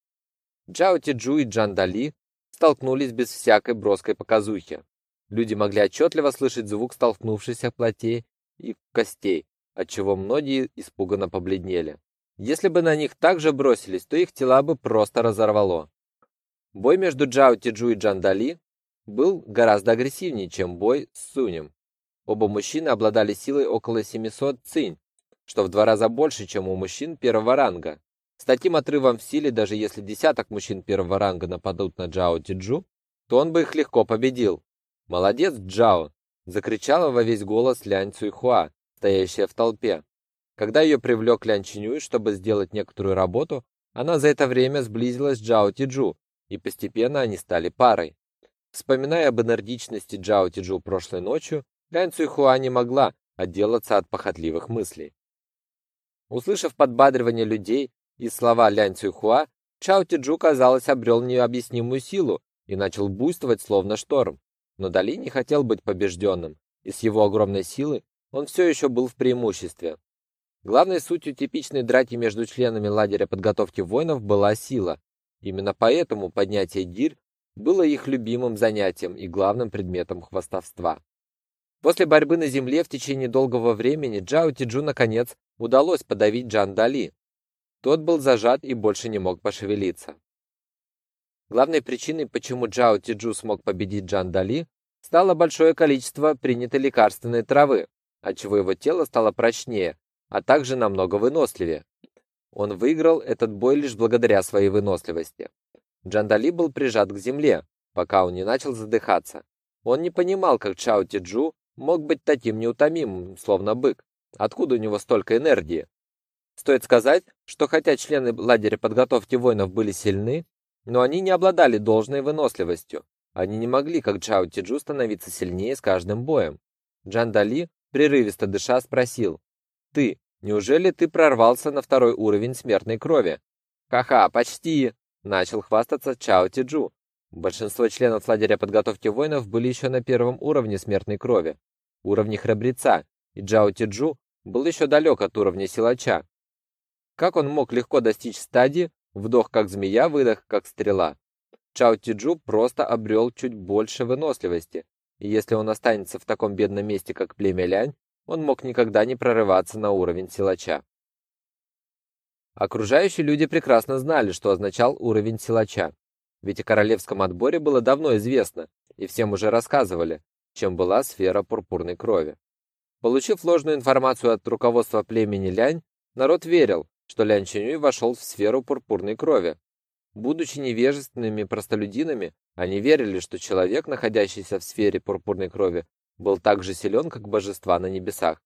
Джао Тиджу и Джан Дали столкнулись без всякой броской показухи. Люди могли отчетливо слышать звук столкнувшихся плотей и костей, отчего многие испуганно побледнели. Если бы на них также бросились, то их тела бы просто разорвало. Бой между Джао Тиджу и Джандали был гораздо агрессивнее, чем бой с Сунем. Оба мужчины обладали силой около 700 цинь, что в два раза больше, чем у мужчин первого ранга. С таким отрывом в силе, даже если десяток мужчин первого ранга нападут на Джао Тиджу, то он бы их легко победил. «Молодец, Джао!» – закричала во весь голос Лянь Цуйхуа, стоящая в толпе. Когда ее привлек Лян Чинюй, чтобы сделать некоторую работу, она за это время сблизилась с Джао Тиджу, и постепенно они стали парой. Вспоминая об энергичности Джао Тиджу прошлой ночью, Лян Цуйхуа не могла отделаться от похотливых мыслей. Услышав подбадривание людей и слова Лян Цуйхуа, Чао Тиджу, казалось, обрел необъяснимую силу и начал буйствовать, словно шторм. Но Дали не хотел быть побежденным, и с его огромной силой он все еще был в преимуществе. Главной сутью типичной драки между членами лагеря подготовки воинов была сила. Именно поэтому поднятие дирь было их любимым занятием и главным предметом хвастовства. После борьбы на земле в течение долгого времени Джао Тиджу наконец удалось подавить Джан Дали. Тот был зажат и больше не мог пошевелиться. Главной причиной, почему Джао Тиджу смог победить Джан Дали, стало большое количество принятой лекарственной травы, отчего его тело стало прочнее, а также намного выносливее. Он выиграл этот бой лишь благодаря своей выносливости. Джан Дали был прижат к земле, пока он не начал задыхаться. Он не понимал, как Чао Тиджу мог быть таким неутомимым, словно бык. Откуда у него столько энергии? Стоит сказать, что хотя члены лагеря подготовки воинов были сильны, но они не обладали должной выносливостью. Они не могли, как Чао Тиджу, становиться сильнее с каждым боем. Джан Дали, прерывисто дыша, спросил, «Ты, неужели ты прорвался на второй уровень смертной крови?» «Ха-ха, почти!» – начал хвастаться Чао Тиджу. Большинство членов лагеря подготовки воинов были еще на первом уровне смертной крови, уровне храбреца, и Джао Тиджу был еще далек от уровня силача. Как он мог легко достичь стадии, Вдох как змея, выдох как стрела. Чао Тиджу просто обрел чуть больше выносливости, и если он останется в таком бедном месте, как племя Лянь, он мог никогда не прорываться на уровень силача. Окружающие люди прекрасно знали, что означал уровень силача, ведь о королевском отборе было давно известно, и всем уже рассказывали, чем была сфера пурпурной крови. Получив ложную информацию от руководства племени Лянь, народ верил, что Лян Чинюй вошел в сферу пурпурной крови. Будучи невежественными простолюдинами, они верили, что человек, находящийся в сфере пурпурной крови, был так же силен, как божества на небесах.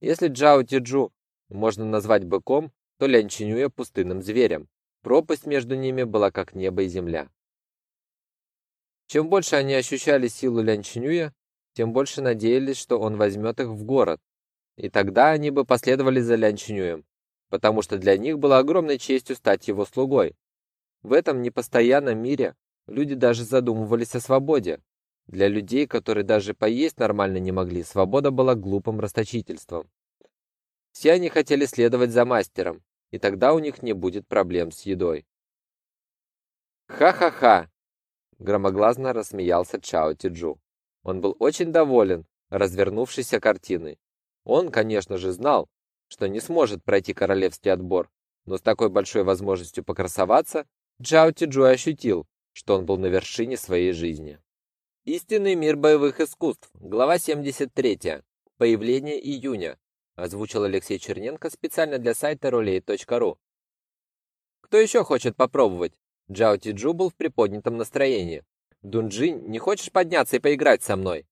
Если Джао Тиджу можно назвать быком, то Лян Чинюя пустынным зверем. Пропасть между ними была как небо и земля. Чем больше они ощущали силу Лян Чинюя, тем больше надеялись, что он возьмет их в город. И тогда они бы последовали за Лян Чинюем, потому что для них было огромной честью стать его слугой. В этом непостоянном мире люди даже задумывались о свободе. Для людей, которые даже поесть нормально не могли, свобода была глупым расточительством. Все они хотели следовать за мастером, и тогда у них не будет проблем с едой. Ха-ха-ха, громогласно рассмеялся Чао Тиджу. Он был очень доволен развернувшейся картиной. Он, конечно же, знал, что не сможет пройти королевский отбор, но с такой большой возможностью покрасоваться Чао Тиджу ощутил, что он был на вершине своей жизни. Истинный мир боевых искусств. Глава 73. Появление И Юня. Озвучил Алексей Черненко специально для сайта rulate.ru. Кто еще хочет попробовать? Джао Тиджу был в приподнятом настроении. Дунджин, не хочешь подняться и поиграть со мной?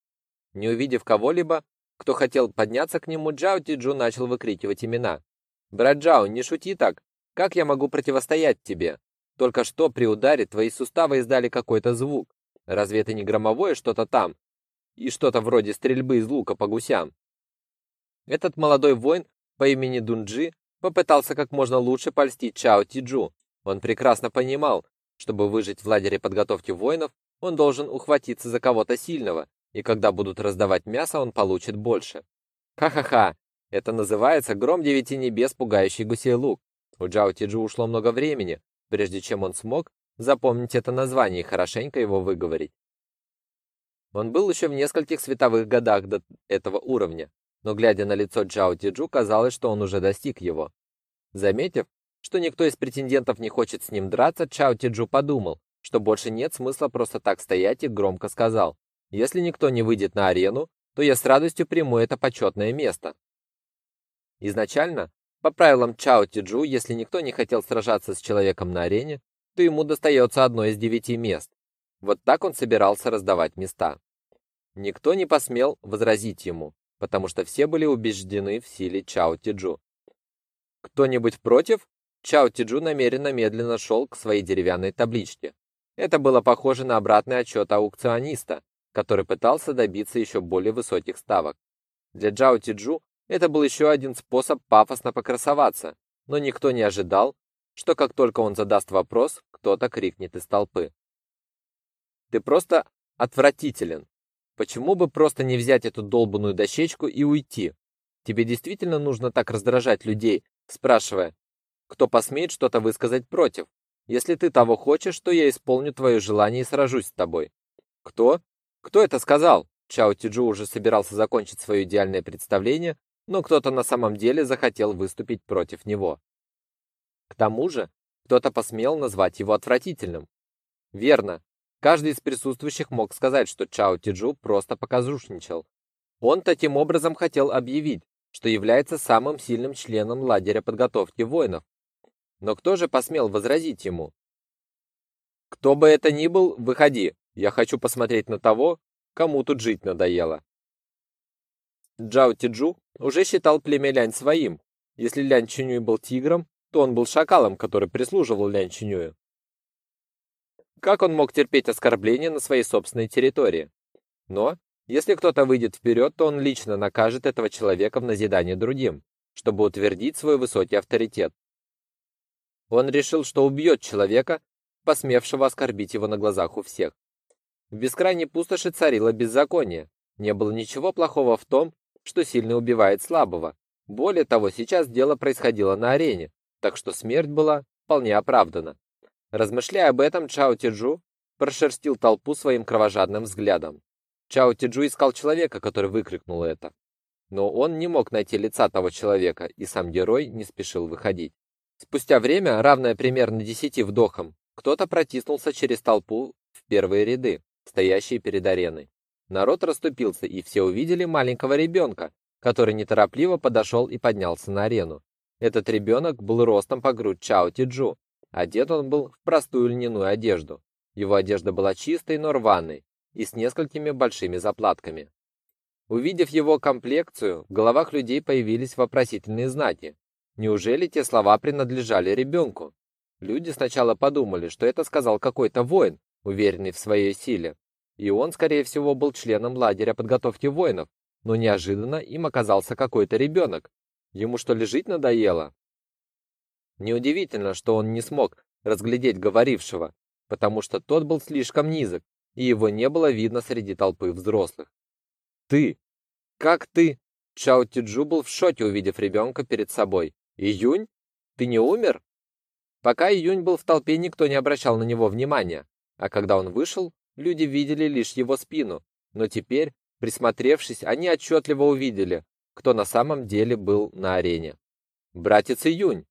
Не увидев кого-либо, кто хотел подняться к нему, Джао Тиджу начал выкрикивать имена. «Брат Джао, не шути так! Как я могу противостоять тебе? Только что при ударе твои суставы издали какой-то звук. Разве это не громовое что-то там? И что-то вроде стрельбы из лука по гусям?» Этот молодой воин по имени Дунджи попытался как можно лучше польстить Чао Тиджу. Он прекрасно понимал, чтобы выжить в лагере подготовки воинов, он должен ухватиться за кого-то сильного, и когда будут раздавать мясо, он получит больше. Ха-ха-ха, это называется гром девяти небес, пугающий гусей лук. У Джао Тиджу ушло много времени, прежде чем он смог запомнить это название и хорошенько его выговорить. Он был еще в нескольких световых годах до этого уровня, но глядя на лицо Джао Тиджу, казалось, что он уже достиг его. Заметив, что никто из претендентов не хочет с ним драться, Чао Тиджу подумал, что больше нет смысла просто так стоять и громко сказал: "Если никто не выйдет на арену, то я с радостью приму это почетное место". Изначально, по правилам Чао Тиджу, если никто не хотел сражаться с человеком на арене, то ему достается одно из девяти мест. Вот так он собирался раздавать места. Никто не посмел возразить ему, потому что все были убеждены в силе Чао Тиджу. Кто-нибудь против? Чао Тиджу намеренно медленно шел к своей деревянной табличке. Это было похоже на обратный отчет аукциониста, который пытался добиться еще более высоких ставок. Для Чао Тиджу это был еще один способ пафосно покрасоваться, но никто не ожидал, что как только он задаст вопрос, кто-то крикнет из толпы. «Ты просто отвратителен! Почему бы просто не взять эту долбанную дощечку и уйти? Тебе действительно нужно так раздражать людей, спрашивая, кто посмеет что-то высказать против. Если ты того хочешь, то я исполню твое желание и сражусь с тобой. Кто? Кто это сказал? Чао Тиджу уже собирался закончить свое идеальное представление, но кто-то на самом деле захотел выступить против него. К тому же, кто-то посмел назвать его отвратительным. Верно. Каждый из присутствующих мог сказать, что Чао Тиджу просто показушничал. Он таким образом хотел объявить, что является самым сильным членом лагеря подготовки воинов, но кто же посмел возразить ему? Кто бы это ни был, выходи. Я хочу посмотреть на того, кому тут жить надоело. Джао Тиджу уже считал племя Лянь своим. Если Лянь Чинюй был тигром, то он был шакалом, который прислуживал Лянь Чинюю. Как он мог терпеть оскорбления на своей собственной территории? Но, если кто-то выйдет вперед, то он лично накажет этого человека в назидание другим, чтобы утвердить свой высокий авторитет. Он решил, что убьет человека, посмевшего оскорбить его на глазах у всех. В бескрайней пустоши царило беззаконие. Не было ничего плохого в том, что сильный убивает слабого. Более того, сейчас дело происходило на арене, так что смерть была вполне оправдана. Размышляя об этом, Чао Тиджу прошерстил толпу своим кровожадным взглядом. Чао Тиджу искал человека, который выкрикнул это. Но он не мог найти лица того человека, и сам герой не спешил выходить. Спустя время, равное примерно десяти вдохам, кто-то протиснулся через толпу в первые ряды, стоящие перед ареной. Народ расступился, и все увидели маленького ребенка, который неторопливо подошел и поднялся на арену. Этот ребенок был ростом по грудь Чао Тиджу. Одет он был в простую льняную одежду. Его одежда была чистой, но рваной и с несколькими большими заплатками. Увидев его комплекцию, в головах людей появились вопросительные знаки. Неужели те слова принадлежали ребенку? Люди сначала подумали, что это сказал какой-то воин, уверенный в своей силе. И он, скорее всего, был членом лагеря подготовки воинов, но неожиданно им оказался какой-то ребенок. Ему что ли жить надоело? Неудивительно, что он не смог разглядеть говорившего, потому что тот был слишком низок, и его не было видно среди толпы взрослых. Ты? Как ты? Чао Тиджу был в шоке, увидев ребенка перед собой. Июнь? Ты не умер? Пока Июнь был в толпе, никто не обращал на него внимания, а когда он вышел, люди видели лишь его спину. Но теперь, присмотревшись, они отчетливо увидели, кто на самом деле был на арене. Братец Июнь.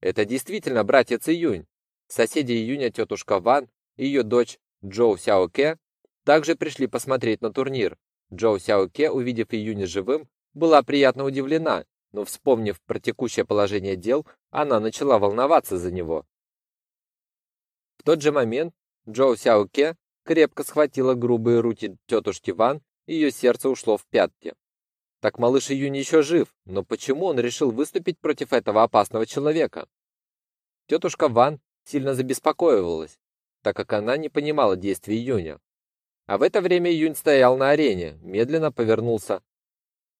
Это действительно братец Июнь. Соседи Июня тетушка Ван и ее дочь Джоу Сяоке также пришли посмотреть на турнир. Джоу Сяоке, увидев Июня живым, была приятно удивлена, но вспомнив про текущее положение дел, она начала волноваться за него. В тот же момент Джоу Сяоке крепко схватила грубые руки тетушки Ван, и ее сердце ушло в пятки. Так малыш Июнь еще жив, но почему он решил выступить против этого опасного человека? Тетушка Ван сильно забеспокоилась, так как она не понимала действий Июня. А в это время Юнь стоял на арене, медленно повернулся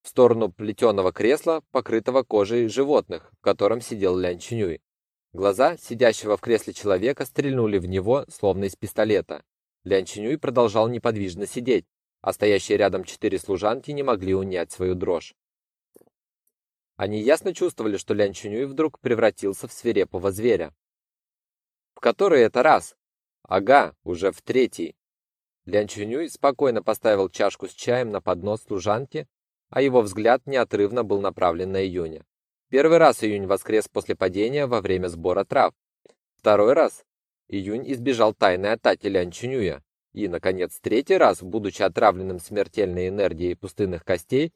в сторону плетеного кресла, покрытого кожей животных, в котором сидел Лян Чинюй. Глаза сидящего в кресле человека стрельнули в него, словно из пистолета. Лян Чинюй продолжал неподвижно сидеть, а стоящие рядом четыре служанки не могли унять свою дрожь. Они ясно чувствовали, что Лян Чинюй вдруг превратился в свирепого зверя. В который это раз? Ага, уже в третий. Лян Чунюй спокойно поставил чашку с чаем на поднос служанки, а его взгляд неотрывно был направлен на Июня. Первый раз Июнь воскрес после падения во время сбора трав. Второй раз Июнь избежал тайной атаки Лян Чунюя. И, наконец, третий раз, будучи отравленным смертельной энергией пустынных костей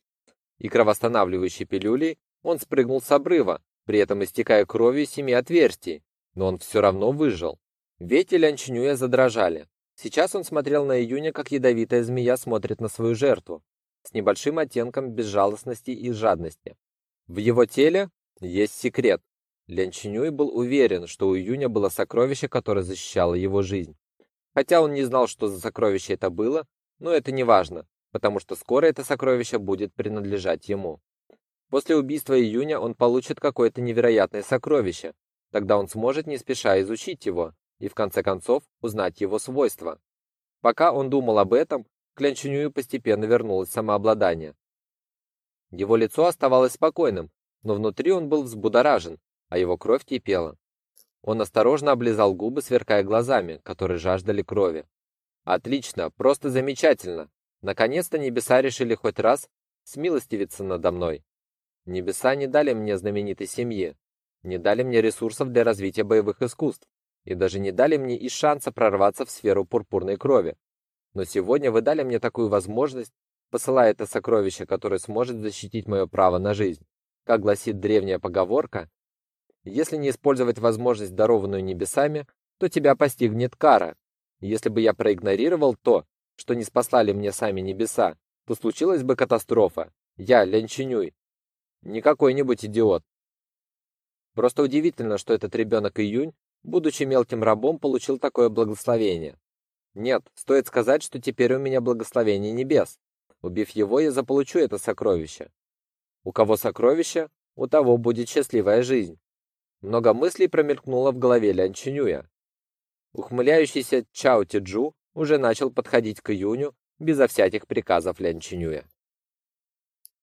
и кровоостанавливающей пилюлей, он спрыгнул с обрыва, при этом истекая кровью семи отверстий, но он все равно выжил. Вети Лян Чунюя задрожали. Сейчас он смотрел на Июня, как ядовитая змея смотрит на свою жертву, с небольшим оттенком безжалостности и жадности. В его теле есть секрет. Лян Чинюй был уверен, что у Июня было сокровище, которое защищало его жизнь. Хотя он не знал, что за сокровище это было, но это не важно, потому что скоро это сокровище будет принадлежать ему. После убийства Июня он получит какое-то невероятное сокровище. Тогда он сможет не спеша изучить его, и в конце концов узнать его свойства. Пока он думал об этом, к Лянчуню постепенно вернулось самообладание. Его лицо оставалось спокойным, но внутри он был взбудоражен, а его кровь кипела. Он осторожно облизал губы, сверкая глазами, которые жаждали крови. Отлично, просто замечательно. Наконец-то небеса решили хоть раз смилостивиться надо мной. Небеса не дали мне знаменитой семьи, не дали мне ресурсов для развития боевых искусств и даже не дали мне и шанса прорваться в сферу пурпурной крови. Но сегодня вы дали мне такую возможность, посылая это сокровище, которое сможет защитить мое право на жизнь. Как гласит древняя поговорка, если не использовать возможность, дарованную небесами, то тебя постигнет кара. Если бы я проигнорировал то, что не спаслали мне сами небеса, то случилась бы катастрофа. Я Ленчинюй, не какой-нибудь идиот. Просто удивительно, что этот ребенок Июнь будучи мелким рабом, получил такое благословение. Нет, стоит сказать, что теперь у меня благословение небес. Убив его, я заполучу это сокровище. У кого сокровище, у того будет счастливая жизнь. Много мыслей промелькнуло в голове Лян Чинюя. Ухмыляющийся Чао Тиджу уже начал подходить к Июню безо всяких приказов Лян Чинюя.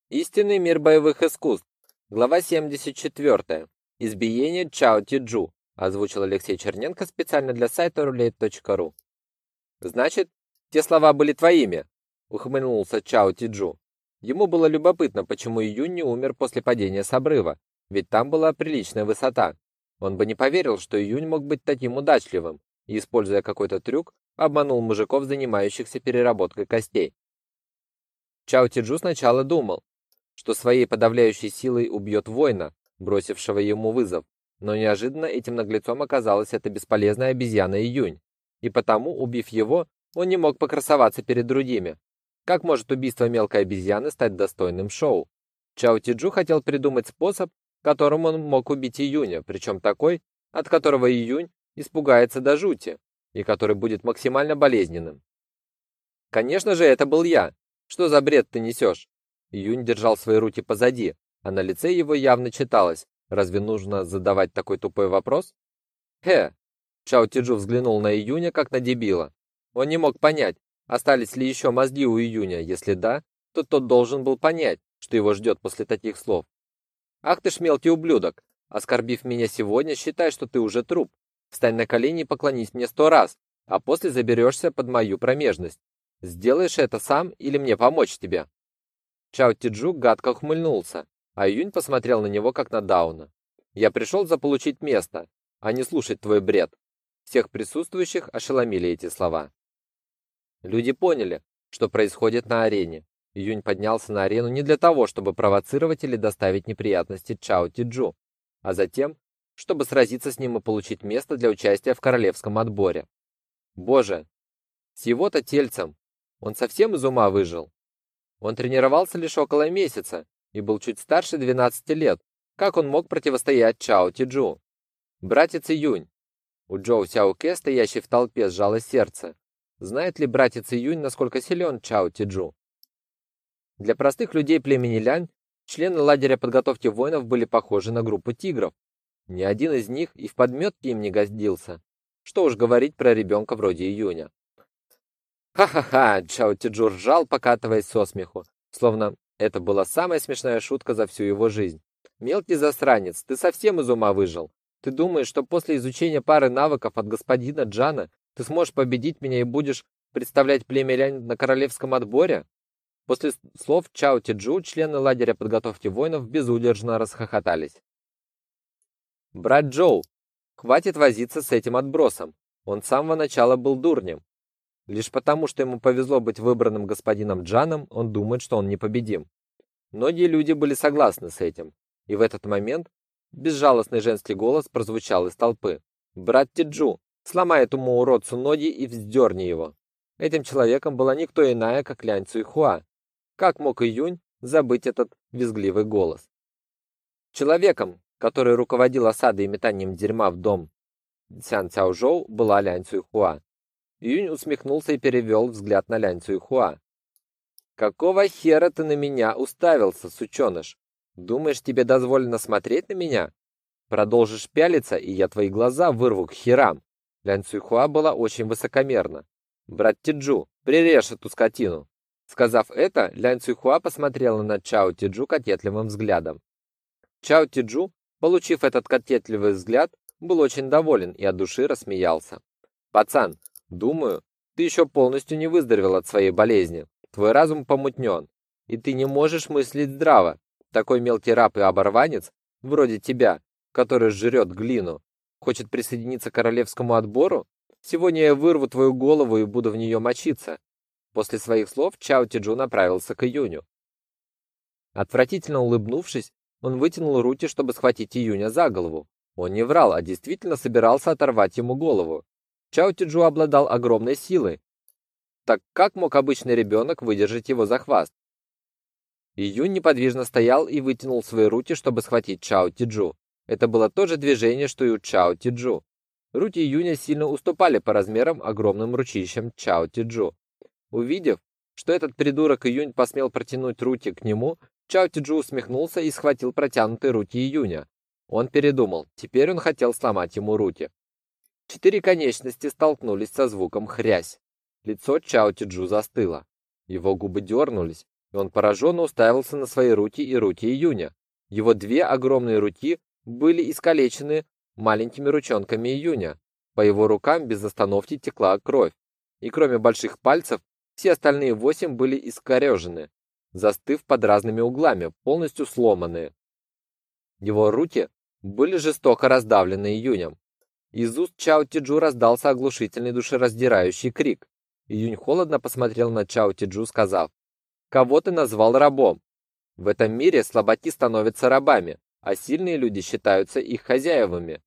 Истинный мир боевых искусств. Глава 74. Избиение Чао Тиджу озвучил Алексей Черненко специально для сайта roulette.ru. Значит, те слова были твоими, ухмыльнулся Чао Тиджу. Ему было любопытно, почему Июнь не умер после падения с обрыва, ведь там была приличная высота. Он бы не поверил, что Июнь мог быть таким удачливым и, используя какой-то трюк, обманул мужиков, занимающихся переработкой костей. Чао Тиджу сначала думал, что своей подавляющей силой убьет воина, бросившего ему вызов. Но неожиданно этим наглецом оказалась эта бесполезная обезьяна Июнь. И потому, убив его, он не мог покрасоваться перед другими. Как может убийство мелкой обезьяны стать достойным шоу? Чао Тиджу хотел придумать способ, которым он мог убить Июня, причем такой, от которого Июнь испугается до жути, и который будет максимально болезненным. Конечно же, это был я. Что за бред ты несешь? Июнь держал свои руки позади, а на лице его явно читалось: разве нужно задавать такой тупой вопрос? Хе. Чао Тиджу взглянул на Июня как на дебила. Он не мог понять, остались ли еще мозги у Июня. Если да, то тот должен был понять, что его ждет после таких слов. Ах ты ж мелкий ублюдок, оскорбив меня сегодня, считай, что ты уже труп. Встань на колени и поклонись мне сто раз, а после заберешься под мою промежность. Сделаешь это сам или мне помочь тебе? Чао Тиджу гадко ухмыльнулся, а Юнь посмотрел на него как на Дауна. Я пришел заполучить место, а не слушать твой бред. Всех присутствующих ошеломили эти слова. Люди поняли, что происходит на арене. Юнь поднялся на арену не для того, чтобы провоцировать или доставить неприятности Чао Тиджу, а затем, чтобы сразиться с ним и получить место для участия в королевском отборе. Боже, с его-то тельцем он совсем из ума выжил. Он тренировался лишь около месяца и был чуть старше 12 лет. Как он мог противостоять Чао Тиджу? Братец Юнь. У Джоу Сяоке, стоящей в толпе, сжалось сердце. Знает ли братец Юнь, насколько силен Чао Тиджу? Для простых людей племени Лянь члены лагеря подготовки воинов были похожи на группу тигров. Ни один из них и в подметке им не годился. Что уж говорить про ребенка вроде Июня. Ха-ха-ха, Чао Тиджу ржал, покатываясь со смеху, словно это была самая смешная шутка за всю его жизнь. Мелкий засранец, ты совсем из ума выжил. Ты думаешь, что после изучения пары навыков от господина Джана ты сможешь победить меня и будешь представлять племя Лянь на королевском отборе? После слов Чао Тиджу члены лагеря подготовки воинов безудержно расхохотались. Брат Джоу, хватит возиться с этим отбросом. Он с самого начала был дурнем. Лишь потому, что ему повезло быть выбранным господином Джаном, он думает, что он непобедим. Многие люди были согласны с этим. И в этот момент безжалостный женский голос прозвучал из толпы. «Брат Тиджу, сломай этому уродцу ноги и вздерни его!» Этим человеком была никто иная, как Лянь Цуйхуа. Как мог Июнь забыть этот визгливый голос? Человеком, который руководил осадой и метанием дерьма в дом Цян Цяожоу, была Лянь Цуйхуа. Юнь усмехнулся и перевел взгляд на Лянь Цюйхуа. «Какого хера ты на меня уставился, сученыш? Думаешь, тебе дозволено смотреть на меня? Продолжишь пялиться, и я твои глаза вырву к херам!» Лянь Цюйхуа была очень высокомерна. «Брат Тиджу, прирежь эту скотину!» Сказав это, Лянь Цюйхуа посмотрела на Чао Тиджу кокетливым взглядом. Чао Тиджу, получив этот кокетливый взгляд, был очень доволен и от души рассмеялся. «Пацан, Думаю, ты еще полностью не выздоровел от своей болезни. Твой разум помутнен, и ты не можешь мыслить здраво. Такой мелкий раб и оборванец, вроде тебя, который жрет глину, хочет присоединиться к королевскому отбору? Сегодня я вырву твою голову и буду в нее мочиться. После своих слов Чао Тиджу направился к Июню. Отвратительно улыбнувшись, он вытянул руки, чтобы схватить Июня за голову. Он не врал, а действительно собирался оторвать ему голову. Чао Тиджу обладал огромной силой. Так как мог обычный ребенок выдержать его за хвост? И Юнь неподвижно стоял и вытянул свои руки, чтобы схватить Чао Тиджу. Это было то же движение, что и у Чао Тиджу. Руки И Юня сильно уступали по размерам огромным ручищам Чао Тиджу. Увидев, что этот придурок И Юнь посмел протянуть руки к нему, Чао Тиджу усмехнулся и схватил протянутые руки И Юня. Он передумал. Теперь он хотел сломать ему руки. Четыре конечности столкнулись со звуком хрясь. Лицо Чао Тиджу застыло. Его губы дернулись, и он пораженно уставился на свои руки и руки Июня. Его две огромные руки были искалечены маленькими ручонками Июня. По его рукам без остановки текла кровь. И кроме больших пальцев, все остальные восемь были искорежены, застыв под разными углами, полностью сломанные. Его руки были жестоко раздавлены Июнем. Из уст Чао Тиджу раздался оглушительный душераздирающий крик. И Юнь холодно посмотрел на Чао Тиджу, сказав, «Кого ты назвал рабом? В этом мире слабаки становятся рабами, а сильные люди считаются их хозяевами.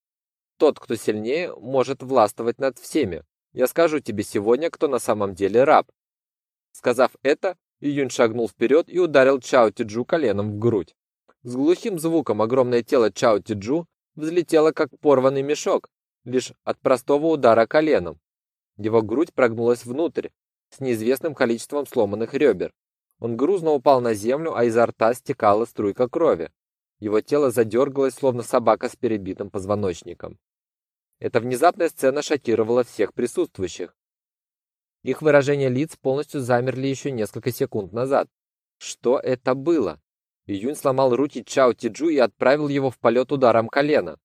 Тот, кто сильнее, может властвовать над всеми. Я скажу тебе сегодня, кто на самом деле раб. Сказав это, И Юнь шагнул вперед и ударил Чао Тиджу коленом в грудь. С глухим звуком огромное тело Чао Тиджу взлетело как порванный мешок, лишь от простого удара коленом. Его грудь прогнулась внутрь, с неизвестным количеством сломанных ребер. Он грузно упал на землю, а изо рта стекала струйка крови. Его тело задергалось, словно собака с перебитым позвоночником. Эта внезапная сцена шокировала всех присутствующих. Их выражения лиц полностью замерли еще несколько секунд назад. Что это было? Июнь сломал руки Чао Тиджу и отправил его в полет ударом колена.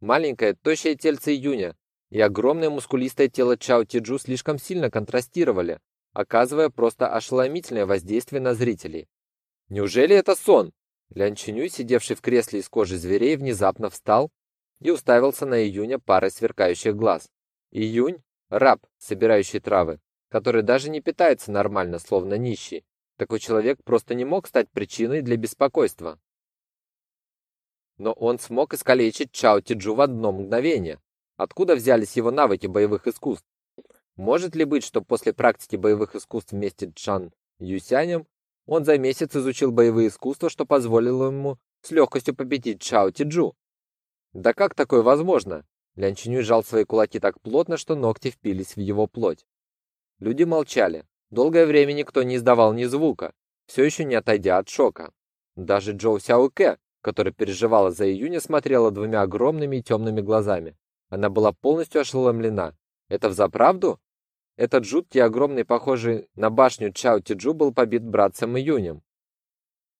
Маленькое, тощее тельце Июня и огромное мускулистое тело Чао Тиджу слишком сильно контрастировали, оказывая просто ошеломительное воздействие на зрителей. Неужели это сон? Лян Чинюй, сидевший в кресле из кожи зверей, внезапно встал и уставился на Июня парой сверкающих глаз. Июнь – раб, собирающий травы, который даже не питается нормально, словно нищий. Такой человек просто не мог стать причиной для беспокойства. Но он смог искалечить Чао Тиджу в одно мгновение. Откуда взялись его навыки боевых искусств? Может ли быть, что после практики боевых искусств вместе с Чан Юсянем он за месяц изучил боевые искусства, что позволило ему с легкостью победить Чао Тиджу? Да как такое возможно? Лян Чинюй сжал свои кулаки так плотно, что ногти впились в его плоть. Люди молчали. Долгое время никто не издавал ни звука, все еще не отойдя от шока. Даже Джоу Сяоке, которая переживала за июня, смотрела двумя огромными и темными глазами. Она была полностью ошеломлена. Это взаправду? Этот жуткий, огромный, похожий на башню Чао Тиджу был побит братцем Июнем.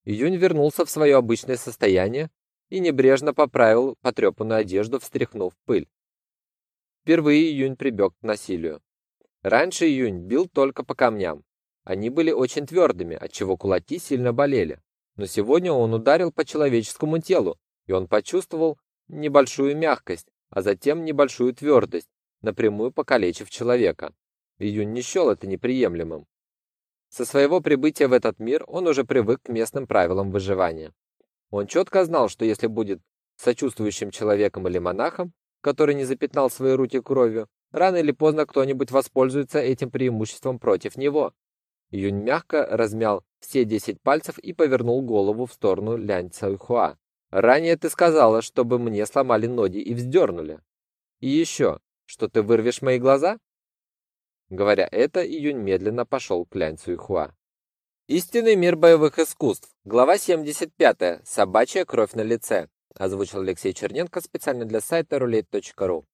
Июнь вернулся в свое обычное состояние и небрежно поправил потрепанную одежду, встряхнув пыль. Впервые Июнь прибег к насилию. Раньше Июнь бил только по камням. Они были очень твердыми, отчего кулаки сильно болели. Но сегодня он ударил по человеческому телу, и он почувствовал небольшую мягкость, а затем небольшую твердость, напрямую покалечив человека. Июнь не счел это неприемлемым. Со своего прибытия в этот мир он уже привык к местным правилам выживания. Он четко знал, что если будет сочувствующим человеком или монахом, который не запятнал свои руки кровью, рано или поздно кто-нибудь воспользуется этим преимуществом против него. Юнь мягко размял все десять пальцев и повернул голову в сторону Лянь Цайхуа. Ранее ты сказала, чтобы мне сломали ноги и вздернули. И еще, что ты вырвешь мои глаза? Говоря это, Июнь медленно пошел к Лянь Цюйхуа. Истинный мир боевых искусств. Глава 75. Собачья кровь на лице. Озвучил Алексей Черненко специально для сайта roulette.ru.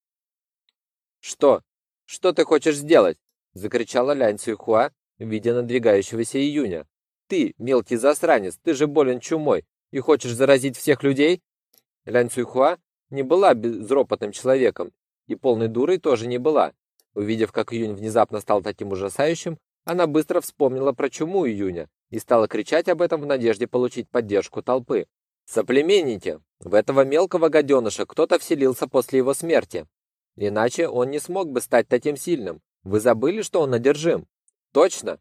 Что? Что ты хочешь сделать? закричала Лянь Цюйхуа, видя надвигающегося Июня. Ты, мелкий засранец, ты же болен чумой и хочешь заразить всех людей? Лянь Цюйхуа не была безропотным человеком и полной дурой тоже не была. Увидев, как Июнь внезапно стал таким ужасающим, она быстро вспомнила про чуму Июня и стала кричать об этом в надежде получить поддержку толпы. «Соплеменники! В этого мелкого гаденыша кто-то вселился после его смерти. Иначе он не смог бы стать таким сильным. Вы забыли, что он одержим?» «Точно!»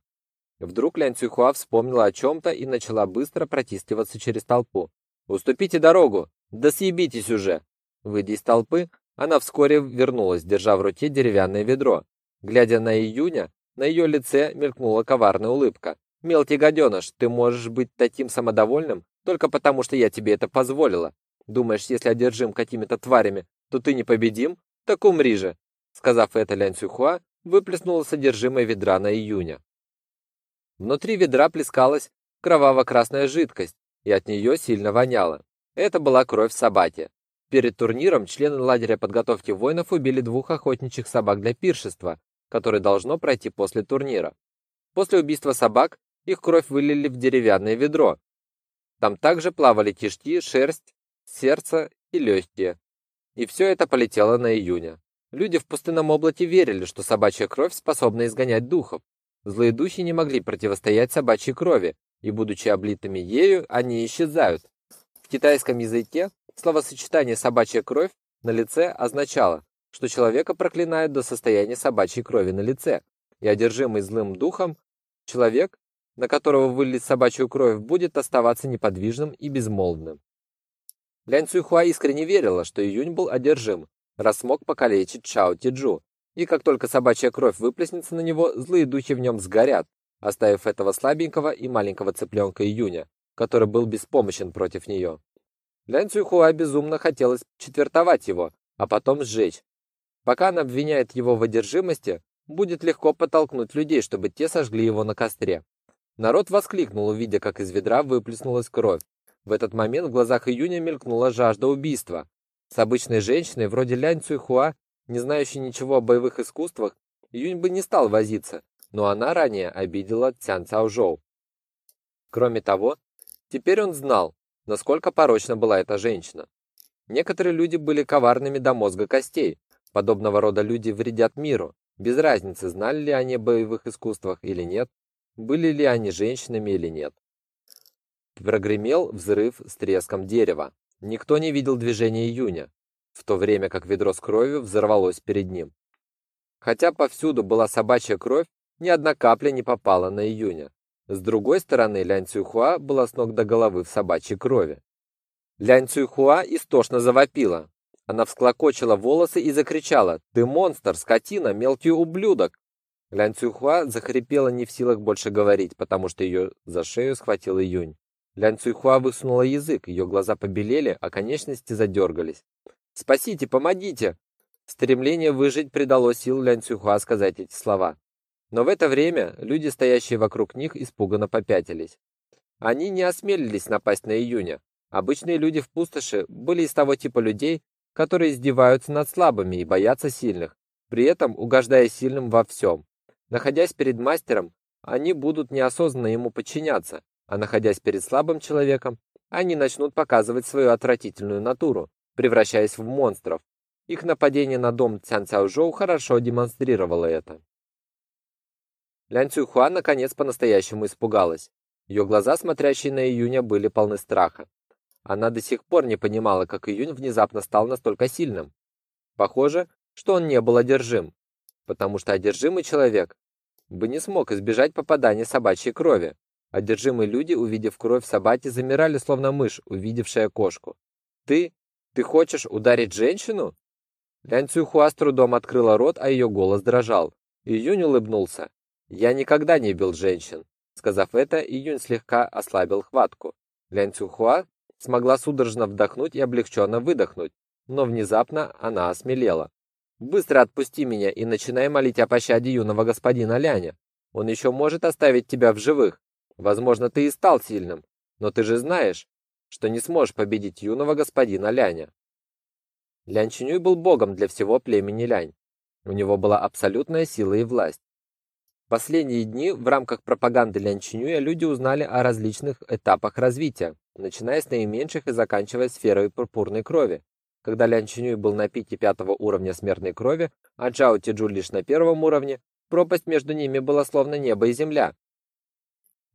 Вдруг Лян Цюхуа вспомнила о чем-то и начала быстро протискиваться через толпу. «Уступите дорогу! Да съебитесь уже!» Выйдя из толпы, она вскоре вернулась, держа в руке деревянное ведро. Глядя на Июня, на ее лице мелькнула коварная улыбка. «Мелкий гаденыш, ты можешь быть таким самодовольным только потому, что я тебе это позволила. Думаешь, если одержим какими-то тварями, то ты непобедим? Так умри же!» Сказав это, Лян Цюхуа выплеснула содержимое ведра на Июня. Внутри ведра плескалась кроваво-красная жидкость, и от нее сильно воняло. Это была кровь собаки. Перед турниром члены лагеря подготовки воинов убили двух охотничьих собак для пиршества, которое должно пройти после турнира. После убийства собак их кровь вылили в деревянное ведро. Там также плавали кишки, шерсть, сердце и легкие. И все это полетело на июня. Люди в пустынном облаке верили, что собачья кровь способна изгонять духов. Злые духи не могли противостоять собачьей крови, и будучи облитыми ею, они исчезают. В китайском языке Словосочетание «собачья кровь» на лице означало, что человека проклинают до состояния собачьей крови на лице, и одержимый злым духом человек, на которого вылить собачью кровь, будет оставаться неподвижным и безмолвным. Лянь Цюйхуа искренне верила, что Июнь был одержим, раз смог покалечить Чао Тиджу. И как только собачья кровь выплеснется на него, злые духи в нем сгорят, оставив этого слабенького и маленького цыпленка Июня, который был беспомощен против нее. Лянь Цюйхуа безумно хотелось четвертовать его, а потом сжечь. Пока она обвиняет его в одержимости, будет легко подтолкнуть людей, чтобы те сожгли его на костре. Народ воскликнул, увидя, как из ведра выплеснулась кровь. В этот момент в глазах Июня мелькнула жажда убийства. С обычной женщиной, вроде Лянь Цюйхуа, не знающей ничего о боевых искусствах, Июнь бы не стал возиться, но она ранее обидела Цян Цаожоу. Кроме того, теперь он знал, насколько порочна была эта женщина. Некоторые люди были коварными до мозга костей. Подобного рода люди вредят миру, без разницы, знали ли они о боевых искусствах или нет, были ли они женщинами или нет. Прогремел взрыв с треском дерева. Никто не видел движения июня, в то время как ведро с кровью взорвалось перед ним. Хотя повсюду была собачья кровь, ни одна капля не попала на июня. С другой стороны, Лянь Цюйхуа была с ног до головы в собачьей крови. Лянь Цюйхуа истошно завопила. Она всклокочила волосы и закричала «Ты монстр, скотина, мелкий ублюдок!» Лян Цюйхуа захрипела не в силах больше говорить, потому что ее за шею схватил Июнь. Лян Цюйхуа высунула язык, ее глаза побелели, а конечности задергались. «Спасите, помогите!» Стремление выжить придало сил Лян Цюйхуа сказать эти слова. Но в это время люди, стоящие вокруг них, испуганно попятились. Они не осмелились напасть на Июня. Обычные люди в пустоши были из того типа людей, которые издеваются над слабыми и боятся сильных, при этом угождая сильным во всем. Находясь перед мастером, они будут неосознанно ему подчиняться, а находясь перед слабым человеком, они начнут показывать свою отвратительную натуру, превращаясь в монстров. Их нападение на дом Цян Цяожоу хорошо демонстрировало это. Лян Цюхуа наконец по-настоящему испугалась. Ее глаза, смотрящие на Июня, были полны страха. Она до сих пор не понимала, как Июнь внезапно стал настолько сильным. Похоже, что он не был одержим, потому что одержимый человек бы не смог избежать попадания собачьей крови. Одержимые люди, увидев кровь собаки, замирали словно мышь, увидевшая кошку. Ты ты хочешь ударить женщину? Лянь Цюхуа с трудом открыла рот, а ее голос дрожал. Июнь улыбнулся. Я никогда не бил женщин. Сказав это, Июнь слегка ослабил хватку. Лянь Цюхуа смогла судорожно вдохнуть и облегченно выдохнуть, но внезапно она осмелела. Быстро отпусти меня и начинай молить о пощаде юного господина Ляня. Он еще может оставить тебя в живых. Возможно, ты и стал сильным, но ты же знаешь, что не сможешь победить юного господина Ляня. Лянь Чинюй был богом для всего племени Лянь. У него была абсолютная сила и власть. В последние дни в рамках пропаганды Лянь Чинюя люди узнали о различных этапах развития, начиная с наименьших и заканчивая сферой пурпурной крови, когда Лян Чинюй был на пике пятого уровня смертной крови, а Джао Тиджу лишь на первом уровне, пропасть между ними была словно небо и земля.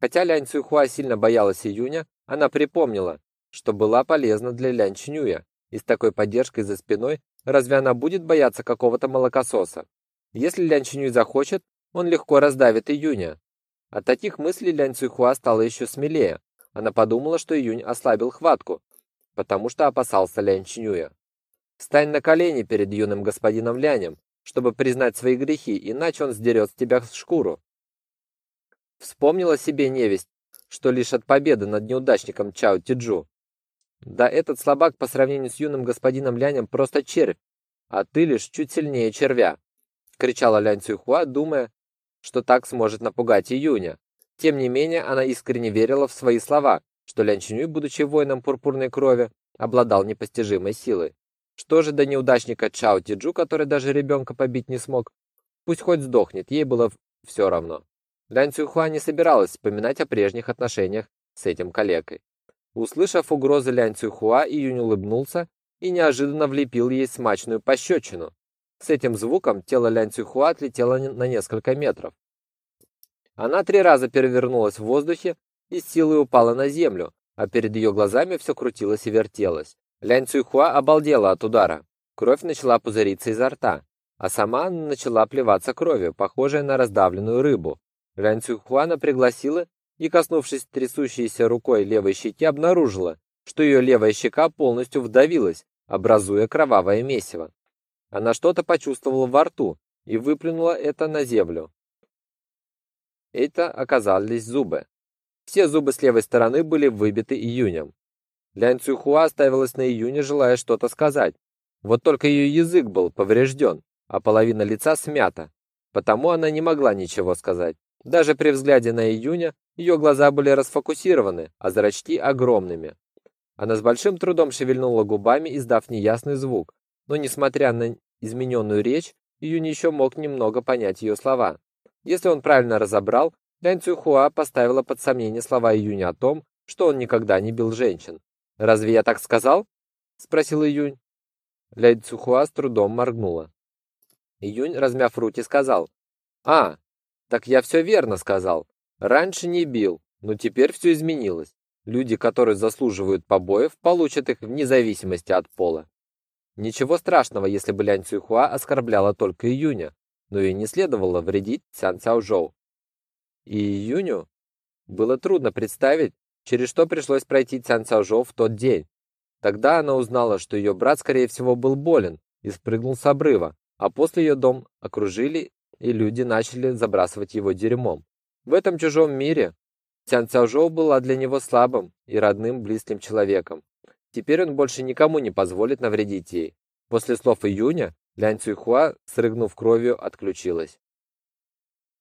Хотя Лянь Цюйхуа сильно боялась Июня, она припомнила, что была полезна для Лян Чинюя, и с такой поддержкой за спиной разве она будет бояться какого-то молокососа? Если Лян Чинюй захочет, он легко раздавит Июня. От таких мыслей Лян Цюйхуа стала еще смелее. Она подумала, что Июнь ослабил хватку, потому что опасался Лян Чинюя. Встань на колени перед юным господином Лянем, чтобы признать свои грехи, иначе он сдерет с тебя шкуру. Вспомнила себе невесть, что лишь от победы над неудачником Чао Тиджу. Да этот слабак по сравнению с юным господином Лянем просто червь, а ты лишь чуть сильнее червя, кричала Лянь Цюйхуа, думая, что так сможет напугать Июня. Тем не менее, она искренне верила в свои слова, что Лян Чинюй, будучи воином пурпурной крови, обладал непостижимой силой. Что же до неудачника Чао Тиджу, который даже ребенка побить не смог? Пусть хоть сдохнет, ей было все равно. Лянь Цюхуа не собиралась вспоминать о прежних отношениях с этим калекой. Услышав угрозы Лянь Цюхуа, Июнь улыбнулся и неожиданно влепил ей смачную пощечину. С этим звуком тело Лянь Цюхуа отлетело на несколько метров. Она три раза перевернулась в воздухе и с силой упала на землю, а перед ее глазами все крутилось и вертелось. Лянь Цюйхуа обалдела от удара. Кровь начала пузыриться изо рта, а сама начала плеваться кровью, похожей на раздавленную рыбу. Лянь Цюйхуа напрягла силы и, коснувшись трясущейся рукой левой щеки, обнаружила, что ее левая щека полностью вдавилась, образуя кровавое месиво. Она что-то почувствовала во рту и выплюнула это на землю. Это оказались зубы. Все зубы с левой стороны были выбиты июнем. Лянь Цюхуа оставилась на июне, желая что-то сказать. Вот только ее язык был поврежден, а половина лица смята, потому она не могла ничего сказать. Даже при взгляде на июня ее глаза были расфокусированы, а зрачки огромными. Она с большим трудом шевельнула губами, издав неясный звук, но несмотря на измененную речь, Июнь еще мог немного понять ее слова. Если он правильно разобрал, Лянь Цюхуа поставила под сомнение слова Июня о том, что он никогда не бил женщин. «Разве я так сказал?» – спросил Июнь. Лянь Цюхуа с трудом моргнула. Июнь, размяв руки, сказал. «А, так я все верно сказал. Раньше не бил, но теперь все изменилось. Люди, которые заслуживают побоев, получат их вне зависимости от пола. Ничего страшного, если бы Лянь Цюйхуа оскорбляла только Июня, но ей не следовало вредить Цян Цяожоу. И Июню было трудно представить, через что пришлось пройти Цян Цяожоу в тот день. Тогда она узнала, что ее брат, скорее всего, был болен и спрыгнул с обрыва, а после ее дом окружили, и люди начали забрасывать его дерьмом. В этом чужом мире Цян Цяожоу была для него слабым и родным близким человеком. Теперь он больше никому не позволит навредить ей. После слов Июня Лянь Цюйхуа, срыгнув кровью, отключилась.